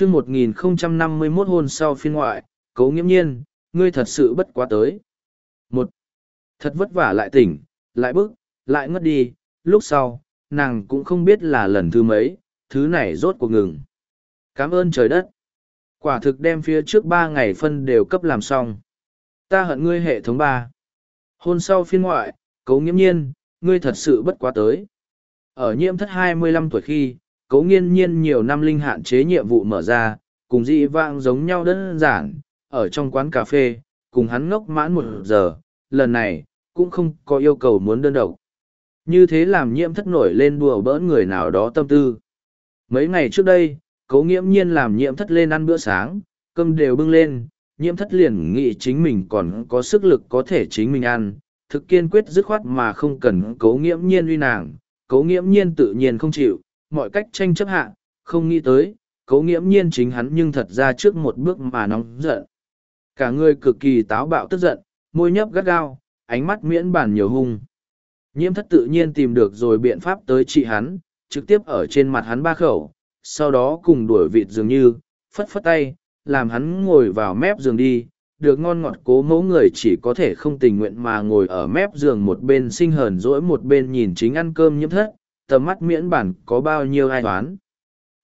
chương một nghìn không trăm năm mươi mốt hôn sau phiên ngoại, cấu nghiễm nhiên, ngươi thật sự bất quá tới. một Thật vất vả lại tỉnh, lại bức, lại ngất đi, lúc sau, nàng cũng không biết là lần thứ mấy, thứ này rốt cuộc ngừng. Cảm ơn trời đất. Quả thực đem phía trước ba ngày phân đều cấp làm xong. Ta hận ngươi hệ thống ba. Hôn sau phiên ngoại, cấu nghiễm nhiên, ngươi thật sự bất quá tới. Ở nhiễm thất hai mươi lăm tuổi khi, Cố nghiên nhiên nhiều năm linh hạn chế nhiệm vụ mở ra, cùng dị vãng giống nhau đơn giản, ở trong quán cà phê, cùng hắn ngốc mãn một giờ, lần này, cũng không có yêu cầu muốn đơn độc. Như thế làm nhiễm thất nổi lên đùa bỡn người nào đó tâm tư. Mấy ngày trước đây, Cố nghiễm nhiên làm nhiễm thất lên ăn bữa sáng, cơm đều bưng lên, nhiễm thất liền nghĩ chính mình còn có sức lực có thể chính mình ăn, thực kiên quyết dứt khoát mà không cần Cố nghiễm nhiên uy nàng, Cố nghiễm nhiên tự nhiên không chịu, mọi cách tranh chấp hạ, không nghĩ tới, cấu nghiễm nhiên chính hắn nhưng thật ra trước một bước mà nóng giận. Cả người cực kỳ táo bạo tức giận, môi nhấp gắt gao, ánh mắt miễn bản nhiều hung. Nhiễm thất tự nhiên tìm được rồi biện pháp tới trị hắn, trực tiếp ở trên mặt hắn ba khẩu, sau đó cùng đuổi vịt dường như, phất phất tay, làm hắn ngồi vào mép giường đi, được ngon ngọt cố mẫu người chỉ có thể không tình nguyện mà ngồi ở mép giường một bên sinh hờn dỗi một bên nhìn chính ăn cơm nhiễm thất, tầm mắt miễn bản có bao nhiêu ai toán.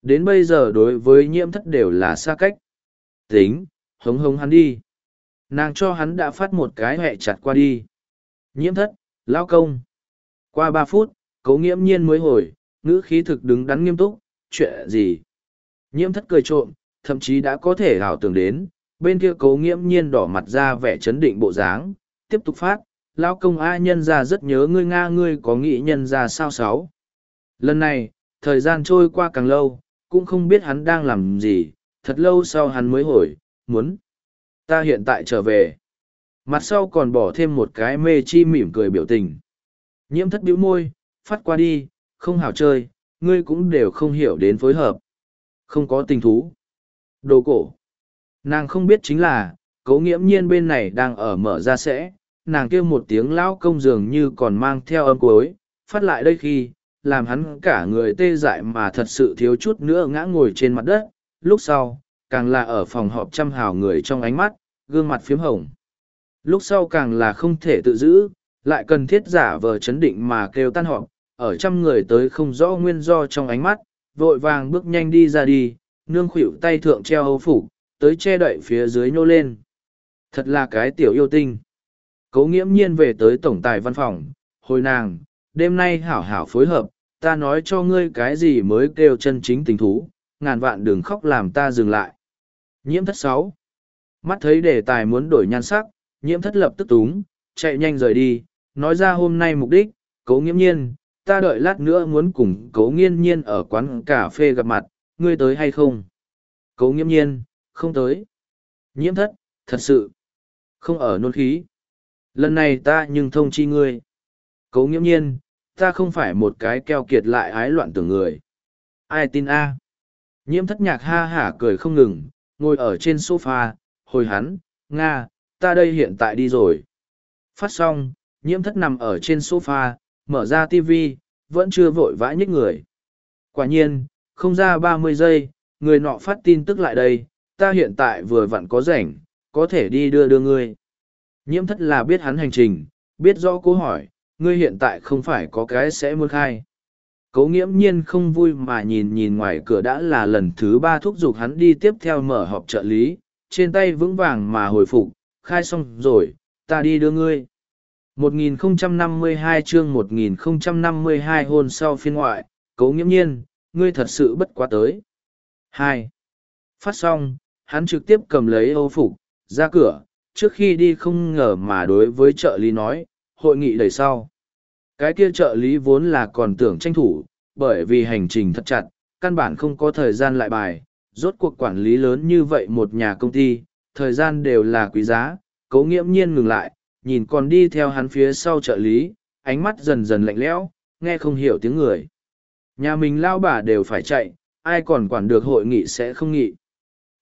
Đến bây giờ đối với nhiễm thất đều là xa cách. Tính, hống hống hắn đi. Nàng cho hắn đã phát một cái hẹ chặt qua đi. Nhiễm thất, lao công. Qua ba phút, cấu nghiễm nhiên mới hồi, ngữ khí thực đứng đắn nghiêm túc, chuyện gì. Nhiễm thất cười trộm, thậm chí đã có thể ảo tưởng đến, bên kia cấu nghiễm nhiên đỏ mặt ra vẻ chấn định bộ dáng, tiếp tục phát, lao công a nhân ra rất nhớ ngươi nga ngươi có nghĩ nhân ra sao sáu. Lần này, thời gian trôi qua càng lâu, cũng không biết hắn đang làm gì, thật lâu sau hắn mới hỏi muốn. Ta hiện tại trở về. Mặt sau còn bỏ thêm một cái mê chi mỉm cười biểu tình. Nhiễm thất bĩu môi, phát qua đi, không hảo chơi, ngươi cũng đều không hiểu đến phối hợp. Không có tình thú. Đồ cổ. Nàng không biết chính là, cấu nghiễm nhiên bên này đang ở mở ra sẽ, nàng kêu một tiếng lão công dường như còn mang theo âm cuối, phát lại đây khi, làm hắn cả người tê dại mà thật sự thiếu chút nữa ngã ngồi trên mặt đất, lúc sau, càng là ở phòng họp trăm hào người trong ánh mắt, gương mặt phiếm hồng. Lúc sau càng là không thể tự giữ, lại cần thiết giả vờ chấn định mà kêu tan họp, ở trăm người tới không rõ nguyên do trong ánh mắt, vội vàng bước nhanh đi ra đi, nương khuỷu tay thượng treo hấu phủ, tới che đậy phía dưới nhô lên. Thật là cái tiểu yêu tinh. Cố nghiễm nhiên về tới tổng tài văn phòng, hồi nàng, đêm nay hảo hảo phối hợp, ta nói cho ngươi cái gì mới kêu chân chính tình thú, ngàn vạn đừng khóc làm ta dừng lại. Nhiễm thất sáu. Mắt thấy đề tài muốn đổi nhan sắc, nhiễm thất lập tức túng, chạy nhanh rời đi, nói ra hôm nay mục đích, cố nghiễm nhiên, ta đợi lát nữa muốn cùng cố nghiên nhiên ở quán cà phê gặp mặt, ngươi tới hay không? Cố nghiễm nhiên, không tới. Nhiễm thất, thật sự, không ở nôn khí. Lần này ta nhưng thông chi ngươi. Cố nghiễm nhiên, ta không phải một cái keo kiệt lại ái loạn tưởng người. Ai tin a? Nhiễm thất nhạc ha hả cười không ngừng, ngồi ở trên sofa, hồi hắn, Nga, ta đây hiện tại đi rồi. Phát xong, nhiễm thất nằm ở trên sofa, mở ra TV, vẫn chưa vội vã nhích người. Quả nhiên, không ra ba mươi giây, người nọ phát tin tức lại đây, ta hiện tại vừa vặn có rảnh, có thể đi đưa đưa ngươi. Nhiễm thất là biết hắn hành trình, biết rõ câu hỏi, ngươi hiện tại không phải có cái sẽ muốn khai. Cố nghiễm nhiên không vui mà nhìn nhìn ngoài cửa đã là lần thứ ba thúc giục hắn đi tiếp theo mở họp trợ lý, trên tay vững vàng mà hồi phục, khai xong rồi, ta đi đưa ngươi. 1052 chương 1052 hôn sau phiên ngoại, cố nghiễm nhiên, ngươi thật sự bất quá tới. 2. Phát xong, hắn trực tiếp cầm lấy âu phục, ra cửa, trước khi đi không ngờ mà đối với trợ lý nói, hội nghị đầy sau. Cái kia trợ lý vốn là còn tưởng tranh thủ, bởi vì hành trình thật chặt, căn bản không có thời gian lại bài, rốt cuộc quản lý lớn như vậy một nhà công ty, thời gian đều là quý giá, cấu nghiễm nhiên ngừng lại, nhìn còn đi theo hắn phía sau trợ lý, ánh mắt dần dần lạnh lẽo, nghe không hiểu tiếng người. Nhà mình lao bà đều phải chạy, ai còn quản được hội nghị sẽ không nghị.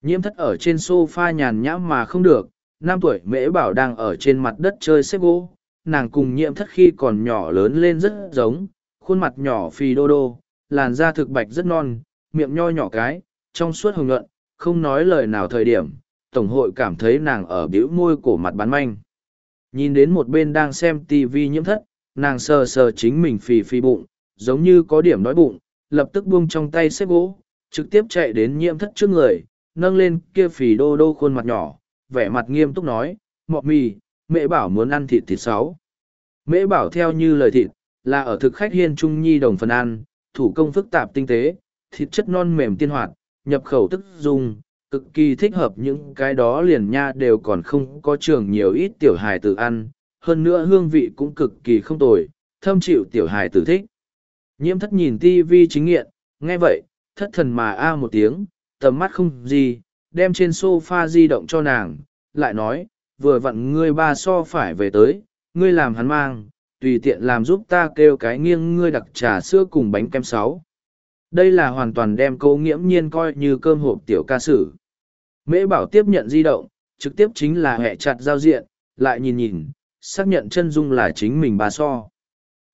Nhiễm thất ở trên sofa nhàn nhã mà không được, năm tuổi mễ bảo đang ở trên mặt đất chơi xếp gỗ, nàng cùng nhiễm thất khi còn nhỏ lớn lên rất giống, khuôn mặt nhỏ phì đô đô, làn da thực bạch rất non, miệng nho nhỏ cái, trong suốt hồng nhuận, không nói lời nào thời điểm, Tổng hội cảm thấy nàng ở biểu môi cổ mặt bán manh. Nhìn đến một bên đang xem tivi nhiễm thất, nàng sờ sờ chính mình phì phì bụng, giống như có điểm đói bụng, lập tức buông trong tay xếp gỗ, trực tiếp chạy đến nhiễm thất trước người, nâng lên kia phì đô đô khuôn mặt nhỏ, vẻ mặt nghiêm túc nói, mọ mì, mẹ bảo muốn ăn thịt thịt sáu. Mễ bảo theo như lời thịt, là ở thực khách hiên trung nhi đồng phần ăn, thủ công phức tạp tinh tế, thịt chất non mềm tiên hoạt, nhập khẩu tức dùng, cực kỳ thích hợp những cái đó liền nha đều còn không có trường nhiều ít tiểu hài tử ăn, hơn nữa hương vị cũng cực kỳ không tồi, thâm chịu tiểu hài tử thích. Nhiễm thất nhìn tivi chính nghiện, nghe vậy, thất thần mà a một tiếng, tầm mắt không gì, đem trên sofa di động cho nàng, lại nói, vừa vặn ngươi ba so phải về tới, ngươi làm hắn mang, tùy tiện làm giúp ta kêu cái nghiêng ngươi đặc trà sữa cùng bánh kem sáu. Đây là hoàn toàn đem cô nghiễm nhiên coi như cơm hộp tiểu ca sử. Mễ bảo tiếp nhận di động, trực tiếp chính là hẹ chặt giao diện, lại nhìn nhìn, xác nhận chân dung là chính mình bà so.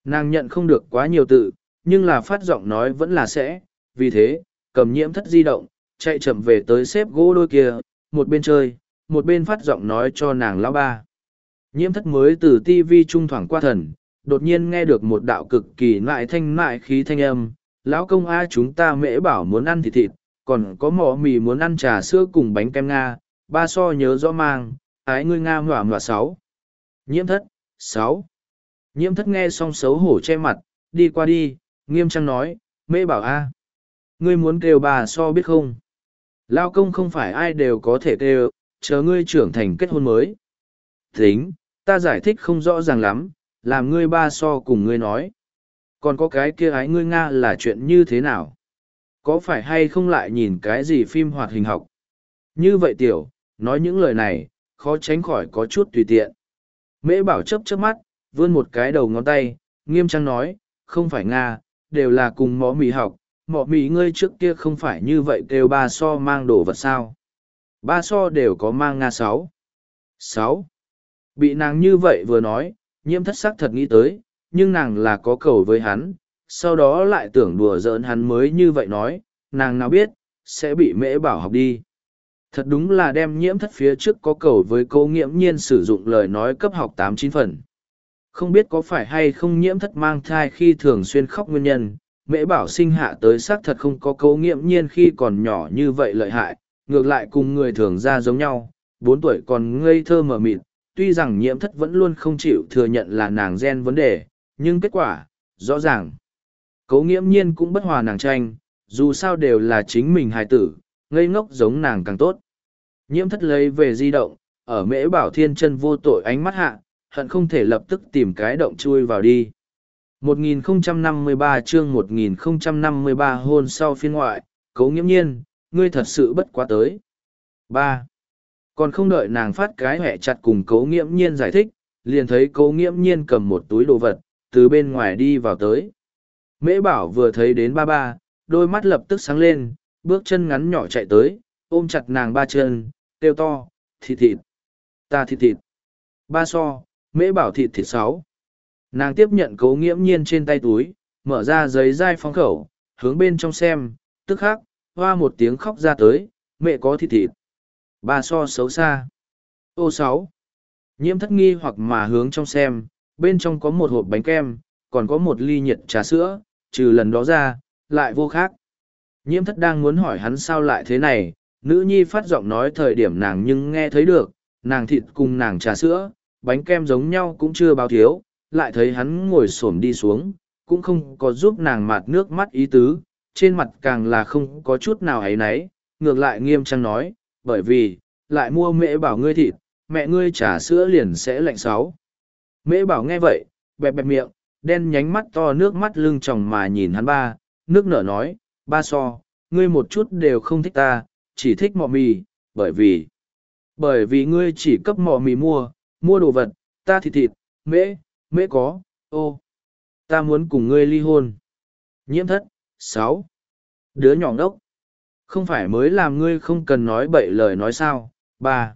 Nàng nhận không được quá nhiều tự, nhưng là phát giọng nói vẫn là sẽ, vì thế, cầm nhiễm thất di động, chạy chậm về tới xếp gỗ đôi kia, một bên chơi, một bên phát giọng nói cho nàng lão ba. Nhiễm thất mới từ TV trung thoảng qua thần, đột nhiên nghe được một đạo cực kỳ nại thanh nại khí thanh âm. Lão công A chúng ta mễ bảo muốn ăn thịt thịt, còn có mỏ mì muốn ăn trà sữa cùng bánh kem Nga, ba so nhớ rõ mang, ái ngươi Nga hỏa hỏa sáu. Nhiễm thất, sáu. Nhiễm thất nghe xong xấu hổ che mặt, đi qua đi, nghiêm trang nói, mễ bảo A. Ngươi muốn kêu bà so biết không? Lao công không phải ai đều có thể kêu, chờ ngươi trưởng thành kết hôn mới. Tính, ta giải thích không rõ ràng lắm, làm ngươi ba so cùng ngươi nói. Còn có cái kia ái ngươi Nga là chuyện như thế nào? Có phải hay không lại nhìn cái gì phim hoạt hình học? Như vậy tiểu, nói những lời này, khó tránh khỏi có chút tùy tiện. Mễ bảo chấp chớp mắt, vươn một cái đầu ngón tay, nghiêm trang nói, không phải Nga, đều là cùng mỏ mì học, mỏ mì ngươi trước kia không phải như vậy kêu ba so mang đồ vật sao. Ba so đều có mang Nga sáu. Sáu. Bị nàng như vậy vừa nói, nhiễm thất sắc thật nghĩ tới, nhưng nàng là có cầu với hắn, sau đó lại tưởng đùa giỡn hắn mới như vậy nói, nàng nào biết, sẽ bị mễ bảo học đi. Thật đúng là đem nhiễm thất phía trước có cầu với cô nghiễm nhiên sử dụng lời nói cấp học tám chín phần. Không biết có phải hay không nhiễm thất mang thai khi thường xuyên khóc nguyên nhân, mễ bảo sinh hạ tới xác thật không có cấu nghiễm nhiên khi còn nhỏ như vậy lợi hại, ngược lại cùng người thường ra giống nhau, bốn tuổi còn ngây thơ mờ mịt, tuy rằng nhiễm thất vẫn luôn không chịu thừa nhận là nàng gen vấn đề, nhưng kết quả, rõ ràng. Cấu nghiễm nhiên cũng bất hòa nàng tranh, dù sao đều là chính mình hài tử, ngây ngốc giống nàng càng tốt. Nhiễm thất lấy về di động, ở mễ bảo thiên chân vô tội ánh mắt hạ, hận không thể lập tức tìm cái động chui vào đi. 1053 chương 1053 hôn sau phiên ngoại, cấu nghiễm nhiên, ngươi thật sự bất quá tới. ba Còn không đợi nàng phát cái hẹ chặt cùng cấu nghiễm nhiên giải thích, liền thấy cấu nghiễm nhiên cầm một túi đồ vật, từ bên ngoài đi vào tới. Mễ bảo vừa thấy đến ba ba, đôi mắt lập tức sáng lên, bước chân ngắn nhỏ chạy tới, ôm chặt nàng ba chân, kêu to, thịt thịt, ta thịt thịt. Ba so, mễ bảo thịt thịt sáu. Nàng tiếp nhận cấu nghiễm nhiên trên tay túi, mở ra giấy dai phong khẩu, hướng bên trong xem, tức khắc, hoa một tiếng khóc ra tới, mẹ có thịt thịt. bà so xấu xa. Ô sáu. Nhiễm thất nghi hoặc mà hướng trong xem, bên trong có một hộp bánh kem, còn có một ly nhiệt trà sữa, trừ lần đó ra, lại vô khác. Nhiễm thất đang muốn hỏi hắn sao lại thế này, nữ nhi phát giọng nói thời điểm nàng nhưng nghe thấy được, nàng thịt cùng nàng trà sữa, bánh kem giống nhau cũng chưa bao thiếu, lại thấy hắn ngồi xổm đi xuống, cũng không có giúp nàng mạt nước mắt ý tứ, trên mặt càng là không có chút nào ấy nấy, ngược lại nghiêm trang nói, bởi vì, lại mua mẹ bảo ngươi thịt, mẹ ngươi trả sữa liền sẽ lạnh sáu. Mễ bảo nghe vậy, bẹp bẹp miệng, đen nhánh mắt to nước mắt lưng tròng mà nhìn hắn ba, nước nở nói, ba so, ngươi một chút đều không thích ta, chỉ thích mọ mì, bởi vì, bởi vì ngươi chỉ cấp mọ mì mua, mua đồ vật, ta thịt thịt, mễ, mễ có, ô, ta muốn cùng ngươi ly hôn. Nhiễm thất, sáu, đứa nhỏ ngốc không phải mới làm ngươi không cần nói bậy lời nói sao, ba.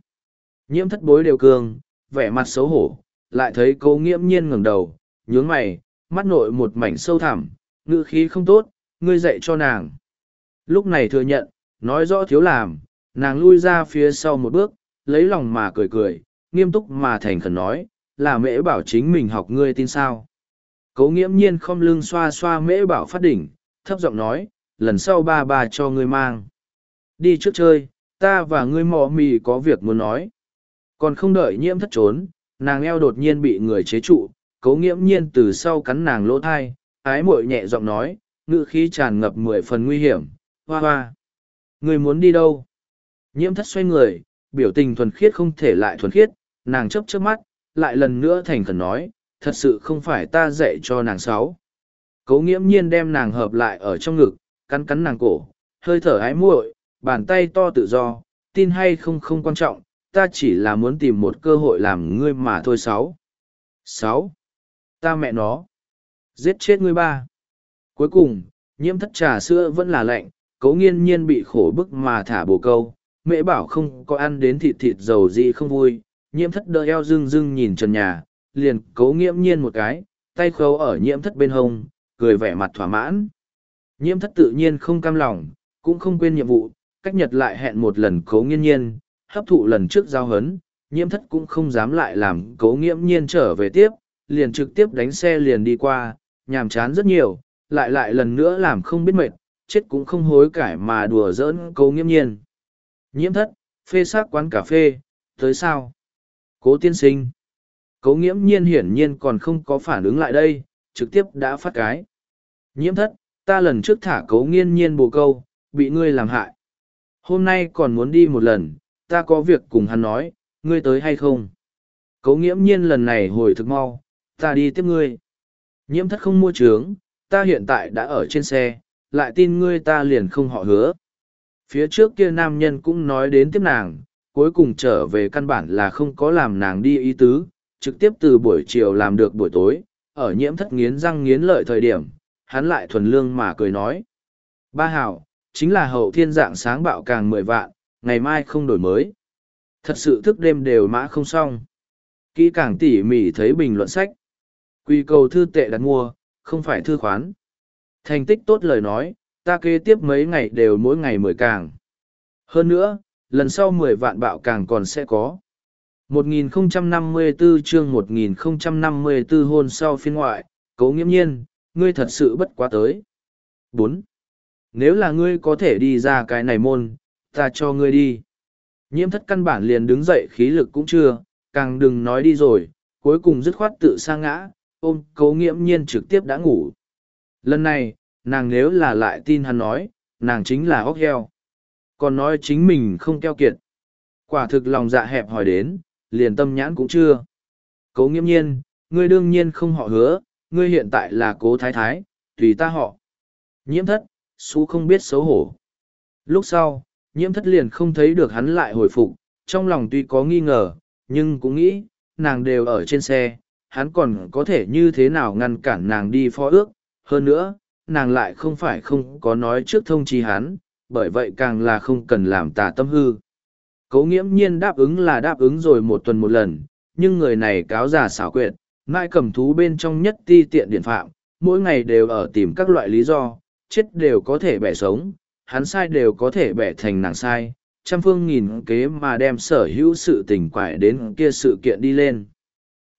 Nhiễm thất bối đều cường, vẻ mặt xấu hổ, lại thấy cô nghiễm nhiên ngẩng đầu, nhướng mày, mắt nội một mảnh sâu thẳm, ngữ khí không tốt, ngươi dạy cho nàng. Lúc này thừa nhận, nói rõ thiếu làm, nàng lui ra phía sau một bước lấy lòng mà cười cười nghiêm túc mà thành khẩn nói là mễ bảo chính mình học ngươi tin sao cố nghiễm nhiên không lưng xoa xoa mễ bảo phát đỉnh thấp giọng nói, lần sau ba bà cho ngươi mang. Đi trước chơi, ta và ngươi mò mì có việc muốn nói. Còn không đợi nhiễm thất trốn, nàng eo đột nhiên bị người chế trụ cấu nghiễm nhiên từ sau cắn nàng lỗ thai, ái muội nhẹ giọng nói ngự khí tràn ngập mười phần nguy hiểm, hoa hoa. Người muốn đi đâu? Nhiễm thất xoay người, biểu tình thuần khiết không thể lại thuần khiết, nàng chấp trước mắt, lại lần nữa thành khẩn nói, thật sự không phải ta dạy cho nàng sáu cấu nghiễm nhiên đem nàng hợp lại ở trong ngực, cắn cắn nàng cổ, hơi thở ái muội, bàn tay to tự do, tin hay không không quan trọng, ta chỉ là muốn tìm một cơ hội làm ngươi mà thôi. Sáu. Sáu. Ta mẹ nó. Giết chết ngươi ba. Cuối cùng, nhiễm thất trà sữa vẫn là lạnh cấu nghiên nhiên bị khổ bức mà thả bồ câu mễ bảo không có ăn đến thịt thịt dầu gì không vui, nhiễm thất đỡ eo dưng dưng nhìn trần nhà, liền cấu nghiễm nhiên một cái, tay khâu ở nhiễm thất bên hông cười vẻ mặt thỏa mãn. Nhiễm thất tự nhiên không cam lòng, cũng không quên nhiệm vụ, cách nhật lại hẹn một lần cấu nghiên nhiên, hấp thụ lần trước giao hấn, nhiễm thất cũng không dám lại làm cấu nghiễm nhiên trở về tiếp, liền trực tiếp đánh xe liền đi qua, nhàm chán rất nhiều, lại lại lần nữa làm không biết mệt, chết cũng không hối cải mà đùa giỡn cấu nghiễm nhiên. Nhiễm thất, phê xác quán cà phê, tới sao? Cố tiên sinh. Cấu nghiễm nhiên hiển nhiên còn không có phản ứng lại đây trực tiếp đã phát cái. Nhiễm thất, ta lần trước thả cấu nghiên nhiên bồ câu, bị ngươi làm hại. Hôm nay còn muốn đi một lần, ta có việc cùng hắn nói, ngươi tới hay không? Cấu nghiễm nhiên lần này hồi thực mau, ta đi tiếp ngươi. Nhiễm thất không mua trướng, ta hiện tại đã ở trên xe, lại tin ngươi ta liền không họ hứa. Phía trước kia nam nhân cũng nói đến tiếp nàng, cuối cùng trở về căn bản là không có làm nàng đi ý tứ, trực tiếp từ buổi chiều làm được buổi tối ở nhiễm thất nghiến răng nghiến lợi thời điểm, hắn lại thuần lương mà cười nói. Ba hảo, chính là hậu thiên dạng sáng bạo càng mười vạn, ngày mai không đổi mới. Thật sự thức đêm đều mã không xong. Kỹ càng tỉ mỉ thấy bình luận sách. Quy cầu thư tệ đặt mua, không phải thư khoán. Thành tích tốt lời nói, ta kế tiếp mấy ngày đều mỗi ngày mười càng. Hơn nữa, lần sau mười vạn bạo càng còn sẽ có. 1054 chương 1054 hôn sau phiên ngoại, cấu nghiễm nhiên, ngươi thật sự bất quá tới. 4. Nếu là ngươi có thể đi ra cái này môn, ta cho ngươi đi. Nhiễm thất căn bản liền đứng dậy khí lực cũng chưa, càng đừng nói đi rồi, cuối cùng dứt khoát tự sa ngã, ôm cấu nghiễm nhiên trực tiếp đã ngủ. Lần này, nàng nếu là lại tin hắn nói, nàng chính là óc heo. Còn nói chính mình không keo kiệt. Quả thực lòng dạ hẹp hỏi đến, liền tâm nhãn cũng chưa. Cố nghiêm nhiên, ngươi đương nhiên không họ hứa, ngươi hiện tại là cố thái thái, tùy ta họ. Nhiễm thất, xú không biết xấu hổ. Lúc sau, nhiễm thất liền không thấy được hắn lại hồi phục, trong lòng tuy có nghi ngờ, nhưng cũng nghĩ, nàng đều ở trên xe, hắn còn có thể như thế nào ngăn cản nàng đi phó ước. Hơn nữa, nàng lại không phải không có nói trước thông chi hắn, bởi vậy càng là không cần làm tà tâm hư. Cố nghiễm nhiên đáp ứng là đáp ứng rồi một tuần một lần, nhưng người này cáo già xảo quyệt, mãi cầm thú bên trong nhất ti tiện điện phạm, mỗi ngày đều ở tìm các loại lý do, chết đều có thể bẻ sống, hắn sai đều có thể bẻ thành nàng sai, trăm phương nghìn kế mà đem sở hữu sự tình quải đến kia sự kiện đi lên.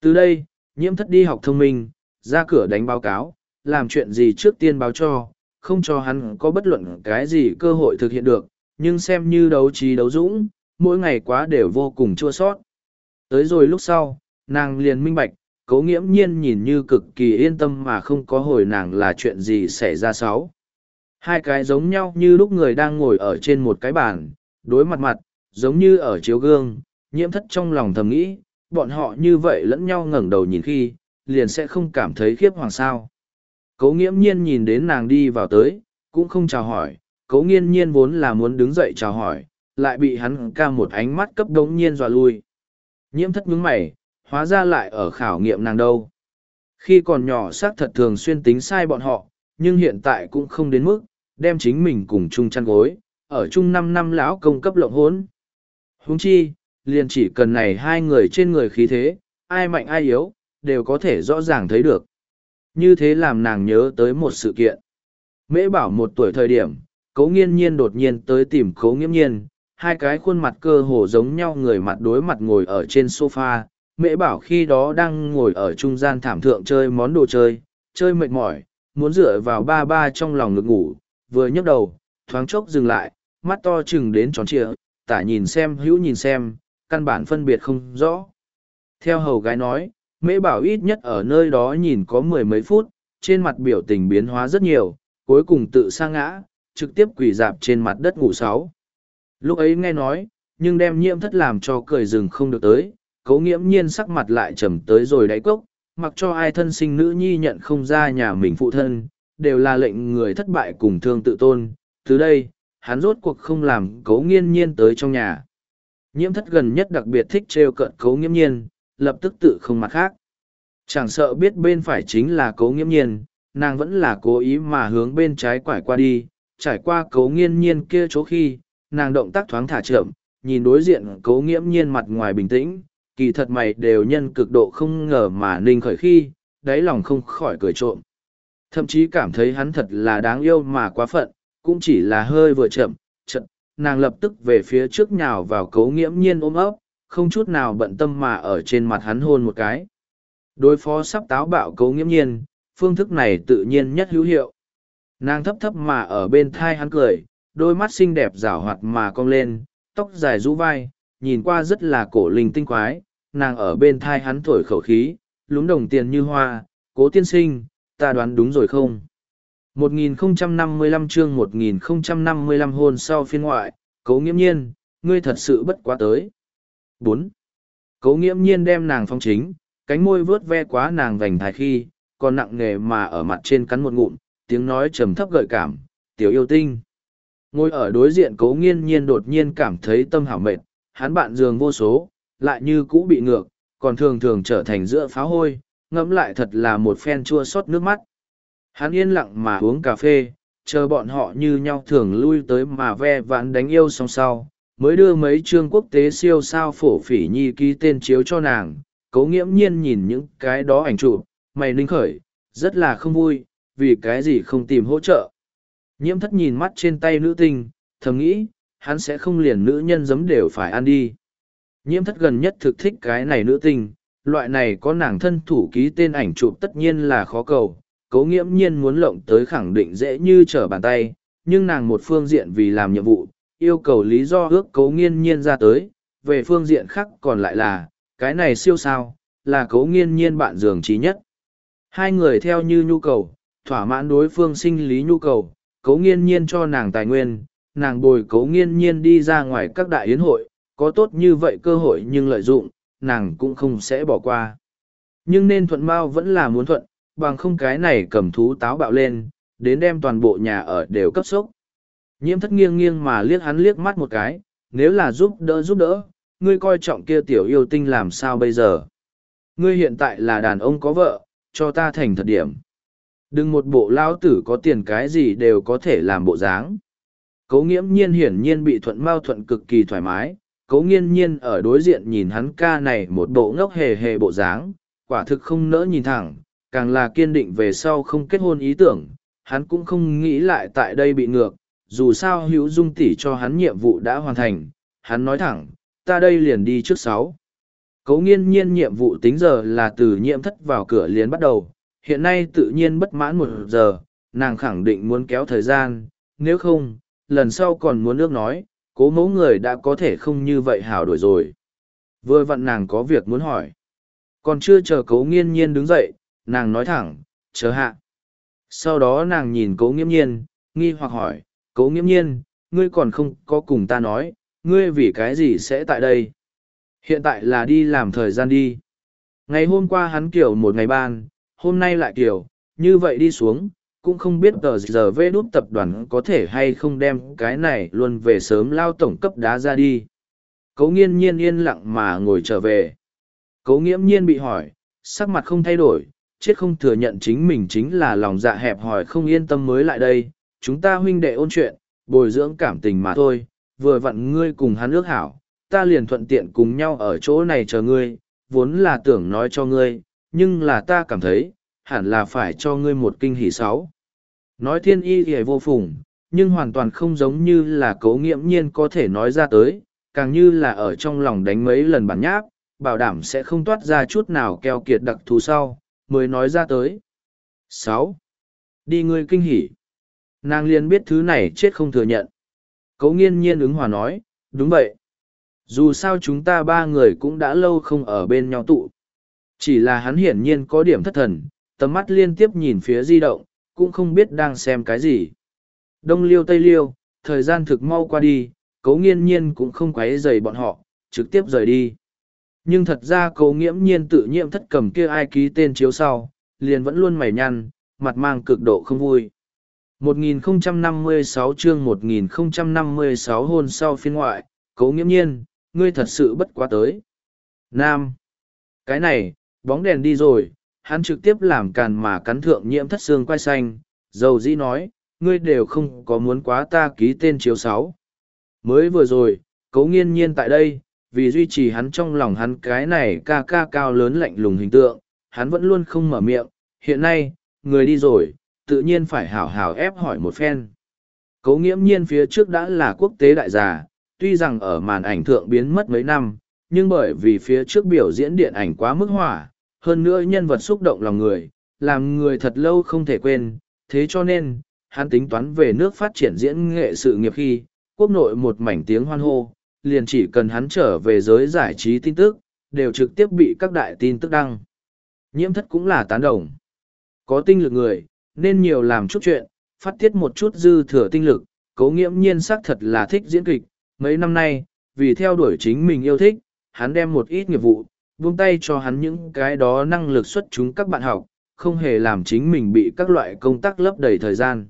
Từ đây, nhiễm thất đi học thông minh, ra cửa đánh báo cáo, làm chuyện gì trước tiên báo cho, không cho hắn có bất luận cái gì cơ hội thực hiện được, nhưng xem như đấu trí đấu dũng, mỗi ngày quá đều vô cùng chua sót. Tới rồi lúc sau, nàng liền minh bạch, cố nghiễm nhiên nhìn như cực kỳ yên tâm mà không có hồi nàng là chuyện gì xảy ra sáu. Hai cái giống nhau như lúc người đang ngồi ở trên một cái bàn, đối mặt mặt, giống như ở chiếu gương, nhiễm thất trong lòng thầm nghĩ, bọn họ như vậy lẫn nhau ngẩng đầu nhìn khi, liền sẽ không cảm thấy khiếp hoàng sao. Cố nghiễm nhiên nhìn đến nàng đi vào tới, cũng không chào hỏi, cố nghiên nhiên vốn là muốn đứng dậy chào hỏi, lại bị hắn ca một ánh mắt cấp đống nhiên dọa lui. Nhiễm thất nhướng mày, hóa ra lại ở khảo nghiệm nàng đâu. Khi còn nhỏ xác thật thường xuyên tính sai bọn họ, nhưng hiện tại cũng không đến mức, đem chính mình cùng chung chăn gối, ở chung năm năm lão công cấp lộng hốn. Huống chi, liền chỉ cần này hai người trên người khí thế, ai mạnh ai yếu, đều có thể rõ ràng thấy được. Như thế làm nàng nhớ tới một sự kiện. Mễ bảo một tuổi thời điểm, cấu nghiên nhiên đột nhiên tới tìm cấu nghiễm nhiên, hai cái khuôn mặt cơ hồ giống nhau người mặt đối mặt ngồi ở trên sofa. Mễ bảo khi đó đang ngồi ở trung gian thảm thượng chơi món đồ chơi, chơi mệt mỏi, muốn dựa vào ba ba trong lòng ngực ngủ, vừa nhấc đầu, thoáng chốc dừng lại, mắt to chừng đến tròn trịa, tả nhìn xem hữu nhìn xem, căn bản phân biệt không rõ. Theo hầu gái nói, mễ bảo ít nhất ở nơi đó nhìn có mười mấy phút, trên mặt biểu tình biến hóa rất nhiều, cuối cùng tự sa ngã, trực tiếp quỳ dạp trên mặt đất ngủ sáu. Lúc ấy nghe nói, nhưng đem nhiễm thất làm cho cười rừng không được tới, cấu nghiễm nhiên sắc mặt lại trầm tới rồi đáy cốc, mặc cho ai thân sinh nữ nhi nhận không ra nhà mình phụ thân, đều là lệnh người thất bại cùng thương tự tôn. Từ đây, hắn rốt cuộc không làm cấu nghiên nhiên tới trong nhà. Nhiễm thất gần nhất đặc biệt thích trêu cận cấu nghiễm nhiên, lập tức tự không mặt khác. Chẳng sợ biết bên phải chính là cấu nghiễm nhiên, nàng vẫn là cố ý mà hướng bên trái quải qua đi, trải qua cấu nghiên nhiên kia chỗ khi, nàng động tác thoáng thả chậm, nhìn đối diện Cố nghiễm nhiên mặt ngoài bình tĩnh, kỳ thật mày đều nhân cực độ không ngờ mà ninh khởi khi, đáy lòng không khỏi cười trộm. Thậm chí cảm thấy hắn thật là đáng yêu mà quá phận, cũng chỉ là hơi vừa chậm, chậm, nàng lập tức về phía trước nhào vào Cố nghiễm nhiên ôm ấp, không chút nào bận tâm mà ở trên mặt hắn hôn một cái. Đối phó sắp táo bạo Cố nghiễm nhiên, phương thức này tự nhiên nhất hữu hiệu. Nàng thấp thấp mà ở bên thai hắn cười, đôi mắt xinh đẹp rảo hoạt mà cong lên, tóc dài rũ vai, nhìn qua rất là cổ linh tinh quái, nàng ở bên thai hắn thổi khẩu khí, lúng đồng tiền như hoa, cố tiên sinh, ta đoán đúng rồi không? 1055 chương 1055 hôn sau phiên ngoại, cố nghiễm nhiên, ngươi thật sự bất quá tới. 4. cố nghiễm nhiên đem nàng phong chính, cánh môi vớt ve quá nàng vành thái khi, còn nặng nề mà ở mặt trên cắn một ngụm, tiếng nói trầm thấp gợi cảm, tiểu yêu tinh. Ngồi ở đối diện cố nghiên nhiên đột nhiên cảm thấy tâm hảo mệt, hắn bạn giường vô số, lại như cũ bị ngược, còn thường thường trở thành giữa phá hôi, ngẫm lại thật là một phen chua xót nước mắt. Hắn yên lặng mà uống cà phê, chờ bọn họ như nhau thường lui tới mà ve vãn đánh yêu song sau, mới đưa mấy chương quốc tế siêu sao phổ phỉ nhi ký tên chiếu cho nàng. Cố nghiễm nhiên nhìn những cái đó ảnh chụp, mày ninh khởi, rất là không vui, vì cái gì không tìm hỗ trợ. Nhiễm thất nhìn mắt trên tay nữ tinh, thầm nghĩ, hắn sẽ không liền nữ nhân giấm đều phải ăn đi. Nhiễm thất gần nhất thực thích cái này nữ tinh, loại này có nàng thân thủ ký tên ảnh chụp tất nhiên là khó cầu, cấu nghiễm nhiên muốn lộng tới khẳng định dễ như trở bàn tay, nhưng nàng một phương diện vì làm nhiệm vụ, yêu cầu lý do ước cấu nghiên nhiên ra tới, về phương diện khác còn lại là, cái này siêu sao, là cấu nghiên nhiên bạn giường trí nhất. Hai người theo như nhu cầu, thỏa mãn đối phương sinh lý nhu cầu, cấu nghiên nhiên cho nàng tài nguyên, nàng bồi cấu nghiên nhiên đi ra ngoài các đại yến hội, có tốt như vậy cơ hội nhưng lợi dụng, nàng cũng không sẽ bỏ qua. Nhưng nên thuận mau vẫn là muốn thuận, bằng không cái này cầm thú táo bạo lên, đến đem toàn bộ nhà ở đều cấp sốc. Nhiễm thất nghiêng nghiêng mà liếc hắn liếc mắt một cái, nếu là giúp đỡ giúp đỡ, ngươi coi trọng kia tiểu yêu tinh làm sao bây giờ. Ngươi hiện tại là đàn ông có vợ, cho ta thành thật điểm. Đừng một bộ lao tử có tiền cái gì đều có thể làm bộ dáng. Cấu nghiễm nhiên hiển nhiên bị thuận mao thuận cực kỳ thoải mái, cấu nghiên nhiên ở đối diện nhìn hắn ca này một bộ ngốc hề hề bộ dáng, quả thực không nỡ nhìn thẳng, càng là kiên định về sau không kết hôn ý tưởng, hắn cũng không nghĩ lại tại đây bị ngược, dù sao hữu dung tỷ cho hắn nhiệm vụ đã hoàn thành, hắn nói thẳng, ta đây liền đi trước sáu. Cấu nghiên nhiên nhiệm vụ tính giờ là từ nhiệm thất vào cửa liền bắt đầu, hiện nay tự nhiên bất mãn một giờ, nàng khẳng định muốn kéo thời gian, nếu không, lần sau còn muốn nước nói, cố mẫu người đã có thể không như vậy hảo đổi rồi. Vừa vặn nàng có việc muốn hỏi. Còn chưa chờ cố nghiên nhiên đứng dậy, nàng nói thẳng, chờ hạ. Sau đó nàng nhìn cố nghiễm nhiên, nghi hoặc hỏi, cố nghiễm nhiên, ngươi còn không có cùng ta nói, ngươi vì cái gì sẽ tại đây? Hiện tại là đi làm thời gian đi. Ngày hôm qua hắn kiểu một ngày ban, hôm nay lại kiểu, như vậy đi xuống, cũng không biết tờ giờ vê đút tập đoàn có thể hay không đem cái này luôn về sớm lao tổng cấp đá ra đi. Cấu nghiên nhiên yên lặng mà ngồi trở về. Cấu nghiễm nhiên bị hỏi, sắc mặt không thay đổi, chết không thừa nhận chính mình chính là lòng dạ hẹp hòi không yên tâm mới lại đây. Chúng ta huynh đệ ôn chuyện, bồi dưỡng cảm tình mà thôi, vừa vặn ngươi cùng hắn ước hảo, ta liền thuận tiện cùng nhau ở chỗ này chờ ngươi, vốn là tưởng nói cho ngươi, nhưng là ta cảm thấy, hẳn là phải cho ngươi một kinh hỉ sáu. Nói thiên y thì vô phùng, nhưng hoàn toàn không giống như là cấu nghiễm nhiên có thể nói ra tới, càng như là ở trong lòng đánh mấy lần bản nháp, bảo đảm sẽ không toát ra chút nào keo kiệt đặc thù sau, mới nói ra tới. sáu Đi ngươi kinh hỉ. Nàng liền biết thứ này chết không thừa nhận. Cấu nghiên nhiên ứng hòa nói, đúng vậy. Dù sao chúng ta ba người cũng đã lâu không ở bên nhau tụ. Chỉ là hắn hiển nhiên có điểm thất thần, tầm mắt liên tiếp nhìn phía di động, cũng không biết đang xem cái gì. Đông liêu tây liêu, thời gian thực mau qua đi, cấu nghiên nhiên cũng không quấy rầy bọn họ, trực tiếp rời đi. Nhưng thật ra cấu nghiễm nhiên tự nhiễm thất cầm kia ai ký tên chiếu sau, liền vẫn luôn mày nhăn, mặt mang cực độ không vui. 1056 chương 1056 hôn sau phiên ngoại, cấu nghiễm nhiên, ngươi thật sự bất quá tới. Nam. Cái này, bóng đèn đi rồi, hắn trực tiếp làm càn mà cắn thượng nhiễm thất xương quay xanh, dầu dĩ nói, ngươi đều không có muốn quá ta ký tên chiếu sáu. Mới vừa rồi, cấu nghiên nhiên tại đây, vì duy trì hắn trong lòng hắn cái này ca ca cao lớn lạnh lùng hình tượng, hắn vẫn luôn không mở miệng, hiện nay, người đi rồi, tự nhiên phải hảo hảo ép hỏi một phen. Cấu nghiễm nhiên phía trước đã là quốc tế đại già, tuy rằng ở màn ảnh thượng biến mất mấy năm, nhưng bởi vì phía trước biểu diễn điện ảnh quá mức hỏa, hơn nữa nhân vật xúc động lòng người, làm người thật lâu không thể quên, thế cho nên, hắn tính toán về nước phát triển diễn nghệ sự nghiệp khi, quốc nội một mảnh tiếng hoan hô, liền chỉ cần hắn trở về giới giải trí tin tức, đều trực tiếp bị các đại tin tức đăng. Nhiễm thất cũng là tán đồng. Có tinh lực người, nên nhiều làm chút chuyện, phát tiết một chút dư thừa tinh lực, cố nghiễm nhiên xác thật là thích diễn kịch. Mấy năm nay, vì theo đuổi chính mình yêu thích, hắn đem một ít nghiệp vụ, buông tay cho hắn những cái đó năng lực xuất chúng các bạn học, không hề làm chính mình bị các loại công tác lấp đầy thời gian.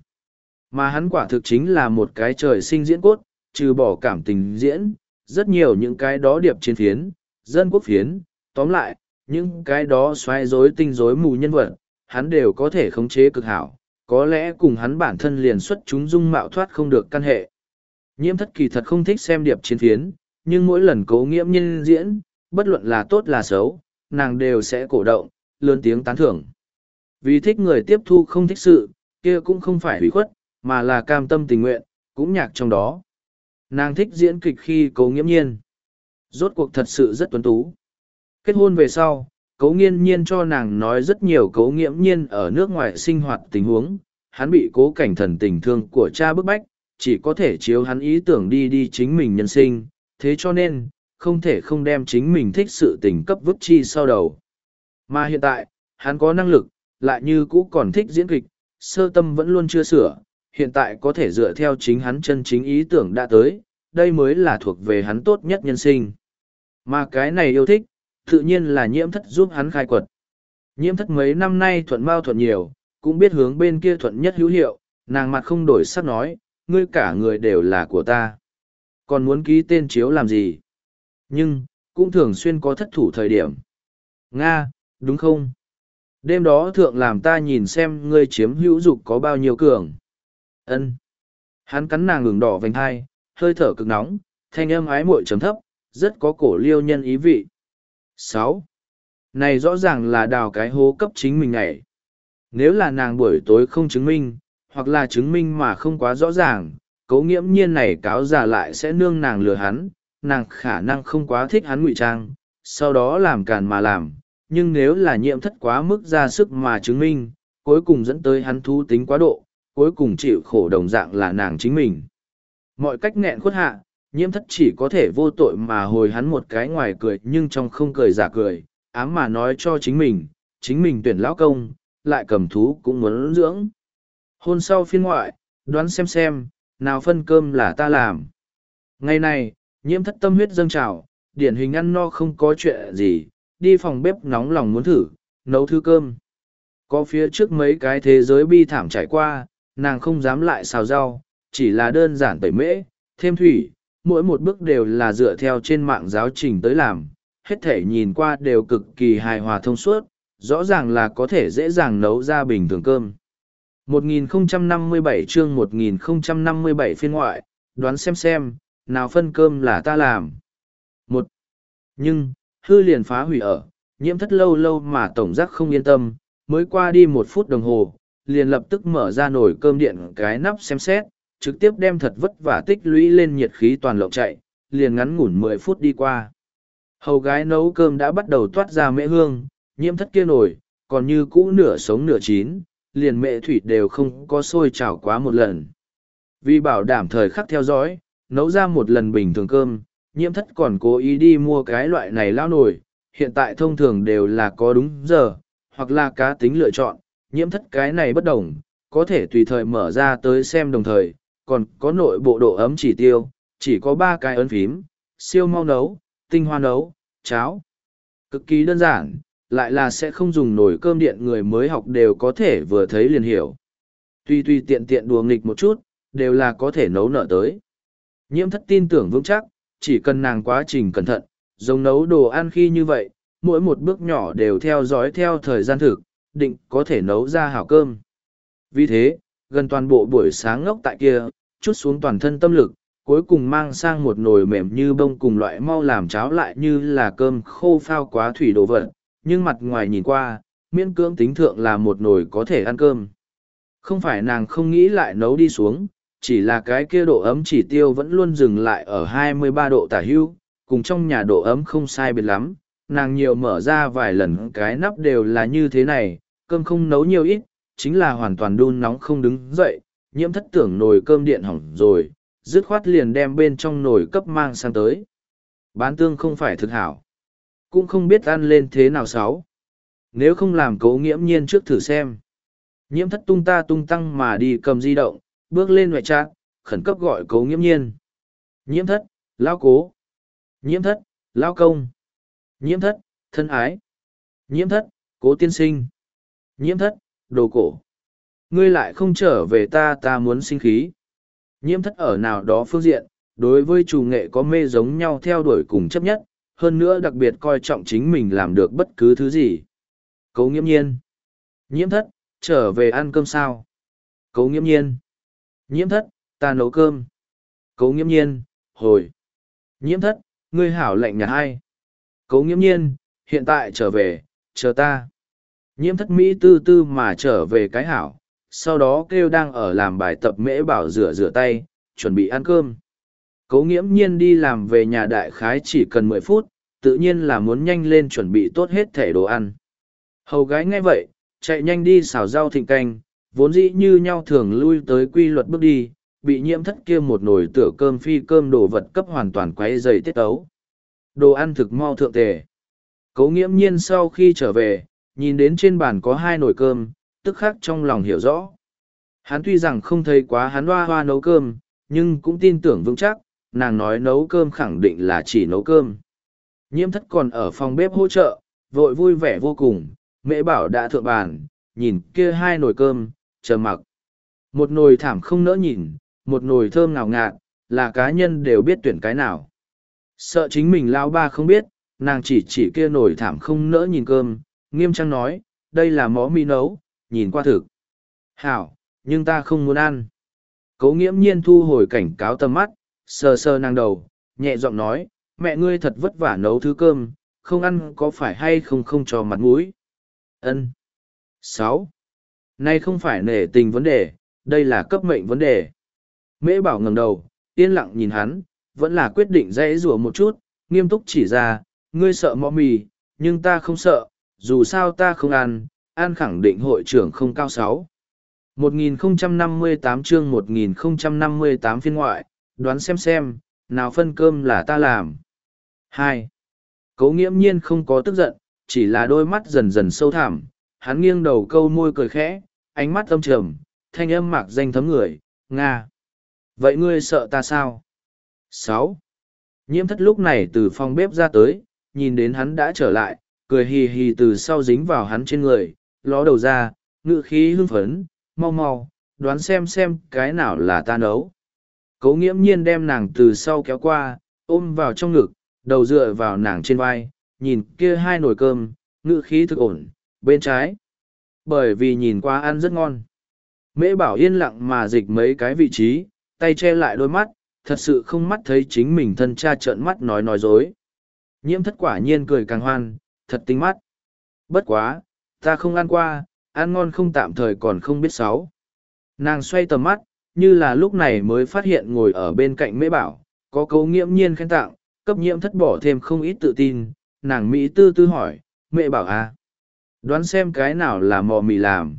Mà hắn quả thực chính là một cái trời sinh diễn cốt, trừ bỏ cảm tình diễn, rất nhiều những cái đó điệp chiến phiến, dân quốc phiến, tóm lại, những cái đó xoay rối tinh rối mù nhân vật, hắn đều có thể khống chế cực hảo, có lẽ cùng hắn bản thân liền xuất chúng dung mạo thoát không được căn hệ. Nhiễm thất kỳ thật không thích xem điệp chiến phiến, nhưng mỗi lần cố nghiễm nhân diễn, bất luận là tốt là xấu, nàng đều sẽ cổ động, lớn tiếng tán thưởng. Vì thích người tiếp thu không thích sự, kia cũng không phải hủy khuất, mà là cam tâm tình nguyện, cũng nhạc trong đó. Nàng thích diễn kịch khi cố nghiễm nhiên. Rốt cuộc thật sự rất tuấn tú. Kết hôn về sau, cố nghiên nhiên cho nàng nói rất nhiều cố nghiễm nhiên ở nước ngoài sinh hoạt tình huống. Hắn bị cố cảnh thần tình thương của cha bức bách, chỉ có thể chiếu hắn ý tưởng đi đi chính mình nhân sinh. Thế cho nên, không thể không đem chính mình thích sự tình cấp vứt chi sau đầu. Mà hiện tại, hắn có năng lực, lại như cũ còn thích diễn kịch, sơ tâm vẫn luôn chưa sửa, hiện tại có thể dựa theo chính hắn chân chính ý tưởng đã tới, đây mới là thuộc về hắn tốt nhất nhân sinh. Mà cái này yêu thích, tự nhiên là nhiễm thất giúp hắn khai quật. Nhiễm thất mấy năm nay thuận mau thuận nhiều, cũng biết hướng bên kia thuận nhất hữu hiệu, nàng mặt không đổi sắc nói, ngươi cả người đều là của ta. Còn muốn ký tên chiếu làm gì? Nhưng, cũng thường xuyên có thất thủ thời điểm. Nga, đúng không? Đêm đó thượng làm ta nhìn xem ngươi chiếm hữu dục có bao nhiêu cường. Ân. Hắn cắn nàng ngừng đỏ vành hai hơi thở cực nóng thanh âm ái muội chấm thấp rất có cổ liêu nhân ý vị. Sáu. Này rõ ràng là đào cái hố cấp chính mình này nếu là nàng buổi tối không chứng minh hoặc là chứng minh mà không quá rõ ràng cấu nghiễm nhiên này cáo giả lại sẽ nương nàng lừa hắn nàng khả năng không quá thích hắn ngụy trang sau đó làm càn mà làm nhưng nếu là nhiễm thất quá mức ra sức mà chứng minh cuối cùng dẫn tới hắn thú tính quá độ cuối cùng chịu khổ đồng dạng là nàng chính mình. Mọi cách nghẹn khuất hạ, nhiễm thất chỉ có thể vô tội mà hồi hắn một cái ngoài cười nhưng trong không cười giả cười, ám mà nói cho chính mình, chính mình tuyển lão công, lại cầm thú cũng muốn dưỡng. Hôn sau phiên ngoại, đoán xem xem, nào phân cơm là ta làm. Ngày này, nhiễm thất tâm huyết dâng trào, điển hình ăn no không có chuyện gì, đi phòng bếp nóng lòng muốn thử, nấu thứ cơm. Có phía trước mấy cái thế giới bi thảm trải qua, nàng không dám lại xào rau, chỉ là đơn giản tẩy mễ, thêm thủy, mỗi một bước đều là dựa theo trên mạng giáo trình tới làm, hết thể nhìn qua đều cực kỳ hài hòa thông suốt, rõ ràng là có thể dễ dàng nấu ra bình thường cơm. 1057 chương 1057 phiên ngoại, đoán xem xem, nào phân cơm là ta làm. Một. Nhưng, hư liền phá hủy ở, nhiễm thất lâu lâu mà tổng giác không yên tâm, mới qua đi một phút đồng hồ, liền lập tức mở ra nồi cơm điện cái nắp xem xét, trực tiếp đem thật vất vả tích lũy lên nhiệt khí toàn lộng chạy, liền ngắn ngủn mười phút đi qua. Hầu gái nấu cơm đã bắt đầu toát ra mễ hương, nhiễm thất kia nổi, còn như cũ nửa sống nửa chín, liền mẹ thủy đều không có sôi trào quá một lần. Vì bảo đảm thời khắc theo dõi, nấu ra một lần bình thường cơm, nhiễm thất còn cố ý đi mua cái loại này lao nổi, hiện tại thông thường đều là có đúng giờ, hoặc là cá tính lựa chọn, nhiễm thất cái này bất đồng, có thể tùy thời mở ra tới xem đồng thời, còn có nội bộ độ ấm chỉ tiêu, chỉ có ba cái ấn phím, siêu mau nấu, tinh hoa nấu, cháo. Cực kỳ đơn giản, lại là sẽ không dùng nồi cơm điện người mới học đều có thể vừa thấy liền hiểu. Tuy tuy tiện tiện đùa nghịch một chút, đều là có thể nấu nở tới. Nhiễm thất tin tưởng vững chắc, chỉ cần nàng quá trình cẩn thận, giống nấu đồ ăn khi như vậy, mỗi một bước nhỏ đều theo dõi theo thời gian thực, định có thể nấu ra hảo cơm. Vì thế, gần toàn bộ buổi sáng ngốc tại kia, chút xuống toàn thân tâm lực, cuối cùng mang sang một nồi mềm như bông cùng loại mau làm cháo lại như là cơm khô phao quá thủy đồ vật, nhưng mặt ngoài nhìn qua, miễn cưỡng tính thượng là một nồi có thể ăn cơm. Không phải nàng không nghĩ lại nấu đi xuống, chỉ là cái kia độ ấm chỉ tiêu vẫn luôn dừng lại ở 23 độ tả hưu, cùng trong nhà độ ấm không sai biệt lắm, nàng nhiều mở ra vài lần cái nắp đều là như thế này, cơm không nấu nhiều ít, chính là hoàn toàn đun nóng không đứng dậy, nhiễm thất tưởng nồi cơm điện hỏng rồi, dứt khoát liền đem bên trong nồi cấp mang sang tới. Bán tương không phải thực hảo, cũng không biết ăn lên thế nào sáu. Nếu không làm cố nghiễm nhiên trước thử xem. Nhiễm thất tung ta tung tăng mà đi cầm di động, bước lên ngoại trạng, khẩn cấp gọi cố nghiễm nhiên. Nhiễm thất, lao cố. Nhiễm thất, lao công. Nhiễm thất, thân ái. Nhiễm thất, cố tiên sinh. Nhiễm thất, đồ cổ. Ngươi lại không trở về ta ta muốn sinh khí. Nhiễm thất ở nào đó phương diện, đối với chủ nghệ có mê giống nhau theo đuổi cùng chấp nhất, hơn nữa đặc biệt coi trọng chính mình làm được bất cứ thứ gì. Cấu nghiễm nhiên. Nhiễm thất, trở về ăn cơm sao? Cấu nghiễm nhiên. Nhiễm thất, ta nấu cơm. Cấu nghiễm nhiên, hồi. Nhiễm thất, ngươi hảo lệnh nhà hai. Cấu nghiễm nhiên, hiện tại trở về, chờ ta. Nhiễm thất Mỹ tư tư mà trở về cái hảo, sau đó kêu đang ở làm bài tập mễ bảo rửa rửa tay, chuẩn bị ăn cơm. Cấu nghiễm nhiên đi làm về nhà đại khái chỉ cần mười phút, tự nhiên là muốn nhanh lên chuẩn bị tốt hết thể đồ ăn. Hầu gái nghe vậy, chạy nhanh đi xào rau thịnh canh, vốn dĩ như nhau thường lui tới quy luật bước đi, bị nhiễm thất kia một nồi tửa cơm phi cơm đồ vật cấp hoàn toàn quấy dày tiết ấu. Đồ ăn thực mau thượng tề. Cấu nghiễm nhiên sau khi trở về, nhìn đến trên bàn có hai nồi cơm, tức khắc trong lòng hiểu rõ. Hắn tuy rằng không thấy quá hắn hoa hoa nấu cơm, nhưng cũng tin tưởng vững chắc, nàng nói nấu cơm khẳng định là chỉ nấu cơm. Nhiễm thất còn ở phòng bếp hỗ trợ, vội vui vẻ vô cùng, mẹ bảo đã thượng bàn, nhìn kia hai nồi cơm, chờ mặc. Một nồi thảm không nỡ nhìn, một nồi thơm ngào ngạt, là cá nhân đều biết tuyển cái nào. Sợ chính mình lao ba không biết, nàng chỉ chỉ kia nồi thảm không nỡ nhìn cơm, nghiêm trang nói, đây là mó mi nấu, nhìn qua thực. Hảo, nhưng ta không muốn ăn. Cố nghiễm nhiên thu hồi cảnh cáo tầm mắt, sờ sờ nàng đầu, nhẹ giọng nói, mẹ ngươi thật vất vả nấu thứ cơm, không ăn có phải hay không không cho mặt mũi. Ân. sáu Nay không phải nể tình vấn đề, đây là cấp mệnh vấn đề. Mễ bảo ngẩng đầu, yên lặng nhìn hắn, vẫn là quyết định dãy rủa một chút, nghiêm túc chỉ ra, ngươi sợ mọ mì, nhưng ta không sợ, dù sao ta không ăn, ăn khẳng định hội trưởng không cao sáu. 1058 chương 1058 phiên ngoại, đoán xem xem, nào phân cơm là ta làm. 2. Cố nghiễm nhiên không có tức giận, chỉ là đôi mắt dần dần sâu thẳm, hắn nghiêng đầu câu môi cười khẽ, ánh mắt âm trầm, thanh âm mạc danh thấm người, Nga. Vậy ngươi sợ ta sao? sáu, Nhiễm thất lúc này từ phòng bếp ra tới, nhìn đến hắn đã trở lại, cười hì hì từ sau dính vào hắn trên người, ló đầu ra, ngự khí hưng phấn, mau mau, đoán xem xem cái nào là ta nấu. Cố nghiễm nhiên đem nàng từ sau kéo qua, ôm vào trong ngực, đầu dựa vào nàng trên vai, nhìn kia hai nồi cơm, ngự khí thực ổn, bên trái. Bởi vì nhìn qua ăn rất ngon. Mễ bảo yên lặng mà dịch mấy cái vị trí, tay che lại đôi mắt, thật sự không mắt thấy chính mình thân cha trợn mắt nói nói dối. Nhiễm thất quả nhiên cười càng hoan, thật tinh mắt. Bất quá, ta không ăn qua, ăn ngon không tạm thời còn không biết sáu. Nàng xoay tầm mắt, như là lúc này mới phát hiện ngồi ở bên cạnh mễ bảo, có cấu nghiễm nhiên khen tặng, cấp nhiễm thất bỏ thêm không ít tự tin, nàng Mỹ tư tư hỏi, mẹ bảo à, đoán xem cái nào là mò mì làm.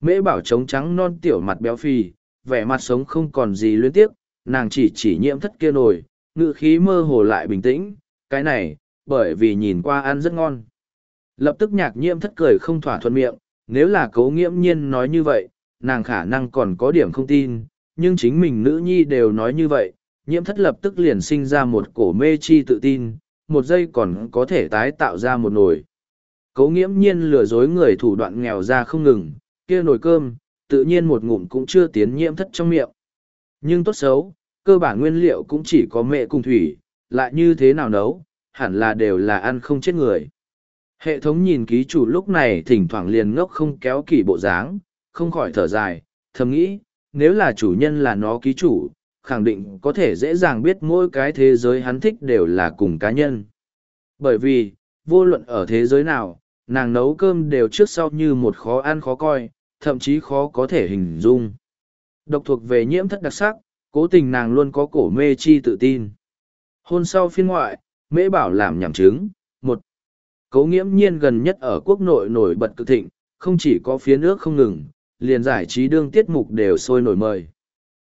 Mễ bảo trống trắng non tiểu mặt béo phì, vẻ mặt sống không còn gì luyến tiếc, nàng chỉ chỉ nhiễm thất kia nổi, ngự khí mơ hồ lại bình tĩnh, cái này, bởi vì nhìn qua ăn rất ngon. Lập tức nhạc nhiễm thất cười không thỏa thuận miệng, nếu là cấu nghiễm nhiên nói như vậy, nàng khả năng còn có điểm không tin, nhưng chính mình nữ nhi đều nói như vậy, nhiễm thất lập tức liền sinh ra một cổ mê chi tự tin, một giây còn có thể tái tạo ra một nồi. Cố nghiễm nhiên lừa dối người thủ đoạn nghèo ra không ngừng, kia nồi cơm, tự nhiên một ngụm cũng chưa tiến nhiễm thất trong miệng. Nhưng tốt xấu, cơ bản nguyên liệu cũng chỉ có mẹ cùng thủy, lại như thế nào nấu, hẳn là đều là ăn không chết người. Hệ thống nhìn ký chủ lúc này thỉnh thoảng liền ngốc không kéo kỷ bộ dáng, không khỏi thở dài, thầm nghĩ, nếu là chủ nhân là nó ký chủ, khẳng định có thể dễ dàng biết mỗi cái thế giới hắn thích đều là cùng cá nhân. Bởi vì, vô luận ở thế giới nào, nàng nấu cơm đều trước sau như một khó ăn khó coi, thậm chí khó có thể hình dung. Độc thuộc về nhiễm thất đặc sắc, cố tình nàng luôn có cổ mê chi tự tin. Hôn sau phiên ngoại, mễ bảo làm nhảm chứng. một Cấu nghiễm nhiên gần nhất ở quốc nội nổi bật cực thịnh, không chỉ có phía nước không ngừng, liền giải trí đương tiết mục đều sôi nổi mời.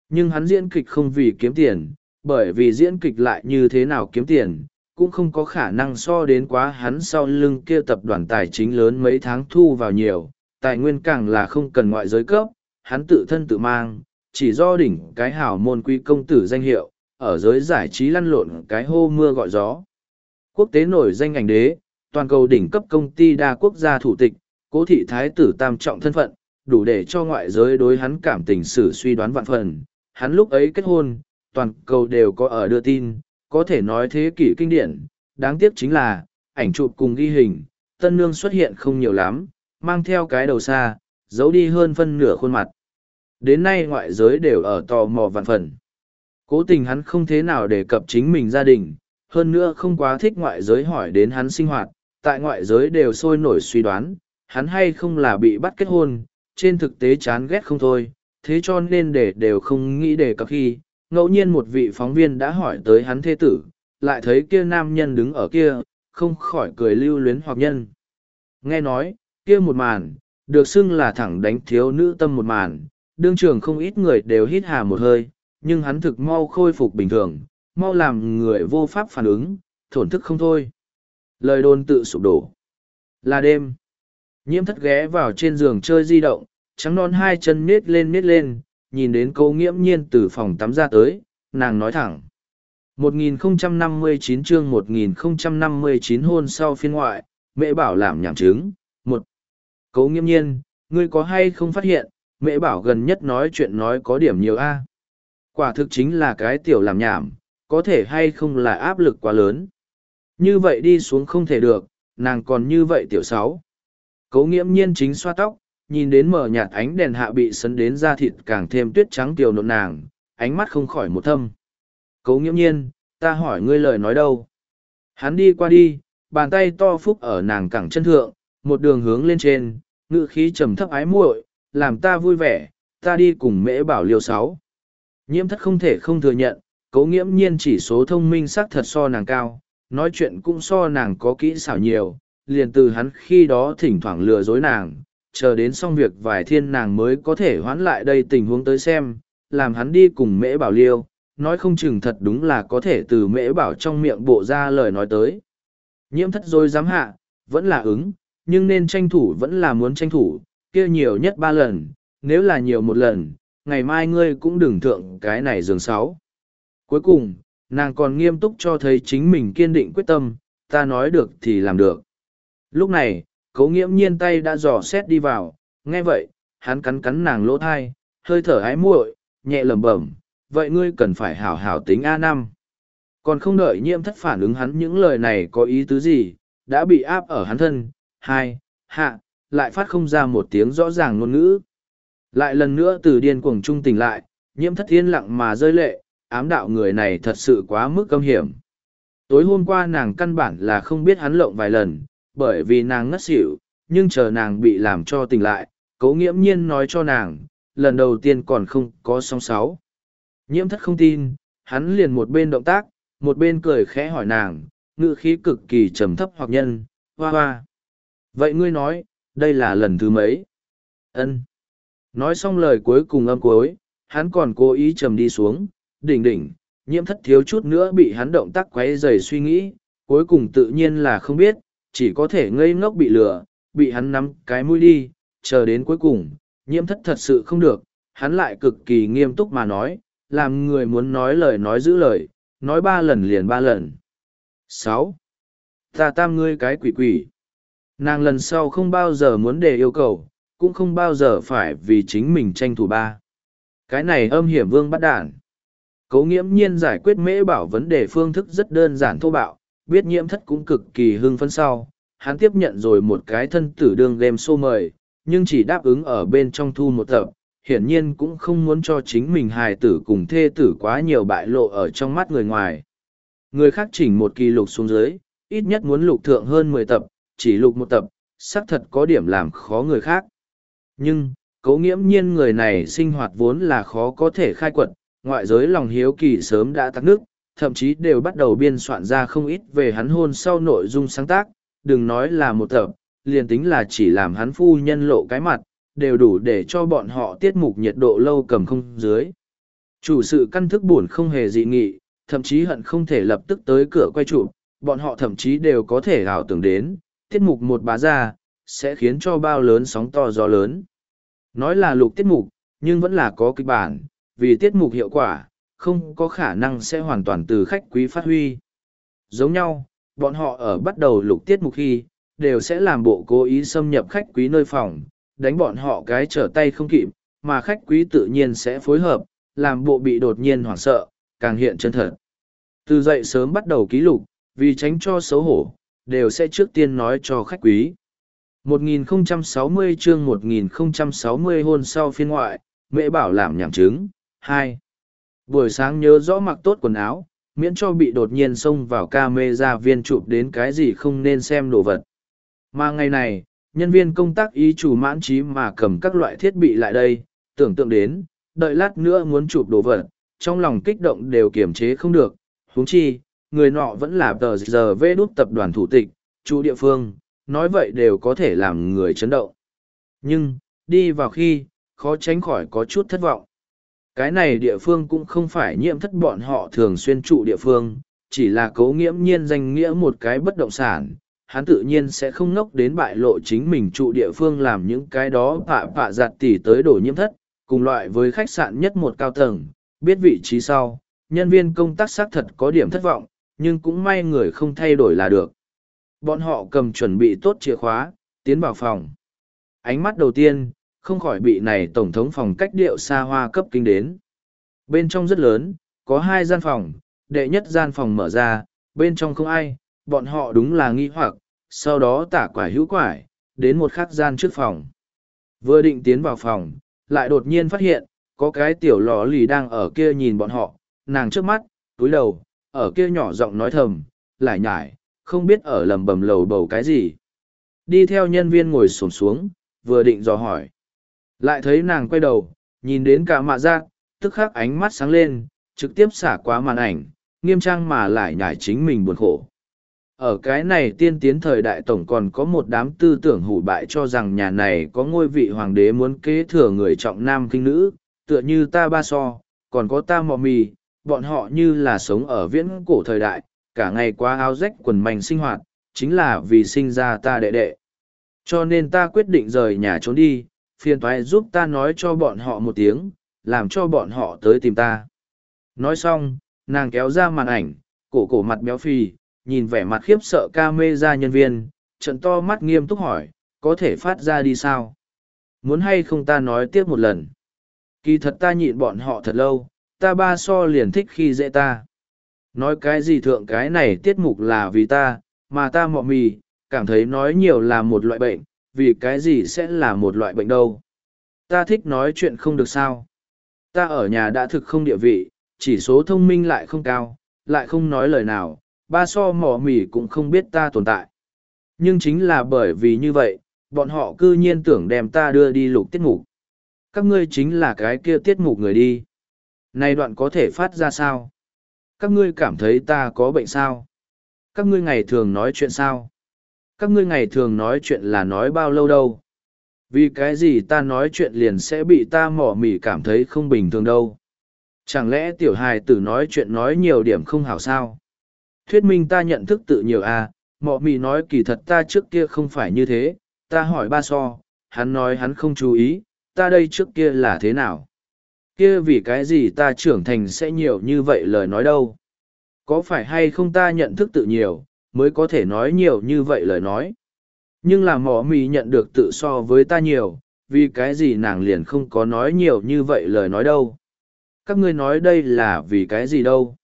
Nhưng hắn diễn kịch không vì kiếm tiền, bởi vì diễn kịch lại như thế nào kiếm tiền, cũng không có khả năng so đến quá hắn sau lưng kia tập đoàn tài chính lớn mấy tháng thu vào nhiều, tài nguyên càng là không cần ngoại giới cấp, hắn tự thân tự mang, chỉ do đỉnh cái hảo môn quý công tử danh hiệu, ở giới giải trí lăn lộn cái hô mưa gọi gió. Quốc tế nổi danh ảnh đế, toàn cầu đỉnh cấp công ty đa quốc gia thủ tịch, cố thị thái tử tam trọng thân phận, đủ để cho ngoại giới đối hắn cảm tình sử suy đoán vạn phần. Hắn lúc ấy kết hôn, toàn cầu đều có ở đưa tin, có thể nói thế kỷ kinh điển. Đáng tiếc chính là, ảnh chụp cùng ghi hình, tân nương xuất hiện không nhiều lắm, mang theo cái đầu xa, giấu đi hơn phân nửa khuôn mặt. Đến nay ngoại giới đều ở tò mò vạn phần. Cố tình hắn không thế nào đề cập chính mình gia đình, hơn nữa không quá thích ngoại giới hỏi đến hắn sinh hoạt, tại ngoại giới đều sôi nổi suy đoán, hắn hay không là bị bắt kết hôn, trên thực tế chán ghét không thôi, thế cho nên để đều không nghĩ đề cập khi, ngẫu nhiên một vị phóng viên đã hỏi tới hắn thế tử, lại thấy kia nam nhân đứng ở kia, không khỏi cười lưu luyến hoặc nhân. Nghe nói, kia một màn, được xưng là thẳng đánh thiếu nữ tâm một màn, đương trường không ít người đều hít hà một hơi, nhưng hắn thực mau khôi phục bình thường, mau làm người vô pháp phản ứng, thổn thức không thôi. Lời đồn tự sụp đổ. Là đêm. Nhiễm thất ghé vào trên giường chơi di động, trắng non hai chân nết lên nết lên, nhìn đến cô nghiễm nhiên từ phòng tắm ra tới, nàng nói thẳng. 1059 chương 1059 hôn sau phiên ngoại, mẹ bảo làm nhảm chứng. một Cố nghiêm nhiên, ngươi có hay không phát hiện, mẹ bảo gần nhất nói chuyện nói có điểm nhiều a Quả thực chính là cái tiểu làm nhảm, có thể hay không là áp lực quá lớn. Như vậy đi xuống không thể được, nàng còn như vậy tiểu sáu. Cố nghiễm nhiên chính xoa tóc, nhìn đến mở nhạt ánh đèn hạ bị sấn đến da thịt càng thêm tuyết trắng tiểu nộn nàng, ánh mắt không khỏi một thâm. Cấu nghiễm nhiên, ta hỏi ngươi lời nói đâu? Hắn đi qua đi, bàn tay to phúc ở nàng cẳng chân thượng, một đường hướng lên trên, ngự khí trầm thấp ái muội, làm ta vui vẻ, ta đi cùng mễ bảo liêu sáu. Nhiễm thất không thể không thừa nhận, cấu nghiễm nhiên chỉ số thông minh sắc thật so nàng cao, nói chuyện cũng so nàng có kỹ xảo nhiều, liền từ hắn khi đó thỉnh thoảng lừa dối nàng, chờ đến xong việc vài thiên nàng mới có thể hoãn lại đây tình huống tới xem, làm hắn đi cùng mễ bảo liêu, nói không chừng thật đúng là có thể từ mễ bảo trong miệng bộ ra lời nói tới. Nhiễm thất rồi dám hạ, vẫn là ứng, nhưng nên tranh thủ vẫn là muốn tranh thủ, kia nhiều nhất ba lần, nếu là nhiều một lần, ngày mai ngươi cũng đừng thượng cái này giường sáu. Cuối cùng, nàng còn nghiêm túc cho thấy chính mình kiên định quyết tâm, ta nói được thì làm được. Lúc này, Cố nghiễm nhiên tay đã dò xét đi vào, nghe vậy, hắn cắn cắn nàng lỗ thai, hơi thở ái muội, nhẹ lẩm bẩm, vậy ngươi cần phải hảo hảo tính a năm. Còn không đợi nhiễm thất phản ứng hắn những lời này có ý tứ gì đã bị áp ở hắn thân. Hai hạ lại phát không ra một tiếng rõ ràng ngôn ngữ. Lại lần nữa từ điên cuồng trung tỉnh lại nhiễm thất yên lặng mà rơi lệ ám đạo người này thật sự quá mức câm hiểm. Tối hôm qua nàng căn bản là không biết hắn lộng vài lần bởi vì nàng ngất xỉu nhưng chờ nàng bị làm cho tỉnh lại cấu nghiễm nhiên nói cho nàng lần đầu tiên còn không có song sáu. Nhiễm thất không tin, hắn liền một bên động tác, một bên cười khẽ hỏi nàng, ngữ khí cực kỳ trầm thấp hoặc nhân, hoa hoa. Vậy ngươi nói, đây là lần thứ mấy? ân Nói xong lời cuối cùng âm cuối, hắn còn cố ý trầm đi xuống, đỉnh đỉnh, nhiễm thất thiếu chút nữa bị hắn động tác quấy dày suy nghĩ, cuối cùng tự nhiên là không biết, chỉ có thể ngây ngốc bị lừa, bị hắn nắm cái mũi đi, chờ đến cuối cùng, nhiễm thất thật sự không được, hắn lại cực kỳ nghiêm túc mà nói, làm người muốn nói lời nói giữ lời, nói ba lần liền ba lần. sáu Ta tam ngươi cái quỷ quỷ. Nàng lần sau không bao giờ muốn đề yêu cầu, cũng không bao giờ phải vì chính mình tranh thủ ba. Cái này âm hiểm vương bắt đản. Cấu nghiễm nhiên giải quyết mễ bảo vấn đề phương thức rất đơn giản thô bạo, biết nhiễm thất cũng cực kỳ hưng phấn sau. Hắn tiếp nhận rồi một cái thân tử đương game show mời, nhưng chỉ đáp ứng ở bên trong thu một tập, hiển nhiên cũng không muốn cho chính mình hài tử cùng thê tử quá nhiều bại lộ ở trong mắt người ngoài. Người khác chỉnh một kỳ lục xuống dưới, ít nhất muốn lục thượng hơn mười tập, chỉ lục một tập, xác thật có điểm làm khó người khác. Nhưng, cấu nghiễm nhiên người này sinh hoạt vốn là khó có thể khai quật, ngoại giới lòng hiếu kỳ sớm đã tắc nước, thậm chí đều bắt đầu biên soạn ra không ít về hắn hôn sau nội dung sáng tác, đừng nói là một tập, liền tính là chỉ làm hắn phu nhân lộ cái mặt, đều đủ để cho bọn họ tiết mục nhiệt độ lâu cầm không dưới. Chủ sự căn thức buồn không hề dị nghị, thậm chí hận không thể lập tức tới cửa quay chụp, bọn họ thậm chí đều có thể ảo tưởng đến, tiết mục một bá ra, sẽ khiến cho bao lớn sóng to gió lớn. Nói là lục tiết mục, nhưng vẫn là có kịch bản, vì tiết mục hiệu quả, không có khả năng sẽ hoàn toàn từ khách quý phát huy. Giống nhau, bọn họ ở bắt đầu lục tiết mục khi, đều sẽ làm bộ cố ý xâm nhập khách quý nơi phòng, đánh bọn họ cái trở tay không kịp, mà khách quý tự nhiên sẽ phối hợp, làm bộ bị đột nhiên hoảng sợ, càng hiện chân thật. Từ dậy sớm bắt đầu ký lục, vì tránh cho xấu hổ, đều sẽ trước tiên nói cho khách quý. 1060 chương 1060 hôn sau phiên ngoại, mẹ bảo làm nhảm chứng. 2. Buổi sáng nhớ rõ mặc tốt quần áo, miễn cho bị đột nhiên xông vào ca mê ra viên chụp đến cái gì không nên xem đồ vật. Mà ngày này, nhân viên công tác ý chủ mãn trí mà cầm các loại thiết bị lại đây, tưởng tượng đến, đợi lát nữa muốn chụp đồ vật, trong lòng kích động đều kiềm chế không được, huống chi, người nọ vẫn là tờ giờ vê đút tập đoàn thủ tịch, chủ địa phương, nói vậy đều có thể làm người chấn động. Nhưng, đi vào khi, khó tránh khỏi có chút thất vọng. Cái này địa phương cũng không phải nhiễm thất bọn họ thường xuyên trụ địa phương, chỉ là cấu nghiễm nhiên danh nghĩa một cái bất động sản. Hắn tự nhiên sẽ không ngốc đến bại lộ chính mình trụ địa phương làm những cái đó pạ pạ giặt tỉ tới đổ nhiễm thất, cùng loại với khách sạn nhất một cao tầng, biết vị trí sau, nhân viên công tác xác thật có điểm thất vọng, nhưng cũng may người không thay đổi là được. Bọn họ cầm chuẩn bị tốt chìa khóa, tiến vào phòng. Ánh mắt đầu tiên, không khỏi bị này tổng thống phòng cách điệu xa hoa cấp kinh đến. Bên trong rất lớn, có hai gian phòng, đệ nhất gian phòng mở ra, bên trong không ai, bọn họ đúng là nghi hoặc, sau đó tả quả hữu quải, đến một khắc gian trước phòng. Vừa định tiến vào phòng, lại đột nhiên phát hiện, có cái tiểu lò lì đang ở kia nhìn bọn họ, nàng trước mắt, túi đầu, ở kia nhỏ giọng nói thầm, lại nhải, không biết ở lầm bầm lầu bầu cái gì. Đi theo nhân viên ngồi xổm xuống, vừa định dò hỏi. Lại thấy nàng quay đầu, nhìn đến cả mạ giác, tức khắc ánh mắt sáng lên, trực tiếp xả qua màn ảnh, nghiêm trang mà lại nhải chính mình buồn khổ. Ở cái này tiên tiến thời đại tổng còn có một đám tư tưởng hủ bại cho rằng nhà này có ngôi vị hoàng đế muốn kế thừa người trọng nam kinh nữ, tựa như ta ba so, còn có ta mò mì, bọn họ như là sống ở viễn cổ thời đại, cả ngày quá áo rách quần mảnh sinh hoạt, chính là vì sinh ra ta đệ đệ. Cho nên ta quyết định rời nhà trốn đi, phiền toái giúp ta nói cho bọn họ một tiếng, làm cho bọn họ tới tìm ta. Nói xong, nàng kéo ra màn ảnh, cổ cổ mặt béo phì, nhìn vẻ mặt khiếp sợ ca mê ra nhân viên, trận to mắt nghiêm túc hỏi, có thể phát ra đi sao? Muốn hay không ta nói tiếp một lần? Kỳ thật ta nhịn bọn họ thật lâu, ta ba so liền thích khi dễ ta. Nói cái gì thượng cái này tiết mục là vì ta, mà ta mọ mì, cảm thấy nói nhiều là một loại bệnh, vì cái gì sẽ là một loại bệnh đâu. Ta thích nói chuyện không được sao. Ta ở nhà đã thực không địa vị, chỉ số thông minh lại không cao, lại không nói lời nào, ba so mỏ mỉ cũng không biết ta tồn tại. Nhưng chính là bởi vì như vậy, bọn họ cư nhiên tưởng đem ta đưa đi lục tiết mục. các ngươi chính là cái kia tiết mục người đi. Này đoạn có thể phát ra sao? Các ngươi cảm thấy ta có bệnh sao? Các ngươi ngày thường nói chuyện sao? Các ngươi ngày thường nói chuyện là nói bao lâu đâu? Vì cái gì ta nói chuyện liền sẽ bị ta mỏ mỉ cảm thấy không bình thường đâu? Chẳng lẽ tiểu hài tử nói chuyện nói nhiều điểm không hảo sao? Thuyết minh ta nhận thức tự nhiều à, mọ mỉ nói kỳ thật ta trước kia không phải như thế, ta hỏi ba so, hắn nói hắn không chú ý, ta đây trước kia là thế nào? Kia vì cái gì ta trưởng thành sẽ nhiều như vậy lời nói đâu? Có phải hay không ta nhận thức tự nhiều, mới có thể nói nhiều như vậy lời nói? Nhưng là mỏ mì nhận được tự so với ta nhiều, vì cái gì nàng liền không có nói nhiều như vậy lời nói đâu? Các ngươi nói đây là vì cái gì đâu?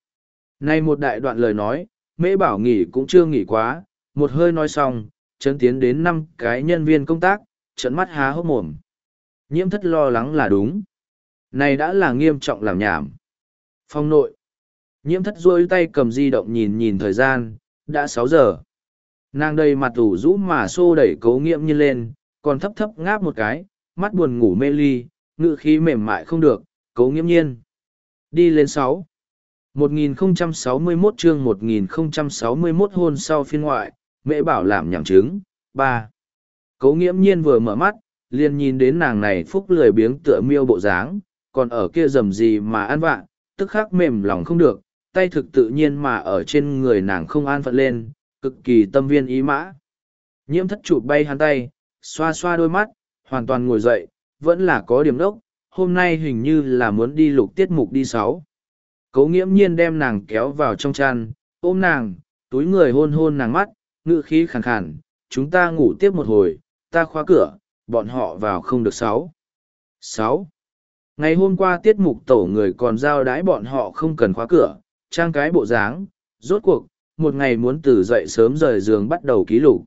Này một đại đoạn lời nói, mễ bảo nghỉ cũng chưa nghỉ quá, một hơi nói xong, chấn tiến đến năm cái nhân viên công tác, trận mắt há hốc mồm. Nhiễm thất lo lắng là đúng. Này đã là nghiêm trọng làm nhảm. Phong nội. Nhiễm thất dôi tay cầm di động nhìn nhìn thời gian, đã sáu giờ. Nàng đầy mặt ủ rũ mà xô đẩy cấu nghiệm như lên, còn thấp thấp ngáp một cái, mắt buồn ngủ mê ly, ngự khí mềm mại không được, cấu nghiễm nhiên. Đi lên sáu. 1061 chương 1061 hôn sau phiên ngoại, mẹ bảo làm nhảm chứng. ba Cấu nghiễm nhiên vừa mở mắt, liền nhìn đến nàng này phúc lười biếng tựa miêu bộ dáng, còn ở kia rầm gì mà ăn vạ, tức khắc mềm lòng không được, tay thực tự nhiên mà ở trên người nàng không an phận lên, cực kỳ tâm viên ý mã. Nhiễm thất chụp bay hắn tay, xoa xoa đôi mắt, hoàn toàn ngồi dậy, vẫn là có điểm đốc, hôm nay hình như là muốn đi lục tiết mục đi sáu. Cấu nghiễm nhiên đem nàng kéo vào trong chăn, ôm nàng, túi người hôn hôn nàng mắt, ngự khí khàn khàn, chúng ta ngủ tiếp một hồi, ta khóa cửa, bọn họ vào không được sáu. Sáu. Ngày hôm qua tiết mục tổ người còn giao đái bọn họ không cần khóa cửa, trang cái bộ dáng, rốt cuộc, một ngày muốn từ dậy sớm rời giường bắt đầu ký lục.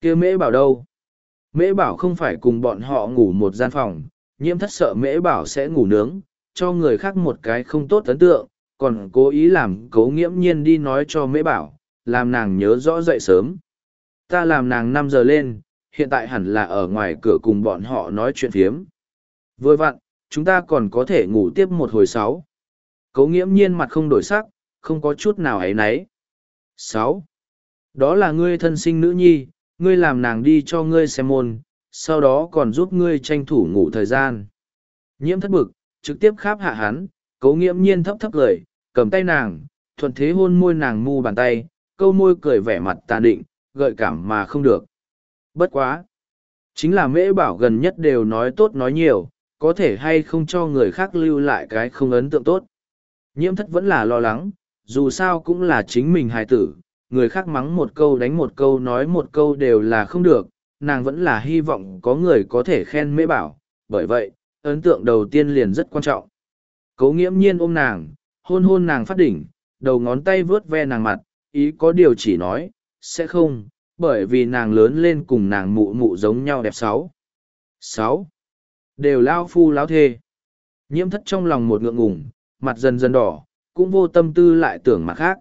kia mễ bảo đâu? Mễ bảo không phải cùng bọn họ ngủ một gian phòng, nhiễm thất sợ mễ bảo sẽ ngủ nướng, cho người khác một cái không tốt ấn tượng, còn cố ý làm cố nghiễm nhiên đi nói cho mễ bảo, làm nàng nhớ rõ dậy sớm. Ta làm nàng năm giờ lên, hiện tại hẳn là ở ngoài cửa cùng bọn họ nói chuyện phiếm. Vừa vặn, chúng ta còn có thể ngủ tiếp một hồi sáu. Cố nghiễm nhiên mặt không đổi sắc, không có chút nào ấy nấy. sáu. Đó là ngươi thân sinh nữ nhi, ngươi làm nàng đi cho ngươi xem môn, sau đó còn giúp ngươi tranh thủ ngủ thời gian. Nhiễm thất bực, trực tiếp kháp hạ hắn, cố nghiễm nhiên thấp thấp cười, cầm tay nàng, thuận thế hôn môi nàng mu bàn tay, câu môi cười vẻ mặt tà định, gợi cảm mà không được. Bất quá. Chính là mễ bảo gần nhất đều nói tốt nói nhiều, có thể hay không cho người khác lưu lại cái không ấn tượng tốt. Nhiễm thất vẫn là lo lắng, dù sao cũng là chính mình hài tử, người khác mắng một câu đánh một câu nói một câu đều là không được, nàng vẫn là hy vọng có người có thể khen mễ bảo, bởi vậy, ấn tượng đầu tiên liền rất quan trọng. Cố nghiễm nhiên ôm nàng, hôn hôn nàng phát đỉnh, đầu ngón tay vướt ve nàng mặt, ý có điều chỉ nói, sẽ không, bởi vì nàng lớn lên cùng nàng mụ mụ giống nhau đẹp sáu. Sáu. Đều lao phu lao thê. Nhiễm thất trong lòng một ngượng ngùng, mặt dần dần đỏ, cũng vô tâm tư lại tưởng mặt khác.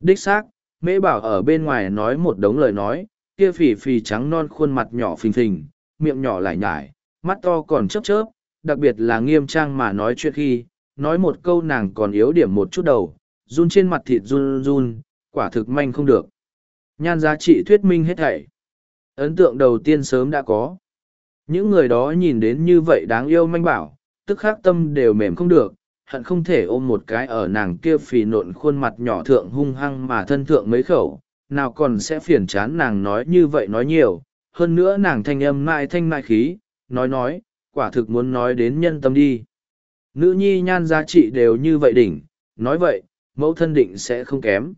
Đích xác, mễ bảo ở bên ngoài nói một đống lời nói, kia phì phì trắng non khuôn mặt nhỏ phình phình, miệng nhỏ lại nhải, mắt to còn chớp chớp, đặc biệt là nghiêm trang mà nói chuyện khi, nói một câu nàng còn yếu điểm một chút đầu, run trên mặt thịt run run, quả thực manh không được. Nhan giá trị thuyết minh hết thảy. Ấn tượng đầu tiên sớm đã có. Những người đó nhìn đến như vậy đáng yêu manh bảo, tức khắc tâm đều mềm không được, hận không thể ôm một cái ở nàng kia phì nộn khuôn mặt nhỏ thượng hung hăng mà thân thượng mấy khẩu, nào còn sẽ phiền chán nàng nói như vậy nói nhiều, hơn nữa nàng thanh âm mại thanh mại khí, nói nói, quả thực muốn nói đến nhân tâm đi. Nữ nhi nhan giá trị đều như vậy đỉnh, nói vậy, mẫu thân định sẽ không kém.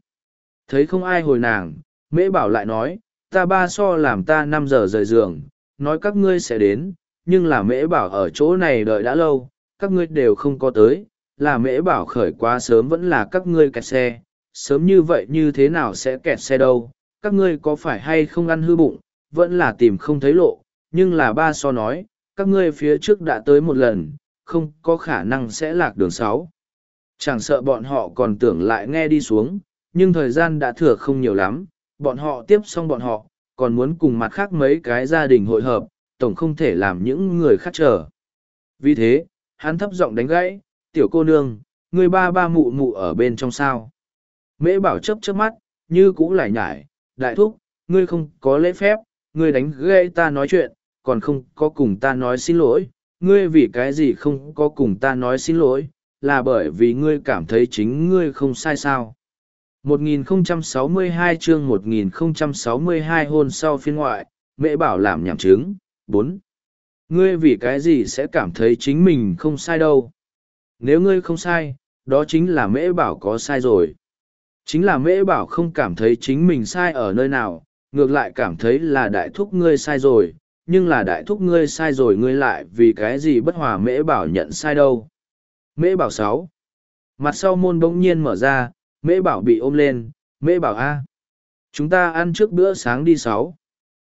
Thấy không ai hồi nàng, mễ bảo lại nói, ta ba so làm ta năm giờ rời giường, nói các ngươi sẽ đến, nhưng là mễ bảo ở chỗ này đợi đã lâu, các ngươi đều không có tới, là mễ bảo khởi quá sớm vẫn là các ngươi kẹt xe, sớm như vậy như thế nào sẽ kẹt xe đâu, các ngươi có phải hay không ăn hư bụng, vẫn là tìm không thấy lộ, nhưng là ba so nói, các ngươi phía trước đã tới một lần, không có khả năng sẽ lạc đường sáu. Chẳng sợ bọn họ còn tưởng lại nghe đi xuống, nhưng thời gian đã thừa không nhiều lắm, bọn họ tiếp xong bọn họ, còn muốn cùng mặt khác mấy cái gia đình hội hợp, tổng không thể làm những người khác chờ. Vì thế, hắn thấp giọng đánh gãy, tiểu cô nương, người ba ba mụ mụ ở bên trong sao. Mễ bảo chấp trước mắt, như cũ lại nhải, đại thúc, ngươi không có lễ phép, ngươi đánh gãy ta nói chuyện, còn không có cùng ta nói xin lỗi, ngươi vì cái gì không có cùng ta nói xin lỗi, là bởi vì ngươi cảm thấy chính ngươi không sai sao. 1062 chương 1062 hôn sau phiên ngoại, mẹ bảo làm nhảm chứng. 4. Ngươi vì cái gì sẽ cảm thấy chính mình không sai đâu. Nếu ngươi không sai, đó chính là mễ bảo có sai rồi. Chính là mễ bảo không cảm thấy chính mình sai ở nơi nào, ngược lại cảm thấy là đại thúc ngươi sai rồi, nhưng là đại thúc ngươi sai rồi ngươi lại vì cái gì bất hòa mễ bảo nhận sai đâu. Mễ bảo sáu Mặt sau môn bỗng nhiên mở ra, mễ bảo bị ôm lên, mễ bảo A. Chúng ta ăn trước bữa sáng đi sáu.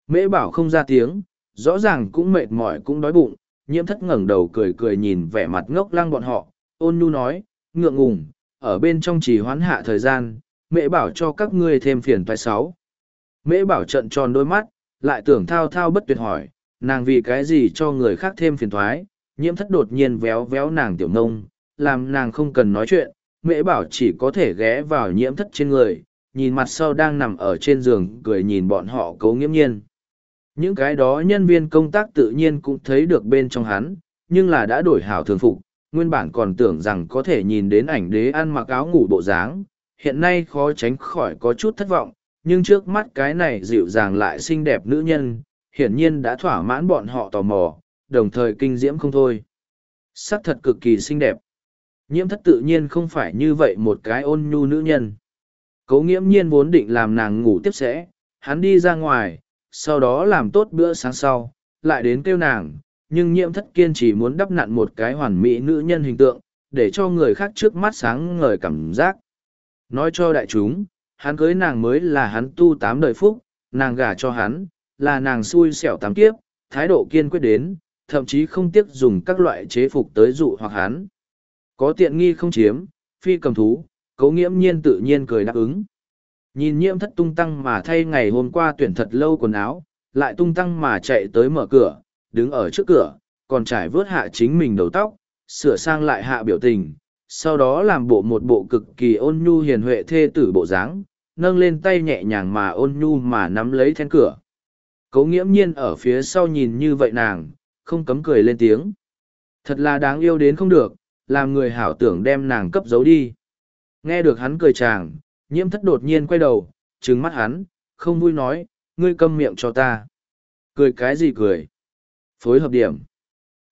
Mễ bảo không ra tiếng, rõ ràng cũng mệt mỏi cũng đói bụng, nhiễm thất ngẩng đầu cười cười nhìn vẻ mặt ngốc lăng bọn họ, ôn nhu nói, ngượng ngùng, ở bên trong chỉ hoán hạ thời gian, mẹ bảo cho các ngươi thêm phiền toái sáu. Mễ bảo trận tròn đôi mắt, lại tưởng thao thao bất tuyệt hỏi, nàng vì cái gì cho người khác thêm phiền thoái, nhiễm thất đột nhiên véo véo nàng tiểu ngông làm nàng không cần nói chuyện, mễ bảo chỉ có thể ghé vào nhiễm thất trên người, nhìn mặt sau đang nằm ở trên giường cười nhìn bọn họ cấu nghiễm nhiên. Những cái đó nhân viên công tác tự nhiên cũng thấy được bên trong hắn, nhưng là đã đổi hảo thường phục, nguyên bản còn tưởng rằng có thể nhìn đến ảnh đế ăn mặc áo ngủ bộ dáng, hiện nay khó tránh khỏi có chút thất vọng, nhưng trước mắt cái này dịu dàng lại xinh đẹp nữ nhân, hiển nhiên đã thỏa mãn bọn họ tò mò, đồng thời kinh diễm không thôi. Sắc thật cực kỳ xinh đẹp. Nhiễm thất tự nhiên không phải như vậy một cái ôn nhu nữ nhân. Cấu nghiễm nhiên vốn định làm nàng ngủ tiếp sẽ, hắn đi ra ngoài, sau đó làm tốt bữa sáng sau, lại đến kêu nàng, nhưng nhiễm thất kiên chỉ muốn đắp nặn một cái hoàn mỹ nữ nhân hình tượng, để cho người khác trước mắt sáng ngời cảm giác. Nói cho đại chúng, hắn cưới nàng mới là hắn tu tám đời phúc, nàng gả cho hắn, là nàng xui xẻo tám kiếp, thái độ kiên quyết đến, thậm chí không tiếc dùng các loại chế phục tới dụ hoặc hắn. Có tiện nghi không chiếm, phi cầm thú, cấu nghiễm nhiên tự nhiên cười đáp ứng. Nhìn nhiễm thất tung tăng mà thay ngày hôm qua tuyển thật lâu quần áo, lại tung tăng mà chạy tới mở cửa, đứng ở trước cửa, còn trải vớt hạ chính mình đầu tóc, sửa sang lại hạ biểu tình, sau đó làm bộ một bộ cực kỳ ôn nhu hiền huệ thê tử bộ dáng, nâng lên tay nhẹ nhàng mà ôn nhu mà nắm lấy then cửa. Cố nghiễm nhiên ở phía sau nhìn như vậy nàng, không cấm cười lên tiếng. Thật là đáng yêu đến không được, làm người hảo tưởng đem nàng cấp giấu đi. Nghe được hắn cười chàng, nhiễm thất đột nhiên quay đầu, trừng mắt hắn, không vui nói, ngươi câm miệng cho ta. Cười cái gì cười? Phối hợp điểm.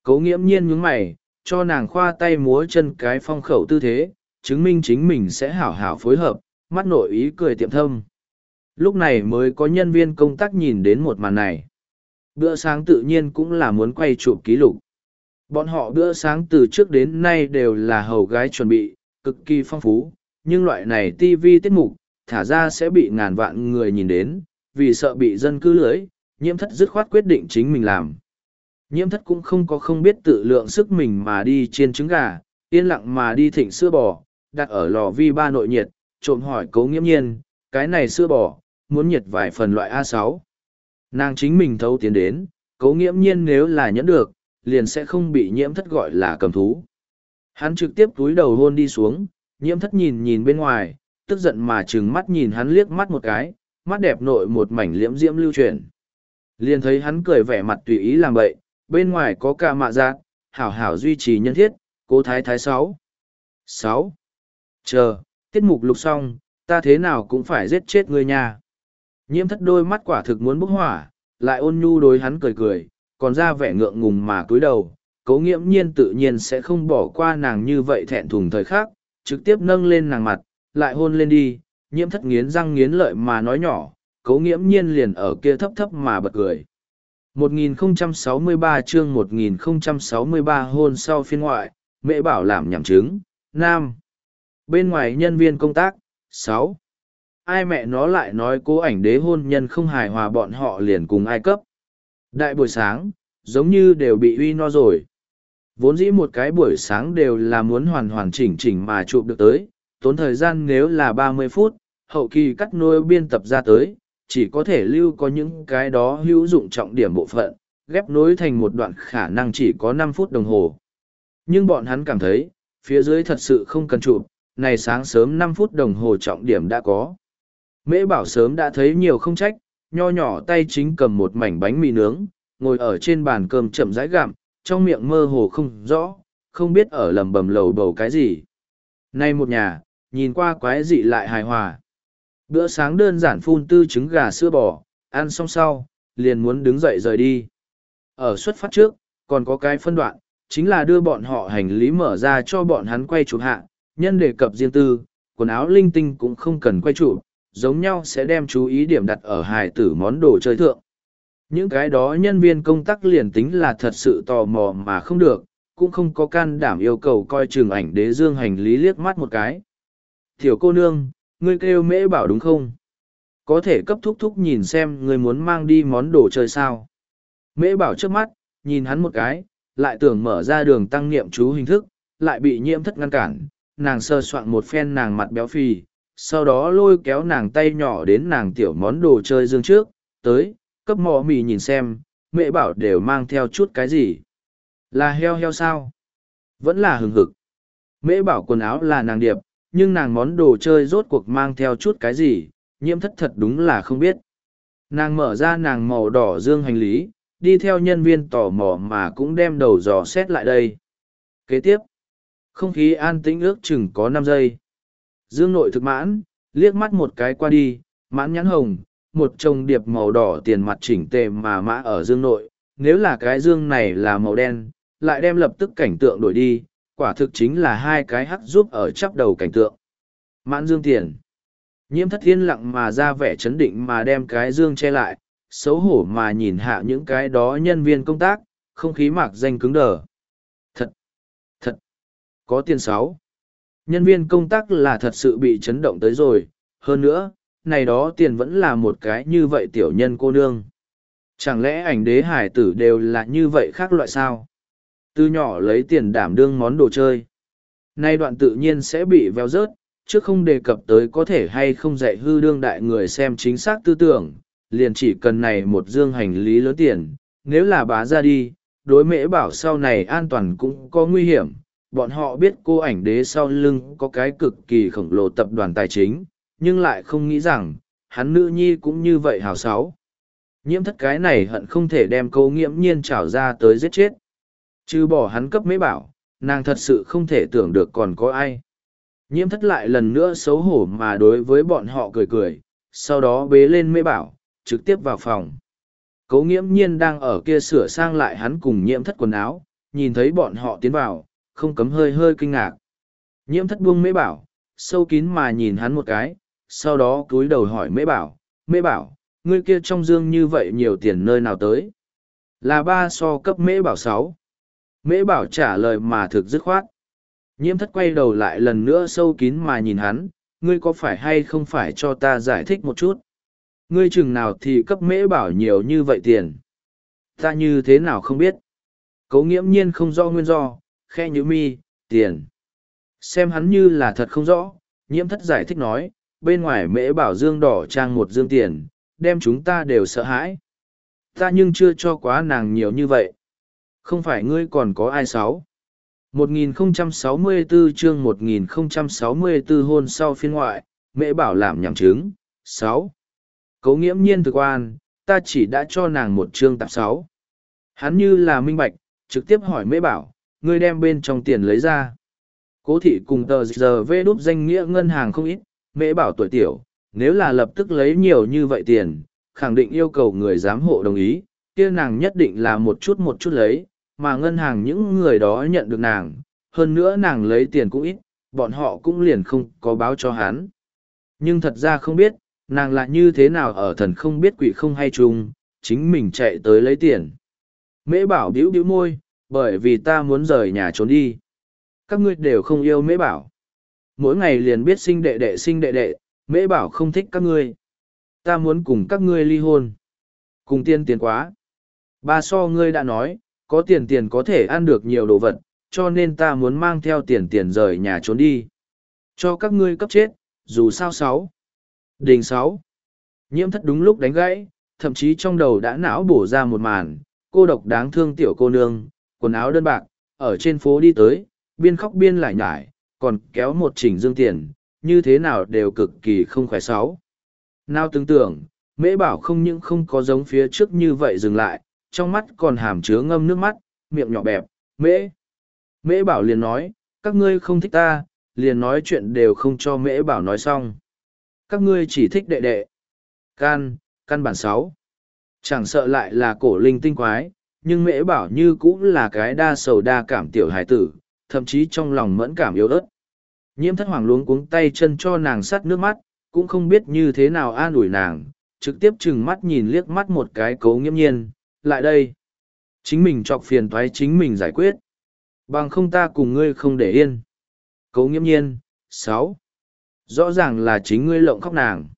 Cấu nghiễm nhiên nhướng mày, cho nàng khoa tay múa chân cái phong khẩu tư thế, chứng minh chính mình sẽ hảo hảo phối hợp, mắt nội ý cười tiệm thâm. Lúc này mới có nhân viên công tác nhìn đến một màn này. Bữa sáng tự nhiên cũng là muốn quay chụp ký lục. Bọn họ bữa sáng từ trước đến nay đều là hầu gái chuẩn bị, cực kỳ phong phú, nhưng loại này TV tiết mục, thả ra sẽ bị ngàn vạn người nhìn đến, vì sợ bị dân cư lưới, nhiễm thất dứt khoát quyết định chính mình làm. Nhiễm thất cũng không có không biết tự lượng sức mình mà đi chiên trứng gà, yên lặng mà đi thịnh sữa bò, đặt ở lò vi ba nội nhiệt, trộm hỏi cấu nghiễm nhiên, cái này sữa bò, muốn nhiệt vài phần loại a sáu. Nàng chính mình thấu tiến đến cấu nghiễm nhiên nếu là nhẫn được liền sẽ không bị nhiễm thất gọi là cầm thú. Hắn trực tiếp túi đầu hôn đi xuống nhiễm thất nhìn nhìn bên ngoài tức giận mà trừng mắt nhìn hắn liếc mắt một cái mắt đẹp nội một mảnh liễm diễm lưu truyền liền thấy hắn cười vẻ mặt tùy ý làm bậy bên ngoài có ca mạ giác hảo hảo duy trì nhân thiết cố thái thái sáu sáu chờ tiết mục lục xong ta thế nào cũng phải giết chết ngươi nha Nhiễm thất đôi mắt quả thực muốn bốc hỏa, lại ôn nhu đối hắn cười cười, còn ra vẻ ngượng ngùng mà cúi đầu. Cố nghiễm nhiên tự nhiên sẽ không bỏ qua nàng như vậy thẹn thùng thời khắc, trực tiếp nâng lên nàng mặt, lại hôn lên đi, nhiễm thất nghiến răng nghiến lợi mà nói nhỏ, cố nghiễm nhiên liền ở kia thấp thấp mà bật cười. 1063 chương 1063 hôn sau phiên ngoại, mẹ bảo làm nhảm chứng, nam. Bên ngoài nhân viên công tác, 6 ai mẹ nó lại nói cố ảnh đế hôn nhân không hài hòa bọn họ liền cùng ai cấp. Đại buổi sáng, giống như đều bị uy no rồi. Vốn dĩ một cái buổi sáng đều là muốn hoàn hoàn chỉnh chỉnh mà chụp được tới, tốn thời gian nếu là ba mươi phút, hậu kỳ cắt nuôi biên tập ra tới, chỉ có thể lưu có những cái đó hữu dụng trọng điểm bộ phận, ghép nối thành một đoạn khả năng chỉ có năm phút đồng hồ. Nhưng bọn hắn cảm thấy, phía dưới thật sự không cần chụp, này sáng sớm năm phút đồng hồ trọng điểm đã có. Mễ bảo sớm đã thấy nhiều không trách, nho nhỏ tay chính cầm một mảnh bánh mì nướng, ngồi ở trên bàn cơm chậm rãi gặm, trong miệng mơ hồ không rõ, không biết ở lầm bầm lầu bầu cái gì. Nay một nhà, nhìn qua quái dị lại hài hòa. Bữa sáng đơn giản phun tư trứng gà sữa bò, ăn xong sau, liền muốn đứng dậy rời đi. Ở xuất phát trước, còn có cái phân đoạn, chính là đưa bọn họ hành lý mở ra cho bọn hắn quay chụp hạ, nhân đề cập riêng tư, quần áo linh tinh cũng không cần quay chụp, giống nhau sẽ đem chú ý điểm đặt ở hài tử món đồ chơi thượng. Những cái đó nhân viên công tác liền tính là thật sự tò mò mà không được, cũng không có can đảm yêu cầu coi trường ảnh đế dương hành lý liếc mắt một cái. Tiểu cô nương, ngươi kêu mễ bảo đúng không? Có thể cấp thúc thúc nhìn xem ngươi muốn mang đi món đồ chơi sao. Mễ bảo trước mắt, nhìn hắn một cái, lại tưởng mở ra đường tăng niệm chú hình thức, lại bị nhiễm thất ngăn cản, nàng sơ soạn một phen nàng mặt béo phì, sau đó lôi kéo nàng tay nhỏ đến nàng tiểu món đồ chơi dương trước, tới, cấp mò mì nhìn xem, mẹ bảo đều mang theo chút cái gì. Là heo heo sao? Vẫn là hừng hực. Mễ bảo quần áo là nàng điệp, nhưng nàng món đồ chơi rốt cuộc mang theo chút cái gì, nhiễm thất thật đúng là không biết. Nàng mở ra nàng màu đỏ dương hành lý, đi theo nhân viên tò mò mà cũng đem đầu dò xét lại đây. Kế tiếp, không khí an tĩnh ước chừng có năm giây. Dương nội thực mãn, liếc mắt một cái qua đi, mãn nhãn hồng, một chồng điệp màu đỏ tiền mặt chỉnh tề mà mã ở dương nội. Nếu là cái dương này là màu đen, lại đem lập tức cảnh tượng đổi đi, quả thực chính là hai cái hắc giúp ở chắp đầu cảnh tượng. Mãn dương tiền. Nhiễm thất thiên lặng mà ra vẻ chấn định mà đem cái dương che lại, xấu hổ mà nhìn hạ những cái đó nhân viên công tác, không khí mạc danh cứng đờ. Thật, thật, có tiền sáu. Nhân viên công tác là thật sự bị chấn động tới rồi, hơn nữa, này đó tiền vẫn là một cái như vậy tiểu nhân cô nương. Chẳng lẽ ảnh đế hải tử đều là như vậy khác loại sao? Từ nhỏ lấy tiền đảm đương món đồ chơi. Nay đoạn tự nhiên sẽ bị veo rớt, chứ không đề cập tới có thể hay không dạy hư đương đại người xem chính xác tư tưởng, liền chỉ cần này một dương hành lý lớn tiền, nếu là bá ra đi, đối mễ bảo sau này an toàn cũng có nguy hiểm. Bọn họ biết cô ảnh đế sau lưng có cái cực kỳ khổng lồ tập đoàn tài chính, nhưng lại không nghĩ rằng, hắn nữ nhi cũng như vậy hào sáu. Nhiễm thất cái này hận không thể đem câu nghiễm nhiên trảo ra tới giết chết. Chứ bỏ hắn cấp mễ bảo, nàng thật sự không thể tưởng được còn có ai. Nhiễm thất lại lần nữa xấu hổ mà đối với bọn họ cười cười, sau đó bế lên mễ bảo, trực tiếp vào phòng. Cố nghiễm nhiên đang ở kia sửa sang lại hắn cùng nhiễm thất quần áo, nhìn thấy bọn họ tiến vào, không cấm hơi hơi kinh ngạc. Nhiễm thất buông mễ bảo, sâu kín mà nhìn hắn một cái, sau đó cúi đầu hỏi mễ bảo, mễ bảo, ngươi kia trong dương như vậy nhiều tiền nơi nào tới? Là ba so cấp mễ bảo sáu. Mễ bảo trả lời mà thực dứt khoát. Nhiễm thất quay đầu lại lần nữa sâu kín mà nhìn hắn, ngươi có phải hay không phải cho ta giải thích một chút? Ngươi chừng nào thì cấp mễ bảo nhiều như vậy tiền? Ta như thế nào không biết? Cấu nghiễm nhiên không do nguyên do, khe như mi, tiền. Xem hắn như là thật không rõ, nhiễm thất giải thích nói, bên ngoài mễ bảo dương đỏ trang một dương tiền, đem chúng ta đều sợ hãi. Ta nhưng chưa cho quá nàng nhiều như vậy. Không phải ngươi còn có ai sáu. 1064 chương 1064 hôn sau phiên ngoại, mẹ bảo làm nhảm chứng. 6. Cấu nghiễm nhiên thực quan, ta chỉ đã cho nàng một chương tạp 6. Hắn như là minh bạch, trực tiếp hỏi mẹ bảo, ngươi đem bên trong tiền lấy ra. Cố thị cùng tờ giờ vê đúp danh nghĩa ngân hàng không ít, mẹ bảo tuổi tiểu, nếu là lập tức lấy nhiều như vậy tiền, khẳng định yêu cầu người giám hộ đồng ý, kia nàng nhất định là một chút một chút lấy, mà ngân hàng những người đó nhận được nàng, hơn nữa nàng lấy tiền cũng ít, bọn họ cũng liền không có báo cho hắn. Nhưng thật ra không biết, nàng lại như thế nào ở thần không biết quỷ không hay chung, chính mình chạy tới lấy tiền. Mễ bảo biểu biểu môi, bởi vì ta muốn rời nhà trốn đi. Các ngươi đều không yêu mễ bảo. Mỗi ngày liền biết sinh đệ đệ sinh đệ đệ, mễ bảo không thích các ngươi. Ta muốn cùng các ngươi ly hôn. Cùng tiên tiền quá. Ba so ngươi đã nói, có tiền tiền có thể ăn được nhiều đồ vật, cho nên ta muốn mang theo tiền tiền rời nhà trốn đi. Cho các ngươi cấp chết, dù sao sáu. Đình sáu. Nhiễm thất đúng lúc đánh gãy, thậm chí trong đầu đã não bổ ra một màn, cô độc đáng thương tiểu cô nương, quần áo đơn bạc, ở trên phố đi tới, biên khóc biên lại nhải, còn kéo một chỉnh dương tiền, như thế nào đều cực kỳ không khỏe sáu. Nào tưởng tưởng, mễ bảo không những không có giống phía trước như vậy dừng lại, trong mắt còn hàm chứa ngâm nước mắt, miệng nhỏ bẹp, mễ. Mễ bảo liền nói, các ngươi không thích ta, liền nói chuyện đều không cho mễ bảo nói xong. Các ngươi chỉ thích đệ đệ. Can, căn bản sáu. Chẳng sợ lại là cổ linh tinh quái, nhưng mễ bảo như cũng là cái đa sầu đa cảm tiểu hải tử, thậm chí trong lòng mẫn cảm yếu ớt. Nhiễm thất hoàng luống cuống tay chân cho nàng sắt nước mắt, cũng không biết như thế nào an ủi nàng, trực tiếp chừng mắt nhìn liếc mắt một cái cấu nghiêm nhiên, lại đây. Chính mình chọc phiền thoái chính mình giải quyết. Bằng không ta cùng ngươi không để yên. Cấu nghiêm nhiên, sáu Rõ ràng là chính ngươi lộng khóc nàng.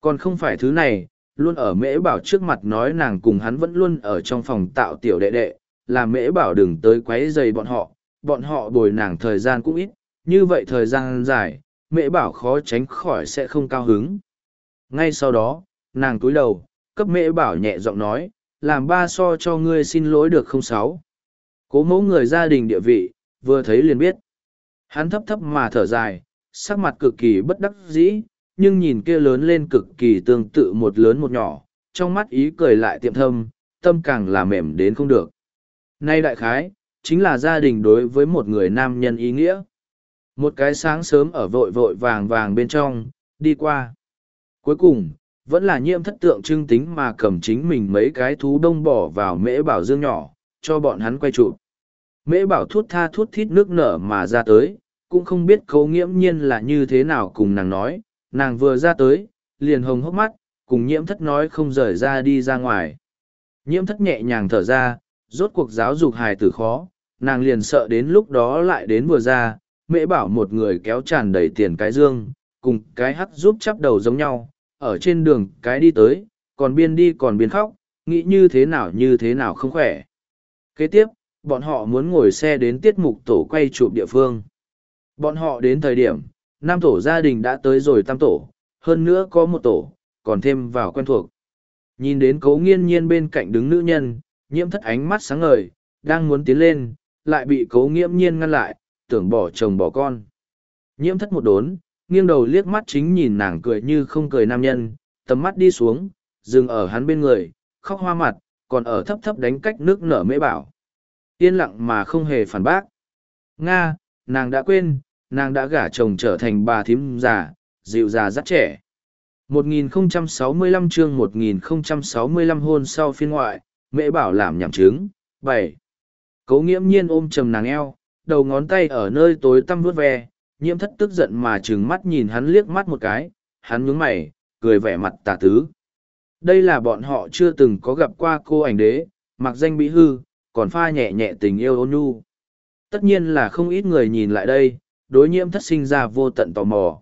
Còn không phải thứ này, luôn ở mễ bảo trước mặt nói nàng cùng hắn vẫn luôn ở trong phòng tạo tiểu đệ đệ, là mễ bảo đừng tới quấy dày bọn họ, bọn họ bồi nàng thời gian cũng ít, như vậy thời gian dài, mễ bảo khó tránh khỏi sẽ không cao hứng. Ngay sau đó, nàng túi đầu, cấp mễ bảo nhẹ giọng nói, làm ba so cho ngươi xin lỗi được không sáu. Cố mẫu người gia đình địa vị, vừa thấy liền biết. Hắn thấp thấp mà thở dài, sắc mặt cực kỳ bất đắc dĩ, nhưng nhìn kia lớn lên cực kỳ tương tự một lớn một nhỏ, trong mắt ý cười lại tiệm thâm, tâm càng là mềm đến không được. Nay đại khái, chính là gia đình đối với một người nam nhân ý nghĩa. Một cái sáng sớm ở vội vội vàng vàng bên trong, đi qua. Cuối cùng, vẫn là nhiễm thất tượng trưng tính mà cầm chính mình mấy cái thú đông bỏ vào mễ bảo dương nhỏ, cho bọn hắn quay chụp. Mễ bảo thút tha thút thít nước nở mà ra tới, cũng không biết cấu nghiễm nhiên là như thế nào cùng nàng nói, nàng vừa ra tới, liền hồng hốc mắt, cùng nhiễm thất nói không rời ra đi ra ngoài. Nhiễm thất nhẹ nhàng thở ra, rốt cuộc giáo dục hài tử khó, nàng liền sợ đến lúc đó lại đến vừa ra, mễ bảo một người kéo tràn đầy tiền cái dương, cùng cái hắt giúp chắp đầu giống nhau, ở trên đường cái đi tới, còn biên đi còn biên khóc, nghĩ như thế nào như thế nào không khỏe. Kế tiếp, bọn họ muốn ngồi xe đến tiết mục tổ quay chụp địa phương. Bọn họ đến thời điểm, năm tổ gia đình đã tới rồi tam tổ, hơn nữa có một tổ, còn thêm vào quen thuộc. Nhìn đến cấu nghiên nhiên bên cạnh đứng nữ nhân, nhiễm thất ánh mắt sáng ngời, đang muốn tiến lên, lại bị cấu nghiễm nhiên ngăn lại, tưởng bỏ chồng bỏ con. Nhiễm thất một đốn, nghiêng đầu liếc mắt chính nhìn nàng cười như không cười nam nhân, tầm mắt đi xuống, dừng ở hắn bên người, khóc hoa mặt, còn ở thấp thấp đánh cách nước nở mễ bảo. Yên lặng mà không hề phản bác. Nga, nàng đã quên, nàng đã gả chồng trở thành bà thím già, dịu già rất trẻ. 1065 chương 1065 hôn sau phiên ngoại, mễ bảo làm nhảm chứng. bảy Cố nghiễm nhiên ôm trầm nàng eo, đầu ngón tay ở nơi tối tăm vuốt ve, nhiễm thất tức giận mà trừng mắt nhìn hắn liếc mắt một cái, hắn nhướng mày, cười vẻ mặt tà tứ. Đây là bọn họ chưa từng có gặp qua cô ảnh đế, mặc danh bị hư, còn pha nhẹ nhẹ tình yêu ôn nhu. Tất nhiên là không ít người nhìn lại đây, đối nhiễm thất sinh ra vô tận tò mò.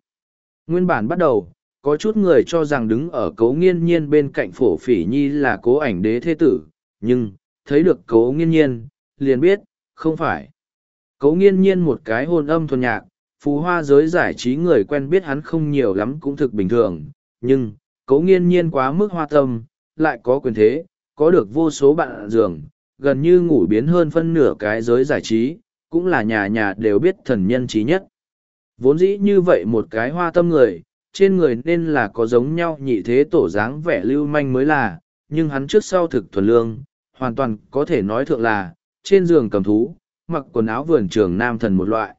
Nguyên bản bắt đầu, có chút người cho rằng đứng ở cấu nghiên nhiên bên cạnh phổ phỉ nhi là cố ảnh đế thế tử, nhưng, thấy được cấu nghiên nhiên, liền biết, không phải. Cấu nghiên nhiên một cái hôn âm thuần nhạc, phú hoa giới giải trí người quen biết hắn không nhiều lắm cũng thực bình thường, nhưng, cấu nghiên nhiên quá mức hoa tâm, lại có quyền thế, có được vô số bạn giường, gần như ngủ biến hơn phân nửa cái giới giải trí, cũng là nhà nhà đều biết thần nhân trí nhất. Vốn dĩ như vậy một cái hoa tâm người, trên người nên là có giống nhau nhị thế tổ dáng vẻ lưu manh mới là, nhưng hắn trước sau thực thuần lương, hoàn toàn có thể nói thượng là, trên giường cầm thú, mặc quần áo vườn trường nam thần một loại.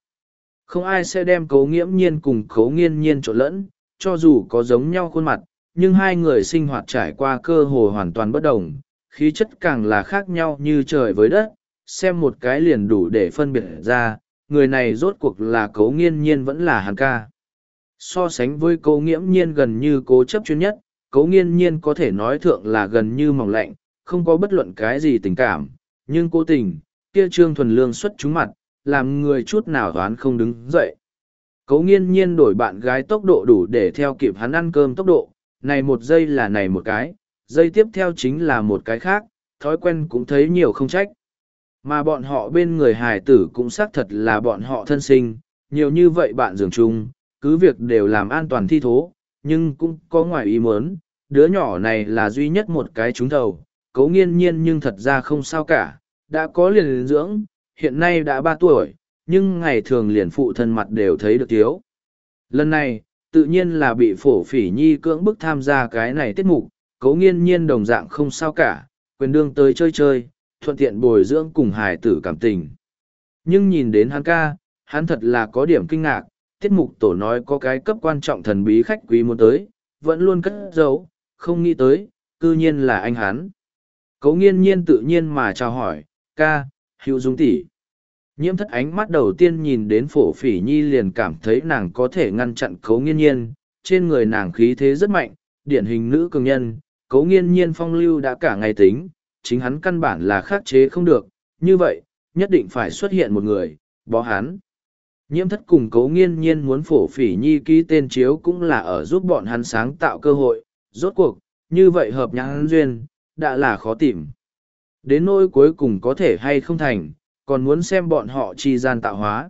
Không ai sẽ đem cấu nghiễm nhiên cùng cấu nghiên nhiên trộn lẫn, cho dù có giống nhau khuôn mặt, nhưng hai người sinh hoạt trải qua cơ hồ hoàn toàn bất đồng, khí chất càng là khác nhau như trời với đất, xem một cái liền đủ để phân biệt ra, người này rốt cuộc là cấu nghiên nhiên vẫn là hàn ca. So sánh với cấu nghiễm nhiên gần như cố chấp chuyên nhất, cấu nghiên nhiên có thể nói thượng là gần như mỏng lạnh, không có bất luận cái gì tình cảm, nhưng cố tình, kia trương thuần lương xuất chúng mặt, làm người chút nào đoán không đứng dậy. Cấu nghiên nhiên đổi bạn gái tốc độ đủ để theo kịp hắn ăn cơm tốc độ, này một giây là này một cái, giây tiếp theo chính là một cái khác, thói quen cũng thấy nhiều không trách. Mà bọn họ bên người hài tử cũng xác thật là bọn họ thân sinh, nhiều như vậy bạn dường chung, cứ việc đều làm an toàn thi thố, nhưng cũng có ngoài ý muốn, đứa nhỏ này là duy nhất một cái trúng thầu, cấu nghiên nhiên nhưng thật ra không sao cả, đã có liền dưỡng, hiện nay đã ba tuổi, nhưng ngày thường liền phụ thân mặt đều thấy được thiếu. Lần này, tự nhiên là bị phổ phỉ nhi cưỡng bức tham gia cái này tiết mục, cấu nghiên nhiên đồng dạng không sao cả, quyền đương tới chơi chơi, thuận tiện bồi dưỡng cùng hài tử cảm tình. Nhưng nhìn đến hắn ca, hắn thật là có điểm kinh ngạc, tiết mục tổ nói có cái cấp quan trọng thần bí khách quý muốn tới, vẫn luôn cất giấu, không nghĩ tới, cư nhiên là anh hắn. Cấu nghiên nhiên tự nhiên mà chào hỏi, ca, hữu dung tỷ. Nhiễm thất ánh mắt đầu tiên nhìn đến phổ phỉ nhi liền cảm thấy nàng có thể ngăn chặn cấu nghiên nhiên. Trên người nàng khí thế rất mạnh, điển hình nữ cường nhân. Cấu nghiên nhiên phong lưu đã cả ngày tính, chính hắn căn bản là khắc chế không được. Như vậy, nhất định phải xuất hiện một người, bó hắn. Nhiễm thất cùng cấu nghiên nhiên muốn phổ phỉ nhi ký tên chiếu cũng là ở giúp bọn hắn sáng tạo cơ hội. Rốt cuộc, như vậy hợp nhãn duyên, đã là khó tìm đến nỗi cuối cùng có thể hay không thành còn muốn xem bọn họ chi gian tạo hóa.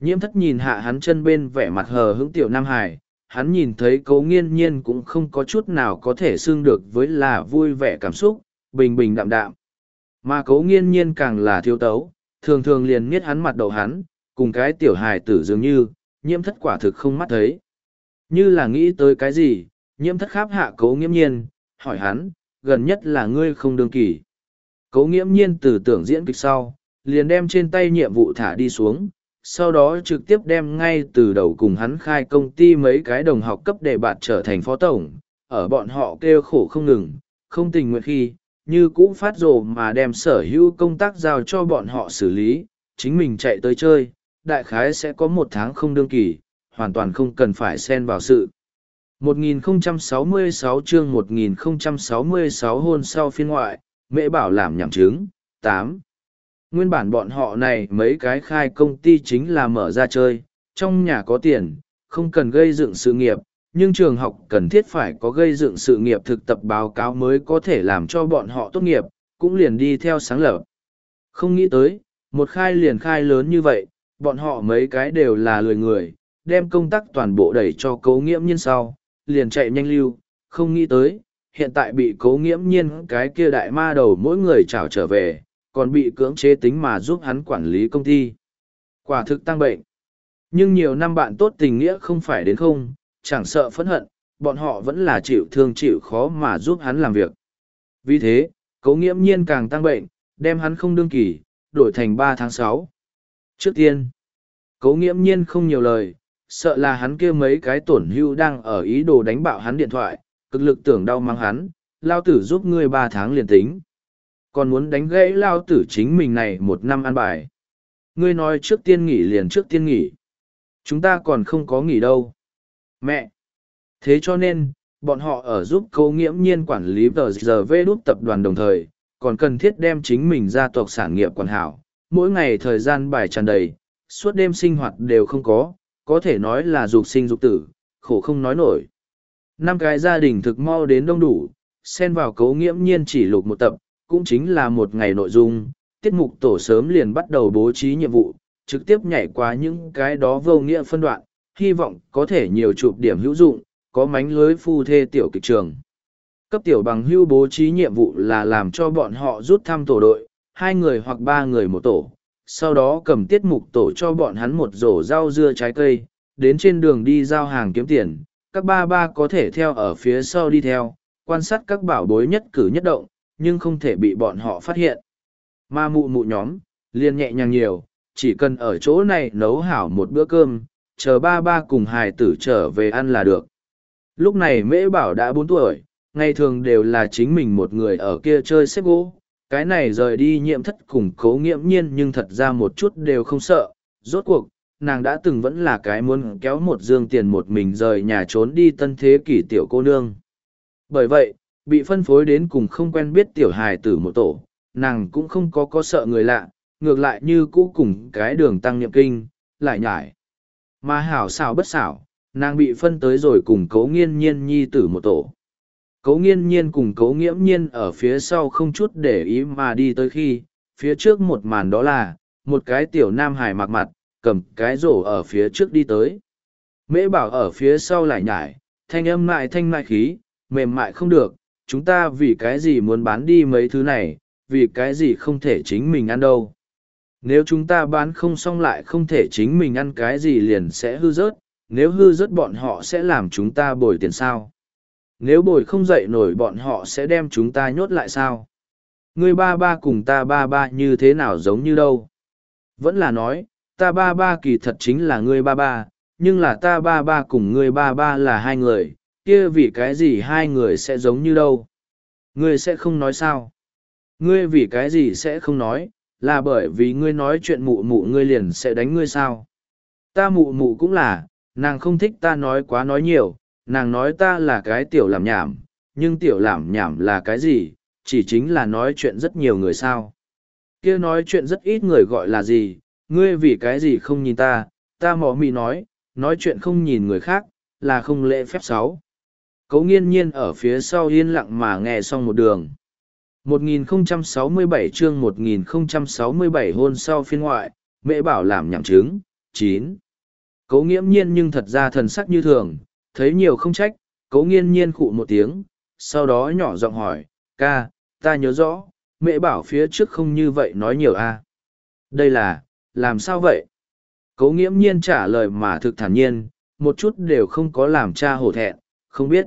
Nhiễm thất nhìn hạ hắn chân bên vẻ mặt hờ hững tiểu Nam Hải, hắn nhìn thấy cấu nghiên nhiên cũng không có chút nào có thể xương được với là vui vẻ cảm xúc, bình bình đạm đạm. Mà cấu nghiên nhiên càng là thiếu tấu, thường thường liền miết hắn mặt đầu hắn, cùng cái tiểu hài tử dường như, nhiễm thất quả thực không mắt thấy. Như là nghĩ tới cái gì, nhiễm thất kháp hạ cấu nghiễm nhiên, hỏi hắn, gần nhất là ngươi không đương kỳ cố nghiễm nhiên từ tưởng diễn kịch sau, liền đem trên tay nhiệm vụ thả đi xuống, sau đó trực tiếp đem ngay từ đầu cùng hắn khai công ty mấy cái đồng học cấp đề bạt trở thành phó tổng, ở bọn họ kêu khổ không ngừng, không tình nguyện khi, như cũ phát rồ mà đem sở hữu công tác giao cho bọn họ xử lý, chính mình chạy tới chơi, đại khái sẽ có một tháng không đương kỳ, hoàn toàn không cần phải xen vào sự. 1066 chương 1066 hôn sau phiên ngoại, mẹ bảo làm nhảm chứng, 8. Nguyên bản bọn họ này mấy cái khai công ty chính là mở ra chơi, trong nhà có tiền, không cần gây dựng sự nghiệp, nhưng trường học cần thiết phải có gây dựng sự nghiệp thực tập báo cáo mới có thể làm cho bọn họ tốt nghiệp, cũng liền đi theo sáng lập. Không nghĩ tới, một khai liền khai lớn như vậy, bọn họ mấy cái đều là lười người, đem công tác toàn bộ đẩy cho cấu nghiễm nhiên sau, liền chạy nhanh lưu, không nghĩ tới, hiện tại bị cố nghiễm nhiên cái kia đại ma đầu mỗi người trảo trở về, còn bị cưỡng chế tính mà giúp hắn quản lý công ty. Quả thực tăng bệnh. Nhưng nhiều năm bạn tốt tình nghĩa không phải đến không, chẳng sợ phẫn hận, bọn họ vẫn là chịu thương chịu khó mà giúp hắn làm việc. Vì thế, cố nghiễm nhiên càng tăng bệnh, đem hắn không đương kỳ, đổi thành ba tháng sáu. Trước tiên, cố nghiễm nhiên không nhiều lời, sợ là hắn kia mấy cái tổn hưu đang ở ý đồ đánh bạo hắn điện thoại, cực lực tưởng đau mang hắn, lao tử giúp ngươi ba tháng liền tính còn muốn đánh gãy lao tử chính mình này một năm ăn bài. Ngươi nói trước tiên nghỉ liền trước tiên nghỉ. Chúng ta còn không có nghỉ đâu. Mẹ! Thế cho nên, bọn họ ở giúp câu nghiễm nhiên quản lý tờ giờ vê đút tập đoàn đồng thời, còn cần thiết đem chính mình ra tộc sản nghiệp quản hảo. Mỗi ngày thời gian bài tràn đầy, suốt đêm sinh hoạt đều không có, có thể nói là dục sinh dục tử, khổ không nói nổi. Năm cái gia đình thực mau đến đông đủ, xen vào cấu nghiễm nhiên chỉ lục một tập, cũng chính là một ngày nội dung, tiết mục tổ sớm liền bắt đầu bố trí nhiệm vụ, trực tiếp nhảy qua những cái đó vô nghĩa phân đoạn, hy vọng có thể nhiều chụp điểm hữu dụng, có mánh lưới phu thê tiểu kịch trường. Cấp tiểu bằng hưu bố trí nhiệm vụ là làm cho bọn họ rút thăm tổ đội, hai người hoặc ba người một tổ, sau đó cầm tiết mục tổ cho bọn hắn một rổ rau dưa trái cây, đến trên đường đi giao hàng kiếm tiền, các ba ba có thể theo ở phía sau đi theo, quan sát các bảo bối nhất cử nhất động, nhưng không thể bị bọn họ phát hiện. Ma mụ mụ nhóm, liền nhẹ nhàng nhiều, chỉ cần ở chỗ này nấu hảo một bữa cơm, chờ ba ba cùng hài tử trở về ăn là được. Lúc này mễ bảo đã bốn tuổi, ngày thường đều là chính mình một người ở kia chơi xếp gỗ. Cái này rời đi nhiễm thất cùng cố nghiễm nhiên nhưng thật ra một chút đều không sợ. Rốt cuộc, nàng đã từng vẫn là cái muốn kéo một dương tiền một mình rời nhà trốn đi tân thế kỷ tiểu cô nương. Bởi vậy, bị phân phối đến cùng không quen biết tiểu hài tử một tổ, nàng cũng không có có sợ người lạ, ngược lại như cũ cùng cái đường tăng nhậm kinh, lại nhải. Mà hảo xảo bất xảo, nàng bị phân tới rồi cùng cấu nghiên nhiên nhi tử một tổ. Cấu nghiên nhiên cùng cấu nghiễm nhiên ở phía sau không chút để ý mà đi tới khi, phía trước một màn đó là, một cái tiểu nam hải mặc mặt, cầm cái rổ ở phía trước đi tới. Mễ bảo ở phía sau lại nhải, thanh âm lại thanh mại khí, mềm mại không được, chúng ta vì cái gì muốn bán đi mấy thứ này, vì cái gì không thể chính mình ăn đâu. Nếu chúng ta bán không xong lại không thể chính mình ăn cái gì liền sẽ hư rớt, nếu hư rớt bọn họ sẽ làm chúng ta bồi tiền sao? Nếu bồi không dậy nổi bọn họ sẽ đem chúng ta nhốt lại sao? Người ba ba cùng ta ba ba như thế nào giống như đâu? Vẫn là nói, ta ba ba kỳ thật chính là ngươi ba ba, nhưng là ta ba ba cùng ngươi ba ba là hai người, kia vì cái gì hai người sẽ giống như đâu? Ngươi sẽ không nói sao? Ngươi vì cái gì sẽ không nói, là bởi vì ngươi nói chuyện mụ mụ ngươi liền sẽ đánh ngươi sao? Ta mụ mụ cũng là, nàng không thích ta nói quá nói nhiều, nàng nói ta là cái tiểu làm nhảm, nhưng tiểu làm nhảm là cái gì, chỉ chính là nói chuyện rất nhiều người sao. kia nói chuyện rất ít người gọi là gì, ngươi vì cái gì không nhìn ta, ta mỏ mị nói, nói chuyện không nhìn người khác, là không lễ phép sáu. Cấu nghiên nhiên ở phía sau yên lặng mà nghe xong một đường. 1067 chương 1067 hôn sau phiên ngoại, mẹ bảo làm nhảm chứng, 9. Cấu nghiễm nhiên nhưng thật ra thần sắc như thường, thấy nhiều không trách, cấu nghiên nhiên khụ một tiếng, sau đó nhỏ giọng hỏi, ca, ta nhớ rõ, mẹ bảo phía trước không như vậy nói nhiều a Đây là, làm sao vậy? Cấu nghiễm nhiên trả lời mà thực thản nhiên, một chút đều không có làm cha hổ thẹn, không biết.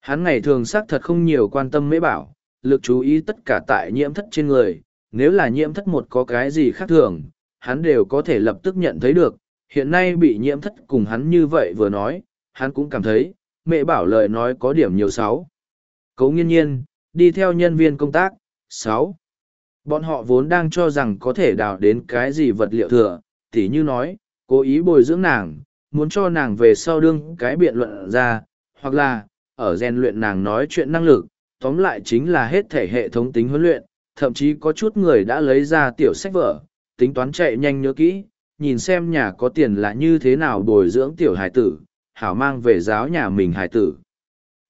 Hắn ngày thường xác thật không nhiều quan tâm mễ bảo, lực chú ý tất cả tại nhiễm thất trên người, nếu là nhiễm thất một có cái gì khác thường, hắn đều có thể lập tức nhận thấy được, hiện nay bị nhiễm thất cùng hắn như vậy vừa nói, hắn cũng cảm thấy, mẹ bảo lời nói có điểm nhiều sáu. Cấu nghiên nhiên, đi theo nhân viên công tác, sáu. Bọn họ vốn đang cho rằng có thể đào đến cái gì vật liệu thừa, tỉ như nói, cố ý bồi dưỡng nàng, muốn cho nàng về sau đương cái biện luận ra, hoặc là, ở rèn luyện nàng nói chuyện năng lực, tóm lại chính là hết thể hệ thống tính huấn luyện, thậm chí có chút người đã lấy ra tiểu sách vở, tính toán chạy nhanh nhớ kỹ, nhìn xem nhà có tiền là như thế nào bồi dưỡng tiểu hải tử, hảo mang về giáo nhà mình hải tử.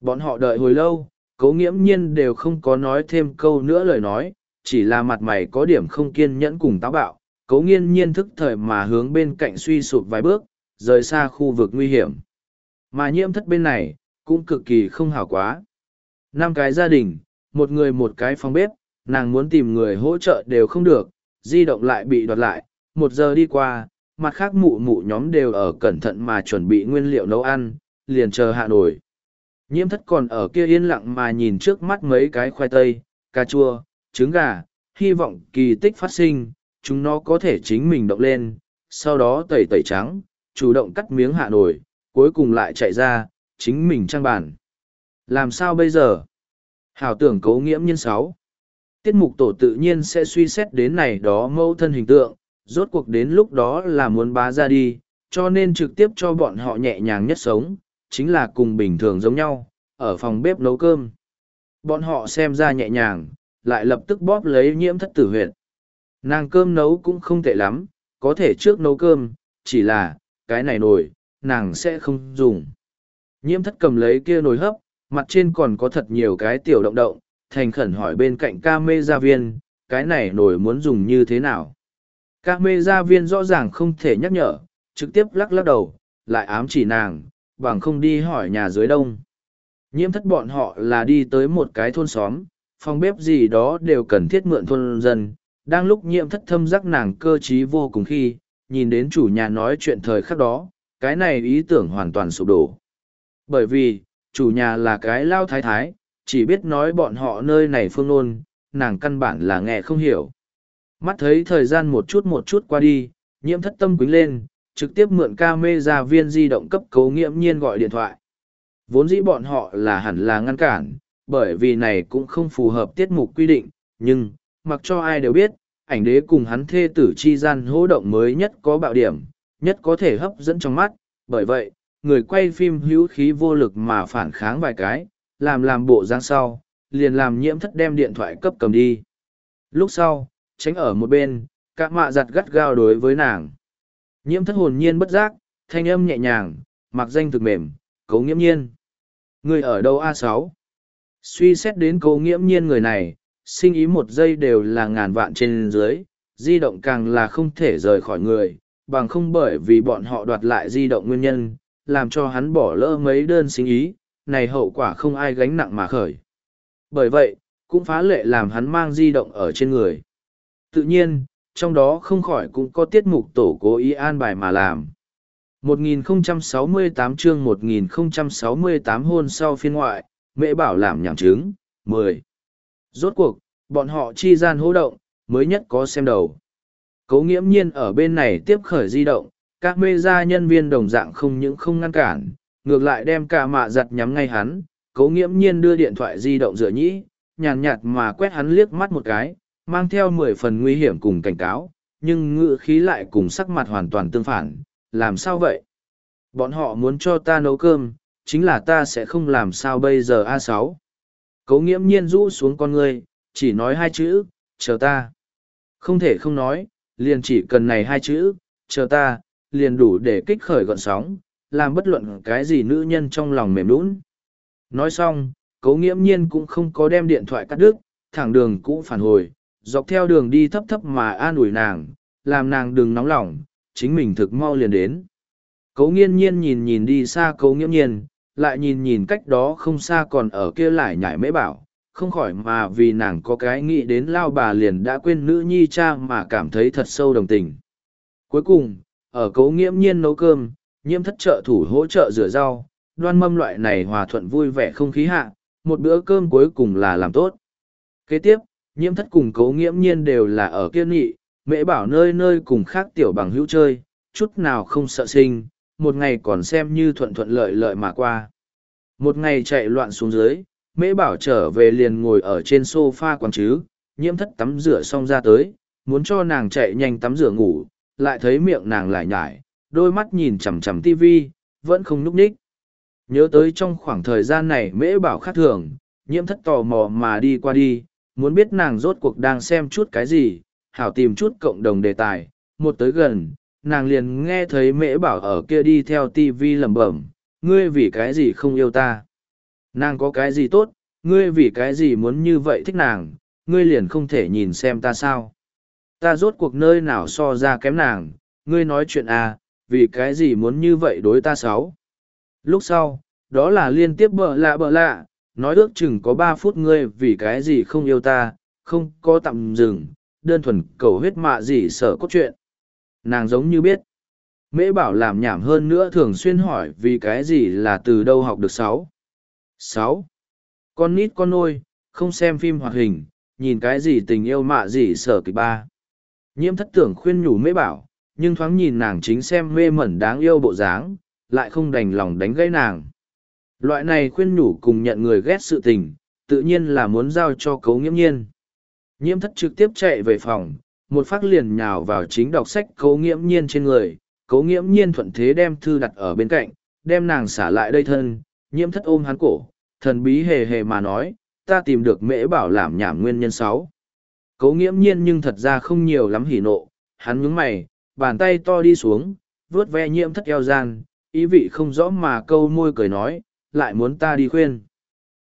Bọn họ đợi hồi lâu, cố nghiễm nhiên đều không có nói thêm câu nữa lời nói, chỉ là mặt mày có điểm không kiên nhẫn cùng táo bạo, cố nghiên nhiên thức thời mà hướng bên cạnh suy sụp vài bước, rời xa khu vực nguy hiểm. Mà nhiễm thất bên này, cũng cực kỳ không hảo quá. Năm cái gia đình, một người một cái phòng bếp, nàng muốn tìm người hỗ trợ đều không được, di động lại bị đoạt lại, một giờ đi qua, mặt khác mụ mụ nhóm đều ở cẩn thận mà chuẩn bị nguyên liệu nấu ăn, liền chờ hạ nổi. Nhiễm thất còn ở kia yên lặng mà nhìn trước mắt mấy cái khoai tây, cà chua, trứng gà, hy vọng kỳ tích phát sinh, chúng nó có thể chính mình động lên, sau đó tẩy tẩy trắng, chủ động cắt miếng hạ nổi, cuối cùng lại chạy ra, chính mình trang bản. Làm sao bây giờ? Hảo tưởng cấu nghiễm nhân sáu. Tiết mục tổ tự nhiên sẽ suy xét đến này đó mâu thân hình tượng, rốt cuộc đến lúc đó là muốn bá ra đi, cho nên trực tiếp cho bọn họ nhẹ nhàng nhất sống, chính là cùng bình thường giống nhau, ở phòng bếp nấu cơm. Bọn họ xem ra nhẹ nhàng, lại lập tức bóp lấy nhiễm thất tử huyệt. Nàng cơm nấu cũng không tệ lắm, có thể trước nấu cơm, chỉ là, cái này nồi, nàng sẽ không dùng. Nhiễm thất cầm lấy kia nồi hấp, mặt trên còn có thật nhiều cái tiểu động động, thành khẩn hỏi bên cạnh ca mê gia viên, cái này nồi muốn dùng như thế nào. Ca mê gia viên rõ ràng không thể nhắc nhở, trực tiếp lắc lắc đầu, lại ám chỉ nàng, bằng không đi hỏi nhà dưới đông. Nhiễm thất bọn họ là đi tới một cái thôn xóm, phòng bếp gì đó đều cần thiết mượn thôn dân. Đang lúc nhiễm thất thâm giác nàng cơ trí vô cùng khi, nhìn đến chủ nhà nói chuyện thời khắc đó, cái này ý tưởng hoàn toàn sụp đổ. Bởi vì, chủ nhà là cái lao thái thái, chỉ biết nói bọn họ nơi này phương nôn, nàng căn bản là nghe không hiểu. Mắt thấy thời gian một chút một chút qua đi, nhiễm thất tâm quýnh lên, trực tiếp mượn ca mê ra viên di động cấp cấu nghiễm nhiên gọi điện thoại. Vốn dĩ bọn họ là hẳn là ngăn cản, bởi vì này cũng không phù hợp tiết mục quy định, nhưng, mặc cho ai đều biết, ảnh đế cùng hắn thê tử chi gian hỗ động mới nhất có bạo điểm, nhất có thể hấp dẫn trong mắt, bởi vậy, người quay phim hữu khí vô lực mà phản kháng vài cái, làm làm bộ dáng sau, liền làm nhiễm thất đem điện thoại cấp cầm đi. Lúc sau, tránh ở một bên, cả mạ giặt gắt gao đối với nàng. Nhiễm thất hồn nhiên bất giác, thanh âm nhẹ nhàng, mặc danh thực mềm, cấu nghiễm nhiên. Người ở đâu A6? Suy xét đến cố nghiễm nhiên người này, sinh ý một giây đều là ngàn vạn trên dưới, di động càng là không thể rời khỏi người, bằng không bởi vì bọn họ đoạt lại di động nguyên nhân, làm cho hắn bỏ lỡ mấy đơn sinh ý, này hậu quả không ai gánh nặng mà khởi. Bởi vậy, cũng phá lệ làm hắn mang di động ở trên người. Tự nhiên, trong đó không khỏi cũng có tiết mục tổ cố ý an bài mà làm. 1068 chương 1068 hôn sau phiên ngoại, mẹ bảo làm nhảm chứng, 10. Rốt cuộc, bọn họ chi gian hô động, mới nhất có xem đầu. Cố nghiễm nhiên ở bên này tiếp khởi di động, các mê gia nhân viên đồng dạng không những không ngăn cản, ngược lại đem cả mạ giặt nhắm ngay hắn, cố nghiễm nhiên đưa điện thoại di động dựa nhĩ, nhàn nhạt mà quét hắn liếc mắt một cái, mang theo mười phần nguy hiểm cùng cảnh cáo, nhưng ngự khí lại cùng sắc mặt hoàn toàn tương phản, làm sao vậy? Bọn họ muốn cho ta nấu cơm, chính là ta sẽ không làm sao bây giờ a sáu. Cố nghiễm nhiên rũ xuống con ngươi, chỉ nói hai chữ, chờ ta. Không thể không nói, liền chỉ cần này hai chữ, chờ ta, liền đủ để kích khởi gọn sóng, làm bất luận cái gì nữ nhân trong lòng mềm lún Nói xong, cấu nghiễm nhiên cũng không có đem điện thoại cắt đứt, thẳng đường cũng phản hồi, dọc theo đường đi thấp thấp mà an ủi nàng, làm nàng đừng nóng lòng, chính mình thực mau liền đến. Cấu nghiên nhiên nhìn nhìn đi xa cấu nghiễm nhiên, lại nhìn nhìn cách đó không xa còn ở kia lại nhải mễ bảo, không khỏi mà vì nàng có cái nghĩ đến lao bà liền đã quên nữ nhi cha mà cảm thấy thật sâu đồng tình. Cuối cùng, ở cấu nghiễm nhiên nấu cơm, nhiễm thất trợ thủ hỗ trợ rửa rau, đoan mâm loại này hòa thuận vui vẻ không khí hạ, một bữa cơm cuối cùng là làm tốt. Kế tiếp, nhiễm thất cùng cấu nghiễm nhiên đều là ở kiên nghị, mễ bảo nơi nơi cùng khác tiểu bằng hữu chơi, chút nào không sợ sinh, một ngày còn xem như thuận thuận lợi lợi mà qua. Một ngày chạy loạn xuống dưới, mễ bảo trở về liền ngồi ở trên sofa quán chứ, nhiễm thất tắm rửa xong ra tới, muốn cho nàng chạy nhanh tắm rửa ngủ, lại thấy miệng nàng lại nhải, đôi mắt nhìn chằm chằm tivi, vẫn không núp ních. Nhớ tới trong khoảng thời gian này mễ bảo khác thường, nhiễm thất tò mò mà đi qua đi, muốn biết nàng rốt cuộc đang xem chút cái gì, hảo tìm chút cộng đồng đề tài, một tới gần, nàng liền nghe thấy mễ bảo ở kia đi theo tivi lẩm bẩm, ngươi vì cái gì không yêu ta. Nàng có cái gì tốt, ngươi vì cái gì muốn như vậy thích nàng, ngươi liền không thể nhìn xem ta sao. Ta rốt cuộc nơi nào so ra kém nàng, ngươi nói chuyện à, vì cái gì muốn như vậy đối ta sáu. Lúc sau, đó là liên tiếp bợ lạ bợ lạ, nói ước chừng có ba phút ngươi vì cái gì không yêu ta, không có tạm dừng, đơn thuần cầu huyết mạ gì sợ cốt truyện. Nàng giống như biết. Mễ bảo làm nhảm hơn nữa thường xuyên hỏi vì cái gì là từ đâu học được sáu. Sáu. Con nít con nôi, không xem phim hoạt hình, nhìn cái gì tình yêu mạ gì sở kịch ba. Nhiễm thất tưởng khuyên nhủ mễ bảo, nhưng thoáng nhìn nàng chính xem mê mẩn đáng yêu bộ dáng, lại không đành lòng đánh gãy nàng. Loại này khuyên nhủ cùng nhận người ghét sự tình, tự nhiên là muốn giao cho cấu nghiễm nhiên. Nhiễm thất trực tiếp chạy về phòng, một phát liền nhào vào chính đọc sách cấu nghiễm nhiên trên người, cấu nghiễm nhiên thuận thế đem thư đặt ở bên cạnh, đem nàng xả lại đây thân, nhiễm thất ôm hắn cổ, thần bí hề hề mà nói, ta tìm được mễ bảo làm nhảm nguyên nhân sáu. Cấu nghiễm nhiên nhưng thật ra không nhiều lắm hỉ nộ, hắn nhướng mày, bàn tay to đi xuống, vuốt ve nhiễm thất eo gian, ý vị không rõ mà câu môi cười nói, lại muốn ta đi khuyên.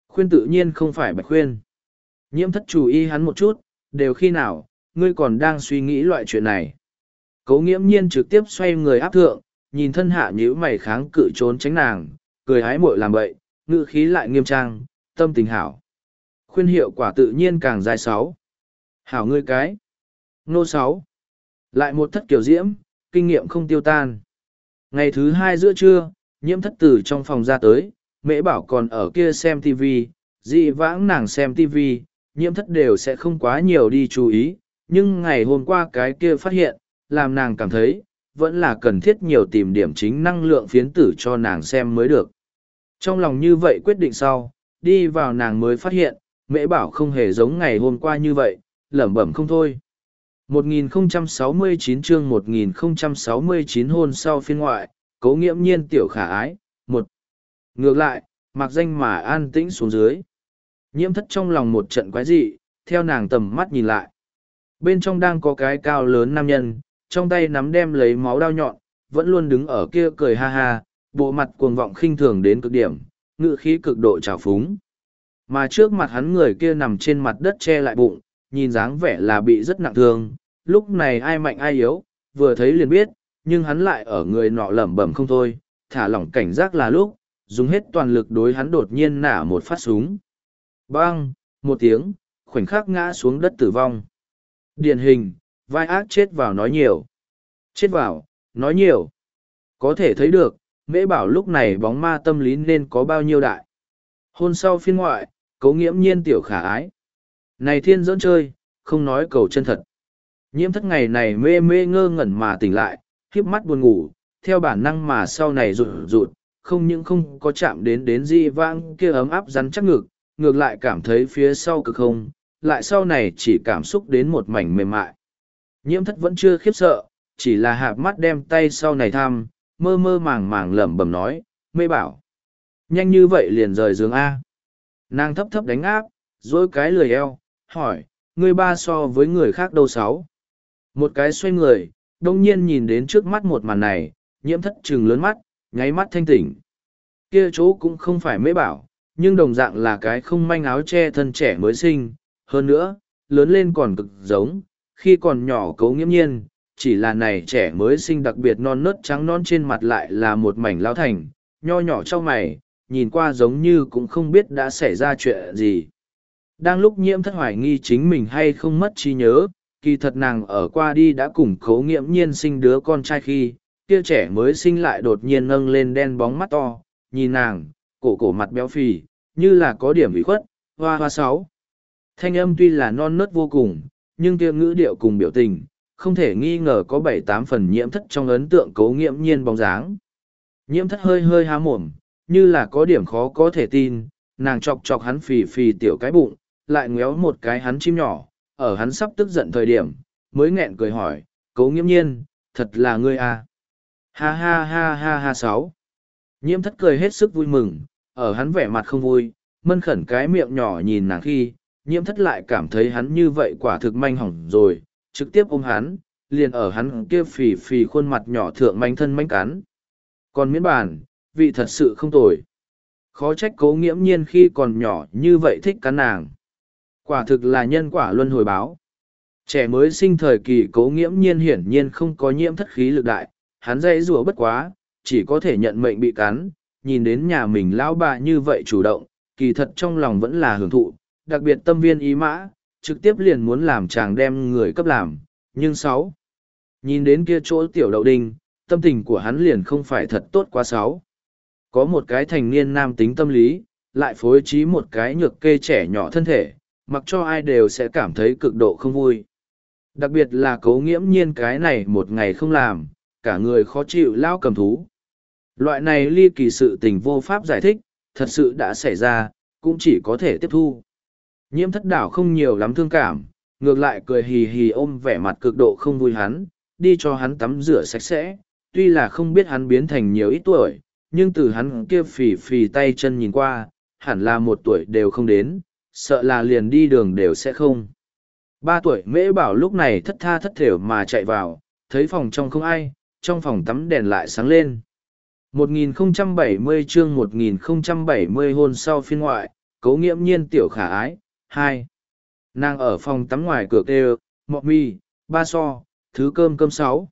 Khuyên tự nhiên không phải bạch khuyên. Nhiễm thất chủ ý hắn một chút, đều khi nào, ngươi còn đang suy nghĩ loại chuyện này. Cấu nghiễm nhiên trực tiếp xoay người áp thượng, nhìn thân hạ nhíu mày kháng cự trốn tránh nàng, cười hái muội làm bậy, ngữ khí lại nghiêm trang, tâm tình hảo. Khuyên hiệu quả tự nhiên càng dài sáu. Hảo ngươi cái. Nô sáu. Lại một thất kiểu diễm, kinh nghiệm không tiêu tan. Ngày thứ hai giữa trưa, nhiễm thất tử trong phòng ra tới, mễ bảo còn ở kia xem TV, dị vãng nàng xem TV, nhiễm thất đều sẽ không quá nhiều đi chú ý, nhưng ngày hôm qua cái kia phát hiện, làm nàng cảm thấy, vẫn là cần thiết nhiều tìm điểm chính năng lượng phiến tử cho nàng xem mới được. Trong lòng như vậy quyết định sau, đi vào nàng mới phát hiện, mễ bảo không hề giống ngày hôm qua như vậy, lẩm bẩm không thôi. 1069 chương 1069 hôn sau phiên ngoại, cố nghiễm nhiên tiểu khả ái, một. Ngược lại, mặc danh mà an tĩnh xuống dưới. Nhiễm thất trong lòng một trận quái dị, theo nàng tầm mắt nhìn lại. Bên trong đang có cái cao lớn nam nhân, trong tay nắm đem lấy máu đao nhọn, vẫn luôn đứng ở kia cười ha ha, bộ mặt cuồng vọng khinh thường đến cực điểm, ngự khí cực độ trào phúng. Mà trước mặt hắn người kia nằm trên mặt đất che lại bụng, nhìn dáng vẻ là bị rất nặng thương, lúc này ai mạnh ai yếu, vừa thấy liền biết, nhưng hắn lại ở người nọ lẩm bẩm không thôi, thả lỏng cảnh giác là lúc, dùng hết toàn lực đối hắn đột nhiên nả một phát súng. Bang, một tiếng, khoảnh khắc ngã xuống đất tử vong. Điển hình, vai ác chết vào nói nhiều. Chết vào, nói nhiều. Có thể thấy được, mễ bảo lúc này bóng ma tâm lý nên có bao nhiêu đại. Hôn sau phiên ngoại, cấu nghiễm nhiên tiểu khả ái. Này thiên dẫn chơi, không nói cầu chân thật. Nhiễm thất ngày này mê mê ngơ ngẩn mà tỉnh lại, khiếp mắt buồn ngủ, theo bản năng mà sau này rụt rụt, không những không có chạm đến đến di vang kia ấm áp rắn chắc ngực, ngược lại cảm thấy phía sau cực không, lại sau này chỉ cảm xúc đến một mảnh mềm mại. Nhiễm thất vẫn chưa khiếp sợ, chỉ là hạp mắt đem tay sau này tham, mơ mơ màng màng lẩm bẩm nói, mê bảo. Nhanh như vậy liền rời giường A. Nàng thấp thấp đánh áp, dối cái lười eo, hỏi, người ba so với người khác đâu sáu. Một cái xoay người, đông nhiên nhìn đến trước mắt một màn này, nhiễm thất trừng lớn mắt, nháy mắt thanh tỉnh. Kia chỗ cũng không phải mê bảo, nhưng đồng dạng là cái không manh áo che thân trẻ mới sinh. Hơn nữa, lớn lên còn cực giống, khi còn nhỏ cấu nghiễm nhiên, chỉ là này trẻ mới sinh đặc biệt non nớt trắng non trên mặt lại là một mảnh lao thành, nho nhỏ trong mày, nhìn qua giống như cũng không biết đã xảy ra chuyện gì. Đang lúc nhiễm thất hoài nghi chính mình hay không mất trí nhớ, kỳ thật nàng ở qua đi đã cùng khấu nghiễm nhiên sinh đứa con trai khi, kia trẻ mới sinh lại đột nhiên nâng lên đen bóng mắt to, nhìn nàng, cổ cổ mặt béo phì, như là có điểm bị khuất, hoa hoa sáu. Thanh âm tuy là non nớt vô cùng, nhưng kia ngữ điệu cùng biểu tình, không thể nghi ngờ có bảy tám phần nhiễm thất trong ấn tượng cấu nghiễm nhiên bóng dáng. Nhiễm thất hơi hơi há mồm, như là có điểm khó có thể tin, nàng chọc chọc hắn phì phì tiểu cái bụng, lại ngéo một cái hắn chim nhỏ, ở hắn sắp tức giận thời điểm, mới nghẹn cười hỏi, cấu nghiễm nhiên, thật là ngươi à. Ha ha ha ha ha sáu. Nhiễm thất cười hết sức vui mừng, ở hắn vẻ mặt không vui, mân khẩn cái miệng nhỏ nhìn nàng khi, nhiễm thất lại cảm thấy hắn như vậy quả thực manh hỏng rồi, trực tiếp ôm hắn, liền ở hắn kia phì phì khuôn mặt nhỏ thượng manh thân manh cắn. Còn miễn bàn, vị thật sự không tồi. Khó trách cố nghiễm nhiên khi còn nhỏ như vậy thích cắn nàng. Quả thực là nhân quả luân hồi báo. Trẻ mới sinh thời kỳ cố nghiễm nhiên hiển nhiên không có nhiễm thất khí lực đại, hắn dây rùa bất quá, chỉ có thể nhận mệnh bị cắn, nhìn đến nhà mình lão bà như vậy chủ động, kỳ thật trong lòng vẫn là hưởng thụ, đặc biệt tâm viên ý mã, trực tiếp liền muốn làm chàng đem người cấp làm, nhưng sáu. Nhìn đến kia chỗ tiểu đậu đinh, tâm tình của hắn liền không phải thật tốt quá sáu. Có một cái thành niên nam tính tâm lý, lại phối trí một cái nhược kê trẻ nhỏ thân thể, mặc cho ai đều sẽ cảm thấy cực độ không vui. Đặc biệt là cấu nghiễm nhiên cái này một ngày không làm, cả người khó chịu lao cầm thú. Loại này ly kỳ sự tình vô pháp giải thích, thật sự đã xảy ra, cũng chỉ có thể tiếp thu. Nhiễm thất đảo không nhiều lắm thương cảm, ngược lại cười hì hì ôm vẻ mặt cực độ không vui hắn, đi cho hắn tắm rửa sạch sẽ, tuy là không biết hắn biến thành nhiều ít tuổi, nhưng từ hắn kia phì phì tay chân nhìn qua, hẳn là một tuổi đều không đến, sợ là liền đi đường đều sẽ không. Ba tuổi mễ bảo lúc này thất tha thất thểu mà chạy vào, thấy phòng trong không ai, trong phòng tắm đèn lại sáng lên. 1070 chương 1070 hôn sau phiên ngoại, cấu nghiễm nhiên tiểu khả ái, hai Nàng ở phòng tắm ngoài cửa kêu, mọ mi, ba so, thứ cơm cơm sáu.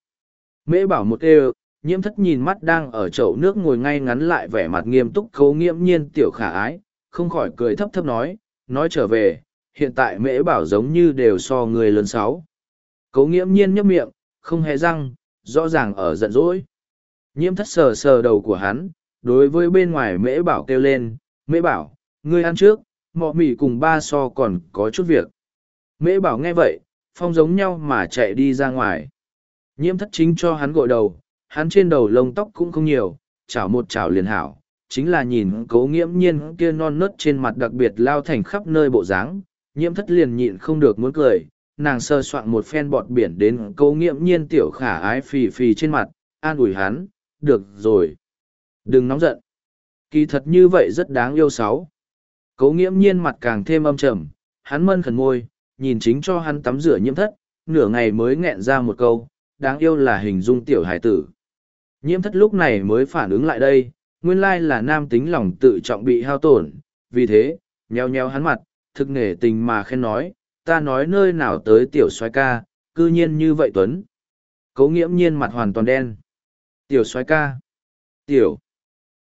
Mễ bảo một kêu, nhiễm thất nhìn mắt đang ở chậu nước ngồi ngay ngắn lại vẻ mặt nghiêm túc khấu nghiễm nhiên tiểu khả ái, không khỏi cười thấp thấp nói, nói trở về, hiện tại mễ bảo giống như đều so người lớn sáu. Cấu nghiễm nhiên nhấp miệng, không hề răng, rõ ràng ở giận dỗi. Nhiễm thất sờ sờ đầu của hắn, đối với bên ngoài mễ bảo kêu lên, mễ bảo, ngươi ăn trước, mọ mỉ cùng ba so còn có chút việc. Mễ bảo nghe vậy, phong giống nhau mà chạy đi ra ngoài. Nhiễm thất chính cho hắn gội đầu, hắn trên đầu lông tóc cũng không nhiều, chảo một chảo liền hảo, chính là nhìn cố nghiễm nhiên kia non nớt trên mặt đặc biệt lao thành khắp nơi bộ dáng, nhiễm thất liền nhịn không được muốn cười, nàng sơ soạn một phen bọt biển đến cố nghiễm nhiên tiểu khả ái phì phì trên mặt, an ủi hắn, được rồi. Đừng nóng giận. Kỳ thật như vậy rất đáng yêu sáu. Cố nghiễm nhiên mặt càng thêm âm trầm, hắn mân khẩn môi, nhìn chính cho hắn tắm rửa nhiễm thất, nửa ngày mới nghẹn ra một câu, đáng yêu là hình dung tiểu hải tử. Nhiễm thất lúc này mới phản ứng lại đây, nguyên lai là nam tính lòng tự trọng bị hao tổn, vì thế, nheo nheo hắn mặt, thực nể tình mà khen nói, ta nói nơi nào tới tiểu soái ca, cư nhiên như vậy Tuấn. Cố nghiễm nhiên mặt hoàn toàn đen. Tiểu soái ca. Tiểu.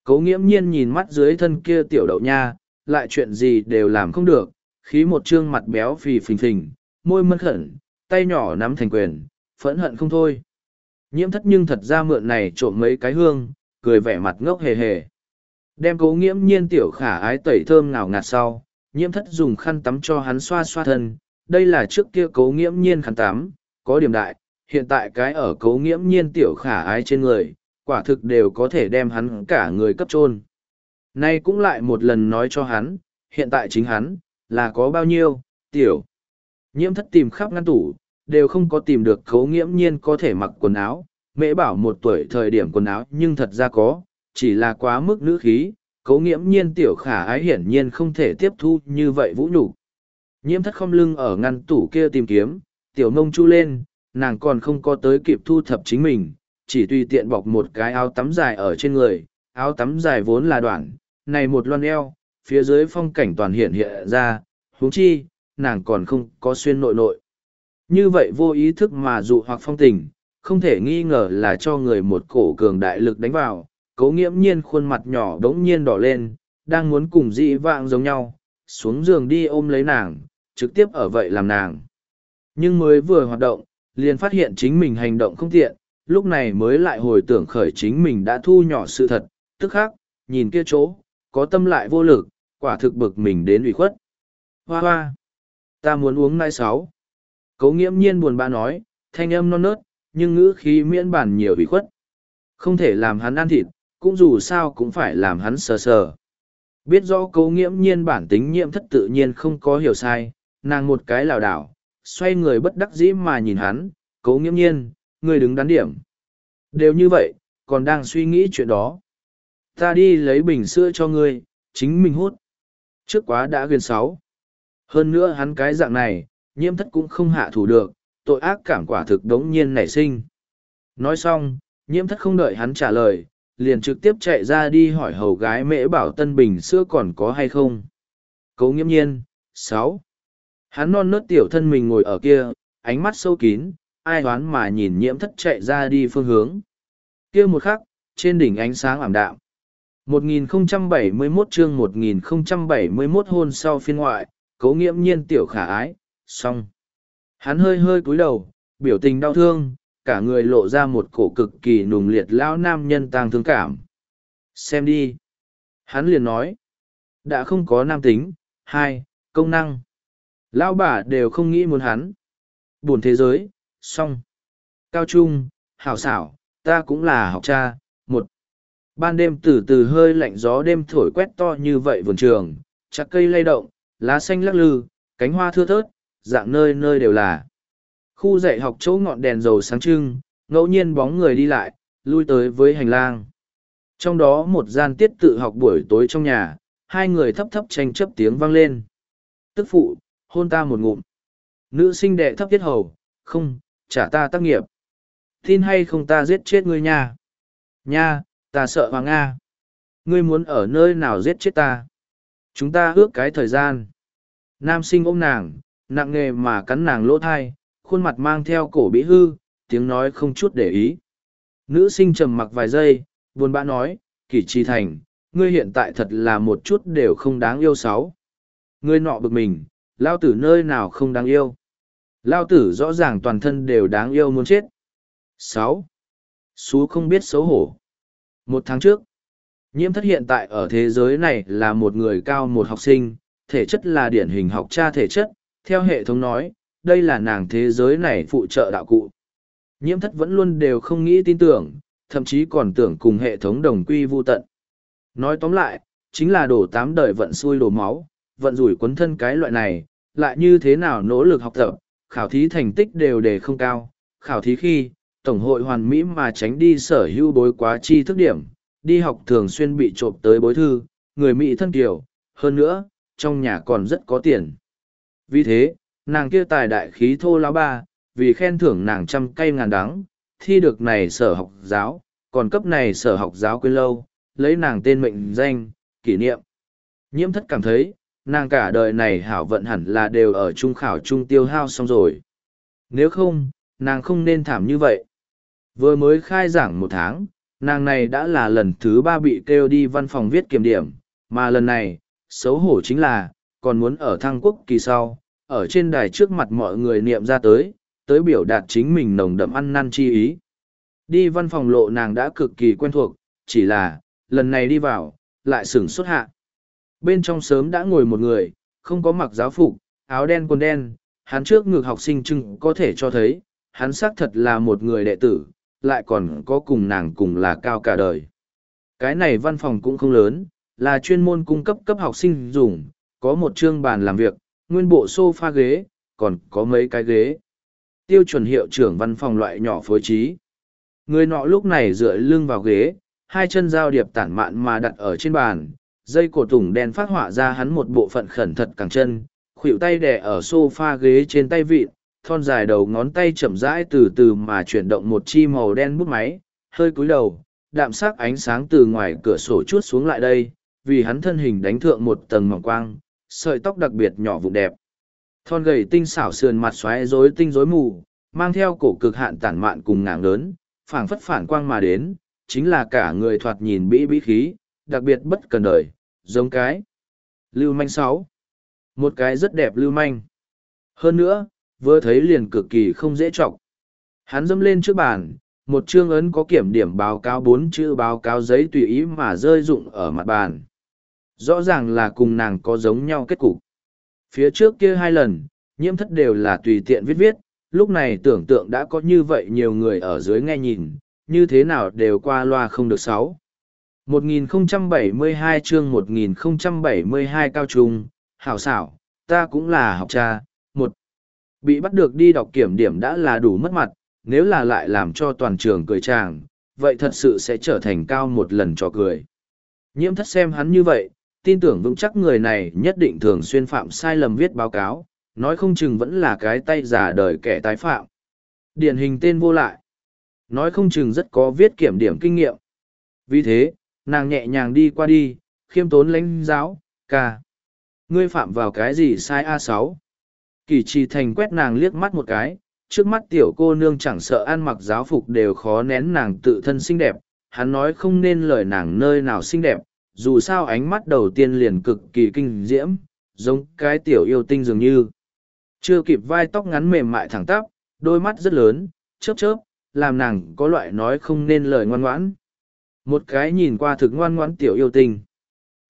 Cố nghiễm nhiên nhìn mắt dưới thân kia tiểu đậu nha, lại chuyện gì đều làm không được, khí một trương mặt béo phì phình phình, môi mân khẩn, tay nhỏ nắm thành quyền, phẫn hận không thôi. Nhiễm thất nhưng thật ra mượn này trộm mấy cái hương, cười vẻ mặt ngốc hề hề. Đem cố nghiễm nhiên tiểu khả ái tẩy thơm ngào ngạt sau, nhiễm thất dùng khăn tắm cho hắn xoa xoa thân. Đây là trước kia cố nghiễm nhiên khăn tắm, có điểm đại, hiện tại cái ở cố nghiễm nhiên tiểu khả ái trên người, quả thực đều có thể đem hắn cả người cấp trôn. Nay cũng lại một lần nói cho hắn, hiện tại chính hắn, là có bao nhiêu, tiểu. Nhiễm thất tìm khắp ngăn tủ, đều không có tìm được khấu nghiễm nhiên có thể mặc quần áo. Mễ bảo một tuổi thời điểm quần áo nhưng thật ra có, chỉ là quá mức nữ khí, cấu nghiễm nhiên tiểu khả ái hiển nhiên không thể tiếp thu như vậy vũ nhục nhiễm thất không lưng ở ngăn tủ kia tìm kiếm tiểu nông chu lên nàng còn không có tới kịp thu thập chính mình chỉ tùy tiện bọc một cái áo tắm dài ở trên người áo tắm dài vốn là đoạn này một loan eo, phía dưới phong cảnh toàn hiện hiện ra, huống chi, nàng còn không có xuyên nội nội. Như vậy vô ý thức mà dụ hoặc phong tình, không thể nghi ngờ là cho người một cổ cường đại lực đánh vào, cố nghiễm nhiên khuôn mặt nhỏ đống nhiên đỏ lên, đang muốn cùng dị vạng giống nhau, xuống giường đi ôm lấy nàng, trực tiếp ở vậy làm nàng. Nhưng mới vừa hoạt động, liền phát hiện chính mình hành động không tiện, lúc này mới lại hồi tưởng khởi chính mình đã thu nhỏ sự thật, tức khác nhìn kia chỗ có tâm lại vô lực quả thực bực mình đến ủy khuất hoa hoa ta muốn uống nai sáu cấu nghiễm nhiên buồn bã nói thanh âm non nớt nhưng ngữ khí miễn bản nhiều ủy khuất không thể làm hắn ăn thịt cũng dù sao cũng phải làm hắn sờ sờ. Biết rõ cấu nghiễm nhiên bản tính nhiễm thất tự nhiên không có hiểu sai, nàng một cái lảo đảo, xoay người bất đắc dĩ mà nhìn hắn, cấu nghiễm nhiên, người đứng đắn điểm. Đều như vậy, còn đang suy nghĩ chuyện đó. Ta đi lấy bình sữa cho ngươi, chính mình hút. Trước quá đã ghiền sáu. Hơn nữa hắn cái dạng này, nhiễm thất cũng không hạ thủ được, tội ác cảm quả thực đống nhiên nảy sinh. Nói xong, nhiễm thất không đợi hắn trả lời, liền trực tiếp chạy ra đi hỏi hầu gái mễ bảo tân bình sữa còn có hay không cấu nghiễm nhiên sáu hắn non nớt tiểu thân mình ngồi ở kia ánh mắt sâu kín ai đoán mà nhìn nhiễm thất chạy ra đi phương hướng kia một khắc trên đỉnh ánh sáng ảm đạm 1071 chương 1071 hôn sau phiên ngoại, cấu nghiễm nhiên tiểu khả ái, xong. Hắn hơi hơi cúi đầu, biểu tình đau thương, cả người lộ ra một cổ cực kỳ nùng liệt lão nam nhân tang thương cảm. Xem đi. Hắn liền nói. Đã không có nam tính, hai, công năng. Lão bà đều không nghĩ muốn hắn. Buồn thế giới, xong. Cao trung, hảo xảo, ta cũng là học cha, một. Ban đêm từ từ hơi lạnh gió đêm thổi quét to như vậy vườn trường, chặt cây lay động, lá xanh lắc lư, cánh hoa thưa thớt, dạng nơi nơi đều là. Khu dạy học chỗ ngọn đèn dầu sáng trưng, ngẫu nhiên bóng người đi lại, lui tới với hành lang. Trong đó một gian tiết tự học buổi tối trong nhà, hai người thấp thấp tranh chấp tiếng vang lên. Tức phụ, hôn ta một ngụm. Nữ sinh đệ thấp tiết hầu, không, trả ta tác nghiệp. Tin hay không ta giết chết ngươi nha. Nha, ta sợ hoàng Nga. Ngươi muốn ở nơi nào giết chết ta. Chúng ta ước cái thời gian. Nam sinh ôm nàng, nặng nghề mà cắn nàng lỗ thai, khuôn mặt mang theo cổ bĩ hư, tiếng nói không chút để ý. Nữ sinh trầm mặc vài giây, buồn bã nói, kỷ trì thành, ngươi hiện tại thật là một chút đều không đáng yêu sáu. Ngươi nọ bực mình, lao tử nơi nào không đáng yêu. Lao tử rõ ràng toàn thân đều đáng yêu muốn chết. sáu Xú không biết xấu hổ. Một tháng trước, nhiễm thất hiện tại ở thế giới này là một người cao một học sinh, thể chất là điển hình học cha thể chất, theo hệ thống nói, đây là nàng thế giới này phụ trợ đạo cụ. Nhiễm thất vẫn luôn đều không nghĩ tin tưởng, thậm chí còn tưởng cùng hệ thống đồng quy vô tận. Nói tóm lại, chính là đổ tám đời vận xui đổ máu, vận rủi quấn thân cái loại này, lại như thế nào nỗ lực học tập, khảo thí thành tích đều đề không cao, khảo thí khi, Tổng hội hoàn mỹ mà tránh đi sở hữu bối quá chi thức điểm, đi học thường xuyên bị trộm tới bối thư, người Mỹ thân kiểu, hơn nữa, trong nhà còn rất có tiền. Vì thế, nàng kia tài đại khí thô lão ba, vì khen thưởng nàng trăm cây ngàn đắng, thi được này sở học giáo, còn cấp này sở học giáo quên lâu, lấy nàng tên mệnh danh, kỷ niệm. Nhiễm thất cảm thấy, nàng cả đời này hảo vận hẳn là đều ở trung khảo trung tiêu hao xong rồi. Nếu không, nàng không nên thảm như vậy. Vừa mới khai giảng một tháng, nàng này đã là lần thứ ba bị kêu đi văn phòng viết kiểm điểm, mà lần này, xấu hổ chính là, còn muốn ở thăng quốc kỳ sau, ở trên đài trước mặt mọi người niệm ra tới, tới biểu đạt chính mình nồng đậm ăn năn chi ý. Đi văn phòng lộ nàng đã cực kỳ quen thuộc, chỉ là, lần này đi vào, lại sửng xuất hạ. Bên trong sớm đã ngồi một người, không có mặc giáo phục, áo đen quần đen, hắn trước ngược học sinh trưng có thể cho thấy, hắn xác thật là một người đệ tử, lại còn có cùng nàng cùng là cao cả đời. Cái này văn phòng cũng không lớn, là chuyên môn cung cấp cấp học sinh dùng, có một chương bàn làm việc, nguyên bộ sofa ghế, còn có mấy cái ghế. Tiêu chuẩn hiệu trưởng văn phòng loại nhỏ phối trí. Người nọ lúc này dựa lưng vào ghế, hai chân giao điệp tản mạn mà đặt ở trên bàn, dây cổ tủng đen phát họa ra hắn một bộ phận khẩn thật càng chân, khuỷu tay đè ở sofa ghế trên tay vịn, thon dài đầu ngón tay chậm rãi từ từ mà chuyển động một chi màu đen bút máy, hơi cúi đầu, đạm sắc ánh sáng từ ngoài cửa sổ chút xuống lại đây, vì hắn thân hình đánh thượng một tầng mỏng quang, sợi tóc đặc biệt nhỏ vụ đẹp. Thon gầy tinh xảo sườn mặt xoáy rối tinh rối mù, mang theo cổ cực hạn tản mạn cùng ngảng lớn, phảng phất phản quang mà đến, chính là cả người thoạt nhìn bĩ bĩ khí, đặc biệt bất cần đời, giống cái. Lưu manh sáu. Một cái rất đẹp lưu manh. Hơn nữa, vừa thấy liền cực kỳ không dễ chọc, Hắn dâm lên trước bàn, một chương ấn có kiểm điểm báo cáo bốn chữ báo cáo giấy tùy ý mà rơi rụng ở mặt bàn. Rõ ràng là cùng nàng có giống nhau kết cục. Phía trước kia hai lần, nhiễm thất đều là tùy tiện viết viết, lúc này tưởng tượng đã có như vậy nhiều người ở dưới nghe nhìn, như thế nào đều qua loa không được sáu. 1072 chương 1072 cao trung, hảo xảo, ta cũng là học cha. Bị bắt được đi đọc kiểm điểm đã là đủ mất mặt, nếu là lại làm cho toàn trường cười chàng, vậy thật sự sẽ trở thành cao một lần cho cười. Nhiễm thất xem hắn như vậy, tin tưởng vững chắc người này nhất định thường xuyên phạm sai lầm viết báo cáo, nói không chừng vẫn là cái tay giả đời kẻ tái phạm. Điển hình tên vô lại. Nói không chừng rất có viết kiểm điểm kinh nghiệm. Vì thế, nàng nhẹ nhàng đi qua đi, khiêm tốn lãnh giáo, ca. Ngươi phạm vào cái gì sai a sáu? Kỳ trì thành quét nàng liếc mắt một cái, trước mắt tiểu cô nương chẳng sợ ăn mặc giáo phục đều khó nén nàng tự thân xinh đẹp, hắn nói không nên lời nàng nơi nào xinh đẹp, dù sao ánh mắt đầu tiên liền cực kỳ kinh diễm, giống cái tiểu yêu tinh dường như. Chưa kịp vai tóc ngắn mềm mại thẳng tắp, đôi mắt rất lớn, chớp chớp, làm nàng có loại nói không nên lời ngoan ngoãn. Một cái nhìn qua thực ngoan ngoãn tiểu yêu tinh.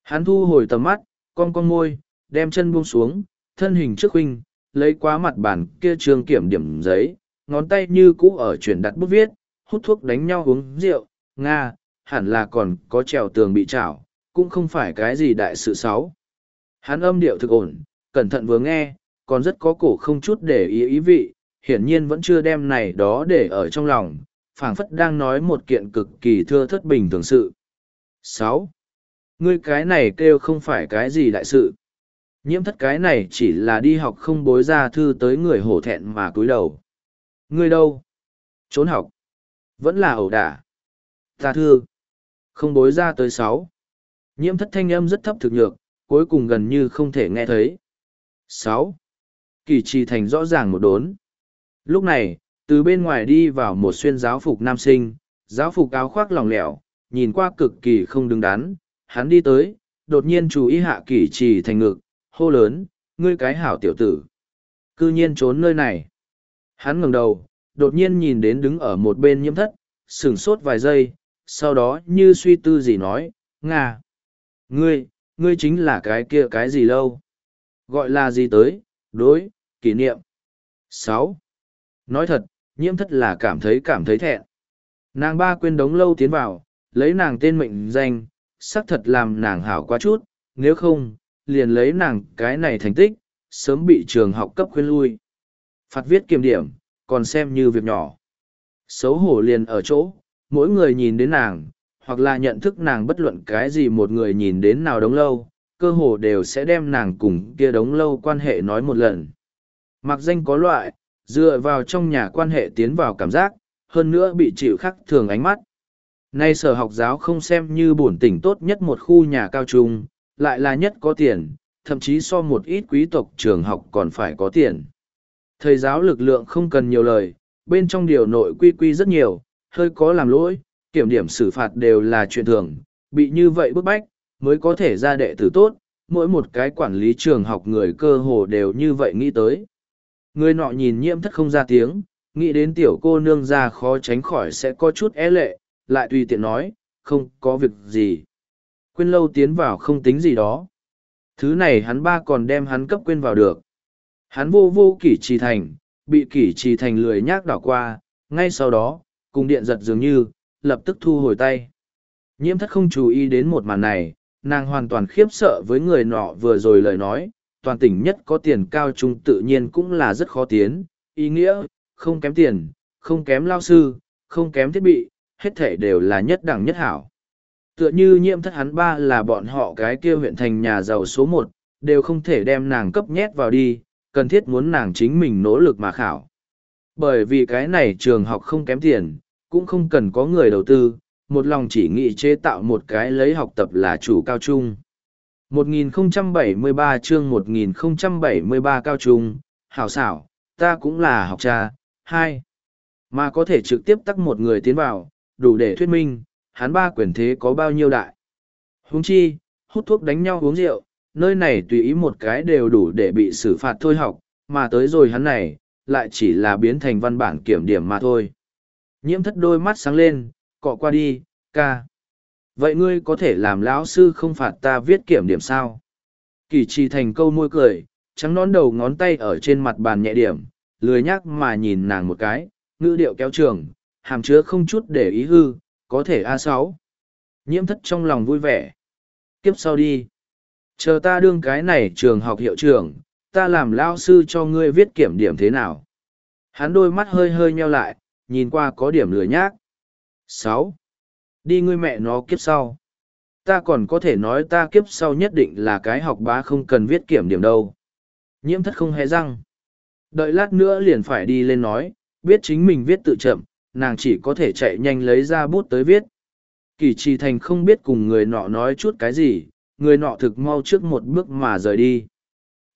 Hắn thu hồi tầm mắt, con con môi, đem chân buông xuống, thân hình trước huynh, lấy quá mặt bàn kia trường kiểm điểm giấy, ngón tay như cũ ở chuyển đặt bút viết, hút thuốc đánh nhau uống rượu, Nga, hẳn là còn có trèo tường bị chảo, cũng không phải cái gì đại sự xấu. Hắn âm điệu thực ổn, cẩn thận vừa nghe, còn rất có cổ không chút để ý ý vị, hiển nhiên vẫn chưa đem này đó để ở trong lòng, phảng phất đang nói một kiện cực kỳ thưa thất bình thường sự. sáu Ngươi cái này kêu không phải cái gì đại sự. Nhiễm thất cái này chỉ là đi học không bối ra thư tới người hổ thẹn mà cúi đầu. Ngươi đâu? Trốn học. Vẫn là ẩu đả. Ta thư. Không bối ra tới sáu. Nhiễm thất thanh âm rất thấp thực nhược, cuối cùng gần như không thể nghe thấy. sáu Kỳ trì thành rõ ràng một đốn. Lúc này, từ bên ngoài đi vào một xuyên giáo phục nam sinh, giáo phục áo khoác lỏng lẻo, nhìn qua cực kỳ không đứng đắn. Hắn đi tới, đột nhiên chú ý hạ kỳ trì thành ngực, hô lớn, ngươi cái hảo tiểu tử. Cư nhiên trốn nơi này. Hắn ngẩng đầu, đột nhiên nhìn đến đứng ở một bên nhiễm thất, sửng sốt vài giây, sau đó như suy tư gì nói, Nga. Ngươi, ngươi chính là cái kia cái gì lâu? Gọi là gì tới, đối, kỷ niệm. sáu Nói thật, nhiễm thất là cảm thấy cảm thấy thẹn. Nàng ba quên đống lâu tiến vào, lấy nàng tên mệnh danh, xác thật làm nàng hảo quá chút, nếu không, liền lấy nàng cái này thành tích, sớm bị trường học cấp khuyên lui. Phạt viết kiểm điểm, còn xem như việc nhỏ. Xấu hổ liền ở chỗ, mỗi người nhìn đến nàng, hoặc là nhận thức nàng bất luận cái gì một người nhìn đến nào đống lâu, cơ hồ đều sẽ đem nàng cùng kia đống lâu quan hệ nói một lần. Mặc danh có loại, dựa vào trong nhà quan hệ tiến vào cảm giác, hơn nữa bị chịu khắc thường ánh mắt. Nay sở học giáo không xem như bổn tỉnh tốt nhất một khu nhà cao trung, lại là nhất có tiền, thậm chí so một ít quý tộc trường học còn phải có tiền. Thầy giáo lực lượng không cần nhiều lời, bên trong điều nội quy quy rất nhiều, hơi có làm lỗi, kiểm điểm xử phạt đều là chuyện thường, bị như vậy bức bách, mới có thể ra đệ tử tốt, mỗi một cái quản lý trường học người cơ hồ đều như vậy nghĩ tới. Người nọ nhìn nhiễm thất không ra tiếng, nghĩ đến tiểu cô nương ra khó tránh khỏi sẽ có chút é lệ, lại tùy tiện nói, không có việc gì. Quên lâu tiến vào không tính gì đó. Thứ này hắn ba còn đem hắn cấp quên vào được. Hắn vô vô kỷ trì thành, bị kỷ trì thành lười nhác đảo qua, ngay sau đó, cùng điện giật dường như, lập tức thu hồi tay. Nhiễm thất không chú ý đến một màn này, nàng hoàn toàn khiếp sợ với người nọ vừa rồi lời nói, toàn tỉnh nhất có tiền cao trung tự nhiên cũng là rất khó tiến, ý nghĩa, không kém tiền, không kém lao sư, không kém thiết bị, hết thể đều là nhất đẳng nhất hảo. Tựa như nhiễm thất hắn ba là bọn họ cái kia huyện thành nhà giàu số một, đều không thể đem nàng cấp nhét vào đi, cần thiết muốn nàng chính mình nỗ lực mà khảo. Bởi vì cái này trường học không kém tiền, cũng không cần có người đầu tư, một lòng chỉ nghĩ chế tạo một cái lấy học tập là chủ cao trung. 1073 chương 1073 cao trung, hảo xảo, ta cũng là học trà, hai. Mà có thể trực tiếp tắt một người tiến vào, đủ để thuyết minh, hắn ba quyền thế có bao nhiêu đại. Huống chi, hút thuốc đánh nhau uống rượu, nơi này tùy ý một cái đều đủ để bị xử phạt thôi học, mà tới rồi hắn này, lại chỉ là biến thành văn bản kiểm điểm mà thôi. Nhiễm thất đôi mắt sáng lên, cọ qua đi, ca. Vậy ngươi có thể làm lão sư không phạt ta viết kiểm điểm sao? Kỳ trì thành câu môi cười, trắng nón đầu ngón tay ở trên mặt bàn nhẹ điểm, lười nhắc mà nhìn nàng một cái, ngữ điệu kéo trường, hàm chứa không chút để ý hư, có thể a sáu. Nhiễm thất trong lòng vui vẻ. Kiếp sau đi. Chờ ta đương cái này trường học hiệu trưởng, ta làm lao sư cho ngươi viết kiểm điểm thế nào. Hắn đôi mắt hơi hơi nheo lại, nhìn qua có điểm lười nhác. sáu Đi ngươi mẹ nó kiếp sau. Ta còn có thể nói ta kiếp sau nhất định là cái học bá không cần viết kiểm điểm đâu. Nhiễm thất không hề răng. Đợi lát nữa liền phải đi lên nói, biết chính mình viết tự chậm, nàng chỉ có thể chạy nhanh lấy ra bút tới viết. Kỳ trì thành không biết cùng người nọ nói chút cái gì, người nọ thực mau trước một bước mà rời đi.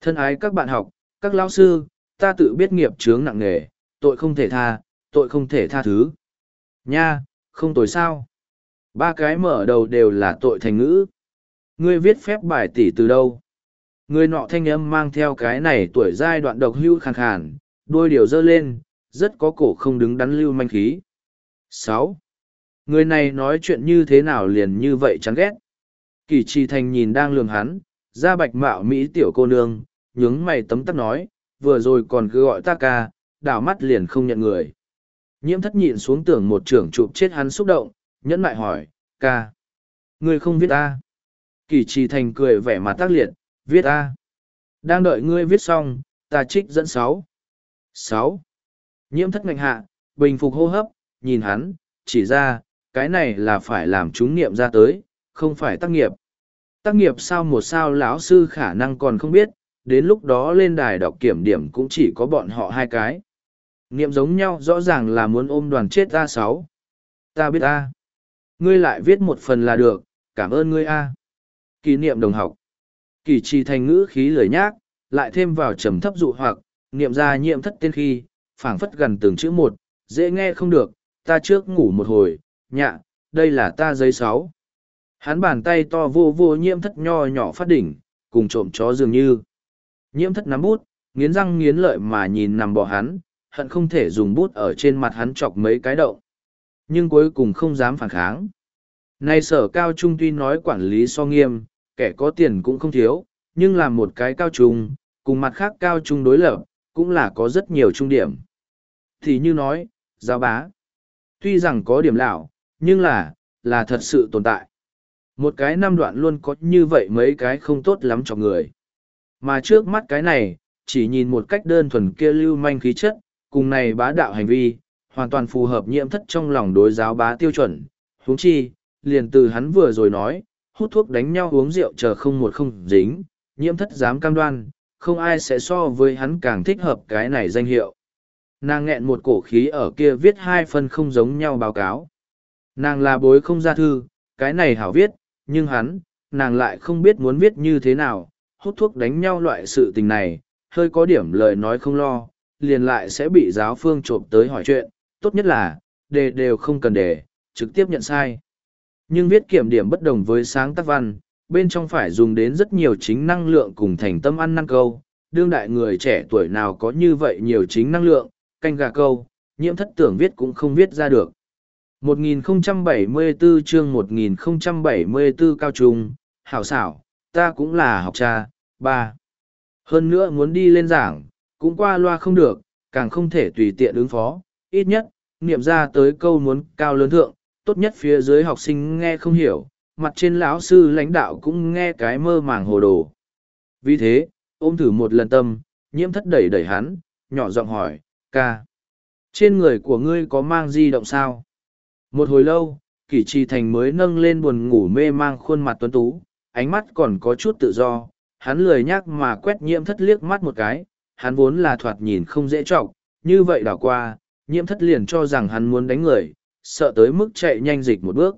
Thân ái các bạn học, các lao sư, ta tự biết nghiệp chướng nặng nề, tội không thể tha, tội không thể tha thứ. Nha, không tội sao? Ba cái mở đầu đều là tội thành ngữ. Ngươi viết phép bài tỷ từ đâu? Người nọ thanh âm mang theo cái này tuổi giai đoạn độc hưu khàn khàn, đôi điều dơ lên, rất có cổ không đứng đắn lưu manh khí. sáu Người này nói chuyện như thế nào liền như vậy chán ghét. Kỳ trì thành nhìn đang lường hắn, ra bạch mạo Mỹ tiểu cô nương, nhướng mày tấm tắc nói, vừa rồi còn cứ gọi ta ca, đảo mắt liền không nhận người. Nhiễm thất nhịn xuống tưởng một trưởng chụp chết hắn xúc động, nhẫn lại hỏi, ca. Ngươi không viết ta. Kỳ trì thành cười vẻ mặt tác liệt, viết ta. Đang đợi ngươi viết xong, ta trích dẫn sáu. Sáu. Nhiễm thất ngạnh hạ, bình phục hô hấp, nhìn hắn, chỉ ra, cái này là phải làm chúng nghiệm ra tới, không phải tác nghiệp. Tác nghiệp sao một sao lão sư khả năng còn không biết, đến lúc đó lên đài đọc kiểm điểm cũng chỉ có bọn họ hai cái. Nghiệm giống nhau rõ ràng là muốn ôm đoàn chết a sáu. Ta biết a. Ngươi lại viết một phần là được, cảm ơn ngươi a. Kỷ niệm đồng học. Kỳ trì thành ngữ khí lười nhác, lại thêm vào trầm thấp dụ hoặc, niệm ra nhiệm thất tên khi, phảng phất gần từng chữ một, dễ nghe không được, ta trước ngủ một hồi, nhạ, đây là ta giấy sáu. Hắn bàn tay to vô vô nhiễm thất nho nhỏ phát đỉnh, cùng trộm chó dường như. Nhiễm thất nắm bút, nghiến răng nghiến lợi mà nhìn nằm bò hắn, hận không thể dùng bút ở trên mặt hắn chọc mấy cái động. Nhưng cuối cùng không dám phản kháng. Nay sở cao trung tuy nói quản lý so nghiêm, kẻ có tiền cũng không thiếu, nhưng làm một cái cao trung, cùng mặt khác cao trung đối lập, cũng là có rất nhiều trung điểm. Thì như nói, giáo bá, tuy rằng có điểm lão, nhưng là, là thật sự tồn tại. Một cái năm đoạn luôn có như vậy mấy cái không tốt lắm cho người. Mà trước mắt cái này, chỉ nhìn một cách đơn thuần kia lưu manh khí chất, cùng này bá đạo hành vi, hoàn toàn phù hợp nhiễm thất trong lòng đối giáo bá tiêu chuẩn. huống chi, liền từ hắn vừa rồi nói, hút thuốc đánh nhau uống rượu chờ không một không dính, nhiễm thất dám cam đoan, không ai sẽ so với hắn càng thích hợp cái này danh hiệu. Nàng nghẹn một cổ khí ở kia viết hai phần không giống nhau báo cáo. Nàng là bối không ra thư, cái này hảo viết, nhưng hắn, nàng lại không biết muốn viết như thế nào, hút thuốc đánh nhau loại sự tình này, hơi có điểm lời nói không lo, liền lại sẽ bị giáo phương trộm tới hỏi chuyện, tốt nhất là, đề đều không cần đề, trực tiếp nhận sai. Nhưng viết kiểm điểm bất đồng với sáng tác văn, bên trong phải dùng đến rất nhiều chính năng lượng cùng thành tâm ăn năng câu, đương đại người trẻ tuổi nào có như vậy nhiều chính năng lượng, canh gà câu, nhiễm thất tưởng viết cũng không viết ra được. 1074 chương 1074 cao trung, hảo xảo, ta cũng là học cha, ba. Hơn nữa muốn đi lên giảng, cũng qua loa không được, càng không thể tùy tiện ứng phó, ít nhất, niệm ra tới câu muốn cao lớn thượng, tốt nhất phía dưới học sinh nghe không hiểu, mặt trên lão sư lãnh đạo cũng nghe cái mơ màng hồ đồ. Vì thế, ôm thử một lần tâm, nhiễm thất đẩy đẩy hắn, nhỏ giọng hỏi, ca. Trên người của ngươi có mang di động sao? Một hồi lâu, kỷ trì thành mới nâng lên buồn ngủ mê mang khuôn mặt tuấn tú, ánh mắt còn có chút tự do, hắn lười nhắc mà quét nhiễm thất liếc mắt một cái, hắn vốn là thoạt nhìn không dễ chọc, như vậy đảo qua, nhiễm thất liền cho rằng hắn muốn đánh người, sợ tới mức chạy nhanh dịch một bước.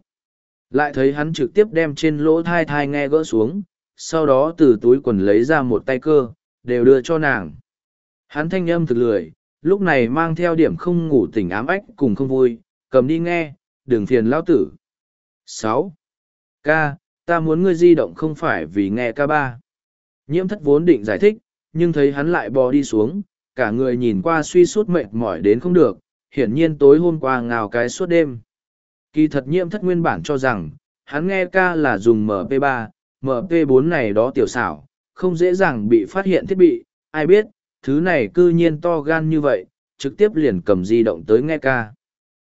Lại thấy hắn trực tiếp đem trên lỗ thai thai nghe gỡ xuống, sau đó từ túi quần lấy ra một tay cơ, đều đưa cho nàng. Hắn thanh âm thực lười, lúc này mang theo điểm không ngủ tỉnh ám ách cùng không vui, cầm đi nghe, đừng phiền lão tử. sáu Ca, ta muốn ngươi di động không phải vì nghe ca ba. Nhiễm thất vốn định giải thích, nhưng thấy hắn lại bò đi xuống, cả người nhìn qua suy suốt mệt mỏi đến không được, hiển nhiên tối hôm qua ngào cái suốt đêm. Kỳ thật nhiễm thất nguyên bản cho rằng, hắn nghe ca là dùng MP3, MP4 này đó tiểu xảo, không dễ dàng bị phát hiện thiết bị, ai biết, thứ này cư nhiên to gan như vậy, trực tiếp liền cầm di động tới nghe ca.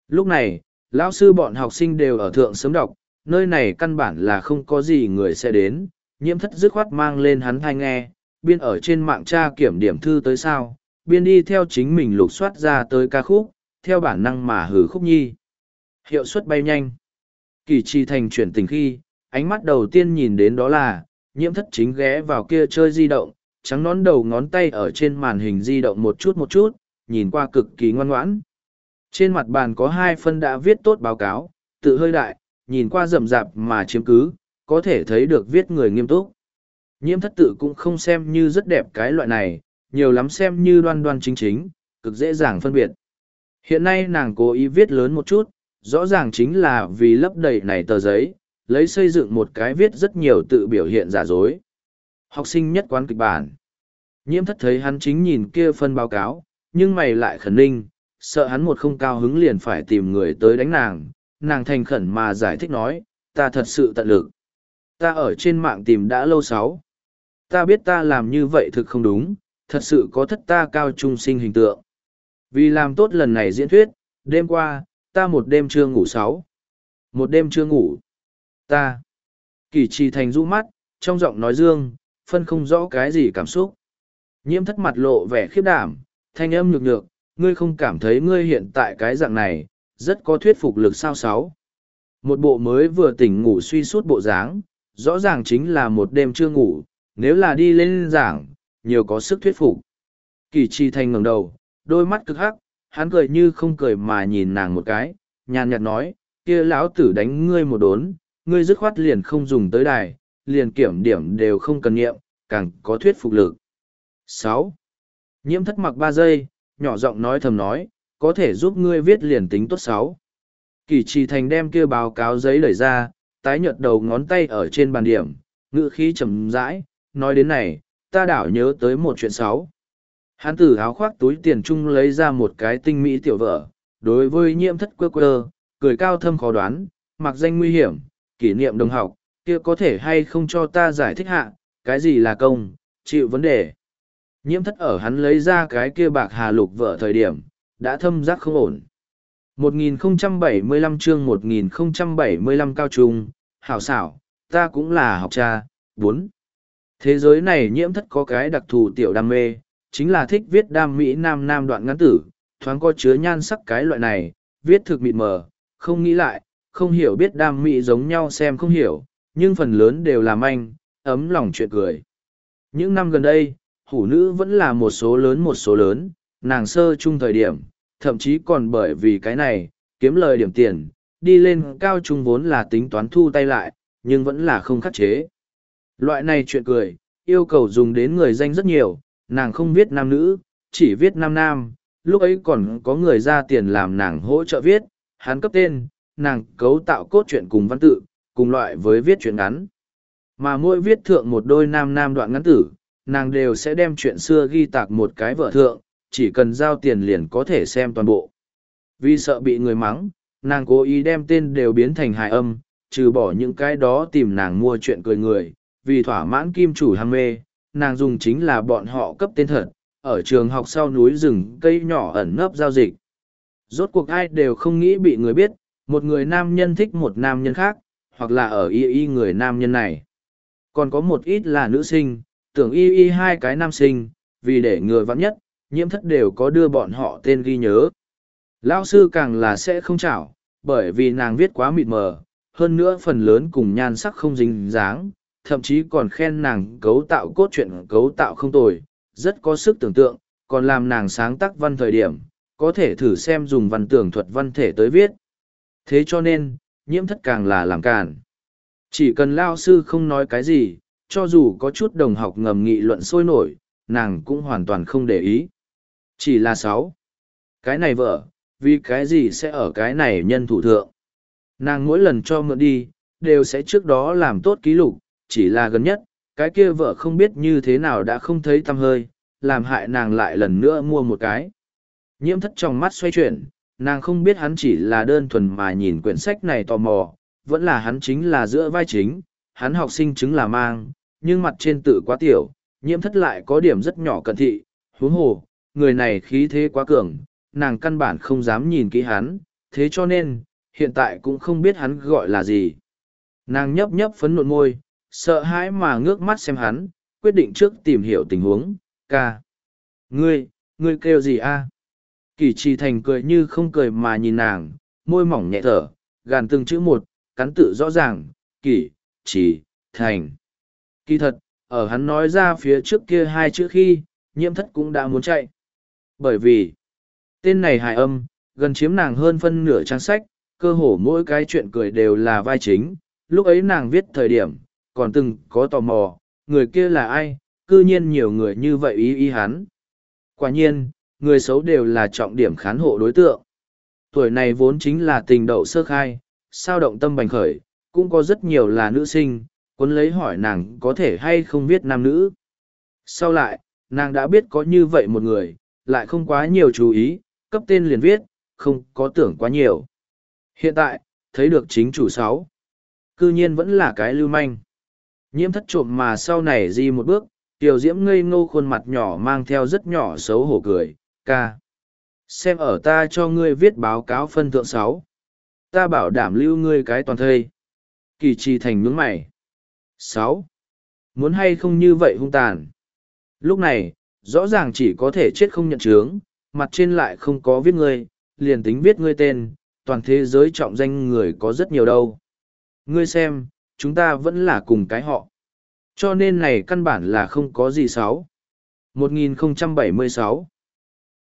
Lúc này, lão sư bọn học sinh đều ở thượng sớm đọc, nơi này căn bản là không có gì người sẽ đến, nhiễm thất dứt khoát mang lên hắn thai nghe, biên ở trên mạng tra kiểm điểm thư tới sao, biên đi theo chính mình lục soát ra tới ca khúc, theo bản năng mà hử khúc nhi. Hiệu suất bay nhanh. Kỳ trì thành chuyển tình khi, ánh mắt đầu tiên nhìn đến đó là, nhiễm thất chính ghé vào kia chơi di động, trắng nón đầu ngón tay ở trên màn hình di động một chút một chút, nhìn qua cực kỳ ngoan ngoãn. Trên mặt bàn có hai phân đã viết tốt báo cáo, tự hơi đại, nhìn qua rậm rạp mà chiếm cứ, có thể thấy được viết người nghiêm túc. Nhiễm thất tự cũng không xem như rất đẹp cái loại này, nhiều lắm xem như đoan đoan chính chính, cực dễ dàng phân biệt. Hiện nay nàng cố ý viết lớn một chút, rõ ràng chính là vì lấp đầy này tờ giấy, lấy xây dựng một cái viết rất nhiều tự biểu hiện giả dối. Học sinh nhất quán kịch bản. Nhiễm thất thấy hắn chính nhìn kia phân báo cáo, nhưng mày lại khẩn ninh, sợ hắn một không cao hứng liền phải tìm người tới đánh nàng. Nàng thành khẩn mà giải thích nói, ta thật sự tận lực. Ta ở trên mạng tìm đã lâu sáu. Ta biết ta làm như vậy thực không đúng, thật sự có thất ta cao trung sinh hình tượng. Vì làm tốt lần này diễn thuyết, đêm qua, ta một đêm chưa ngủ sáu. Một đêm chưa ngủ. Ta. Kỳ trì thành rũ mắt, trong giọng nói dương, phân không rõ cái gì cảm xúc. Nhiễm thất mặt lộ vẻ khiếp đảm, thanh âm nhược nhược, ngươi không cảm thấy ngươi hiện tại cái dạng này, rất có thuyết phục lực sao sáu. Một bộ mới vừa tỉnh ngủ suy suốt bộ dáng, rõ ràng chính là một đêm chưa ngủ, nếu là đi lên giảng, nhiều có sức thuyết phục. Kỳ chi thanh ngẩng đầu, đôi mắt cực hắc, hắn cười như không cười mà nhìn nàng một cái, nhàn nhạt nói, kia lão tử đánh ngươi một đốn, ngươi dứt khoát liền không dùng tới đài, liền kiểm điểm đều không cần nghiệm, càng có thuyết phục lực sáu Nhiễm thất mặc ba giây, nhỏ giọng nói thầm nói, có thể giúp ngươi viết liền tính tốt sáu. Kỳ trì thành đem kia báo cáo giấy đẩy ra, tái nhợt đầu ngón tay ở trên bàn điểm, ngữ khí trầm rãi, nói đến này, ta đảo nhớ tới một chuyện sáu. Hắn tử áo khoác túi tiền chung lấy ra một cái tinh mỹ tiểu vợ, đối với nhiễm thất quơ quơ, cười cao thâm khó đoán, mặc danh nguy hiểm, kỷ niệm đồng học, kia có thể hay không cho ta giải thích hạ, cái gì là công, chịu vấn đề. Nhiễm thất ở hắn lấy ra cái kia bạc hà lục vợ thời điểm, đã thâm giác không ổn. 1075 chương 1075 cao trung, hảo xảo, ta cũng là học cha, 4. Thế giới này nhiễm thất có cái đặc thù tiểu đam mê, chính là thích viết đam mỹ nam nam đoạn ngắn tử, thoáng có chứa nhan sắc cái loại này, viết thực mịt mờ, không nghĩ lại, không hiểu biết đam mỹ giống nhau xem không hiểu, nhưng phần lớn đều làm anh, ấm lòng chuyện cười. Những năm gần đây, hủ nữ vẫn là một số lớn một số lớn, nàng sơ chung thời điểm, thậm chí còn bởi vì cái này, kiếm lời điểm tiền, đi lên cao trung vốn là tính toán thu tay lại, nhưng vẫn là không khắc chế. Loại này chuyện cười, yêu cầu dùng đến người danh rất nhiều, nàng không viết nam nữ, chỉ viết nam nam, lúc ấy còn có người ra tiền làm nàng hỗ trợ viết, hắn cấp tên, nàng cấu tạo cốt truyện cùng văn tự, cùng loại với viết truyện ngắn. Mà mỗi viết thượng một đôi nam nam đoạn ngắn tử, nàng đều sẽ đem chuyện xưa ghi tạc một cái vợ thượng, chỉ cần giao tiền liền có thể xem toàn bộ. Vì sợ bị người mắng, nàng cố ý đem tên đều biến thành hài âm, trừ bỏ những cái đó tìm nàng mua chuyện cười người, vì thỏa mãn kim chủ ham mê, nàng dùng chính là bọn họ cấp tên thật, ở trường học sau núi rừng cây nhỏ ẩn nấp giao dịch. Rốt cuộc ai đều không nghĩ bị người biết, một người nam nhân thích một nam nhân khác, hoặc là ở y y người nam nhân này. Còn có một ít là nữ sinh, tưởng y y hai cái nam sinh, vì để người vắng nhất, nhiễm thất đều có đưa bọn họ tên ghi nhớ. Lao sư càng là sẽ không chảo, bởi vì nàng viết quá mịt mờ, hơn nữa phần lớn cùng nhan sắc không dính dáng, thậm chí còn khen nàng cấu tạo cốt truyện cấu tạo không tồi, rất có sức tưởng tượng, còn làm nàng sáng tác văn thời điểm, có thể thử xem dùng văn tưởng thuật văn thể tới viết. Thế cho nên, nhiễm thất càng là làm càn. Chỉ cần lao sư không nói cái gì, cho dù có chút đồng học ngầm nghị luận sôi nổi, nàng cũng hoàn toàn không để ý. Chỉ là sáu. Cái này vợ, vì cái gì sẽ ở cái này nhân thủ thượng. Nàng mỗi lần cho mượn đi, đều sẽ trước đó làm tốt ký lục, chỉ là gần nhất, cái kia vợ không biết như thế nào đã không thấy tâm hơi, làm hại nàng lại lần nữa mua một cái. Nhiễm thất trong mắt xoay chuyển, nàng không biết hắn chỉ là đơn thuần mà nhìn quyển sách này tò mò, vẫn là hắn chính là giữa vai chính, hắn học sinh chứng là mang, nhưng mặt trên tự quá tiểu, nhiễm thất lại có điểm rất nhỏ cận thị, huống hồ, người này khí thế quá cường, nàng căn bản không dám nhìn kỹ hắn, thế cho nên, hiện tại cũng không biết hắn gọi là gì. Nàng nhấp nhấp phấn nộn môi, sợ hãi mà ngước mắt xem hắn, quyết định trước tìm hiểu tình huống, ca. Ngươi, ngươi kêu gì a? À? Kỳ trì thành cười như không cười mà nhìn nàng, môi mỏng nhẹ thở, gàn từng chữ một, cắn tự rõ ràng, kỳ, trì, thành. Kỳ thật, ở hắn nói ra phía trước kia hai chữ khi, nhiễm thất cũng đã muốn chạy. Bởi vì, tên này hài âm, gần chiếm nàng hơn phân nửa trang sách, cơ hồ mỗi cái chuyện cười đều là vai chính. Lúc ấy nàng viết thời điểm, còn từng có tò mò, người kia là ai, cư nhiên nhiều người như vậy ý ý hắn. Quả nhiên, người xấu đều là trọng điểm khán hộ đối tượng. Tuổi này vốn chính là tình đậu sơ khai, sao động tâm bành khởi, cũng có rất nhiều là nữ sinh, quấn lấy hỏi nàng có thể hay không biết nam nữ. Sau lại, nàng đã biết có như vậy một người, lại không quá nhiều chú ý, cấp tên liền viết, không có tưởng quá nhiều. Hiện tại, thấy được chính chủ sáu. Cư nhiên vẫn là cái lưu manh. Nhiễm thất trộm mà sau này di một bước, tiểu diễm ngây ngô khuôn mặt nhỏ mang theo rất nhỏ xấu hổ cười, ca. Xem ở ta cho ngươi viết báo cáo phân thượng sáu. Ta bảo đảm lưu ngươi cái toàn thây. Kỳ trì thành nhướng mày sáu. Muốn hay không như vậy hung tàn. Lúc này, rõ ràng chỉ có thể chết không nhận chướng, mặt trên lại không có viết ngươi, liền tính viết ngươi tên, toàn thế giới trọng danh người có rất nhiều đâu. Ngươi xem, chúng ta vẫn là cùng cái họ. Cho nên này căn bản là không có gì sáu 1076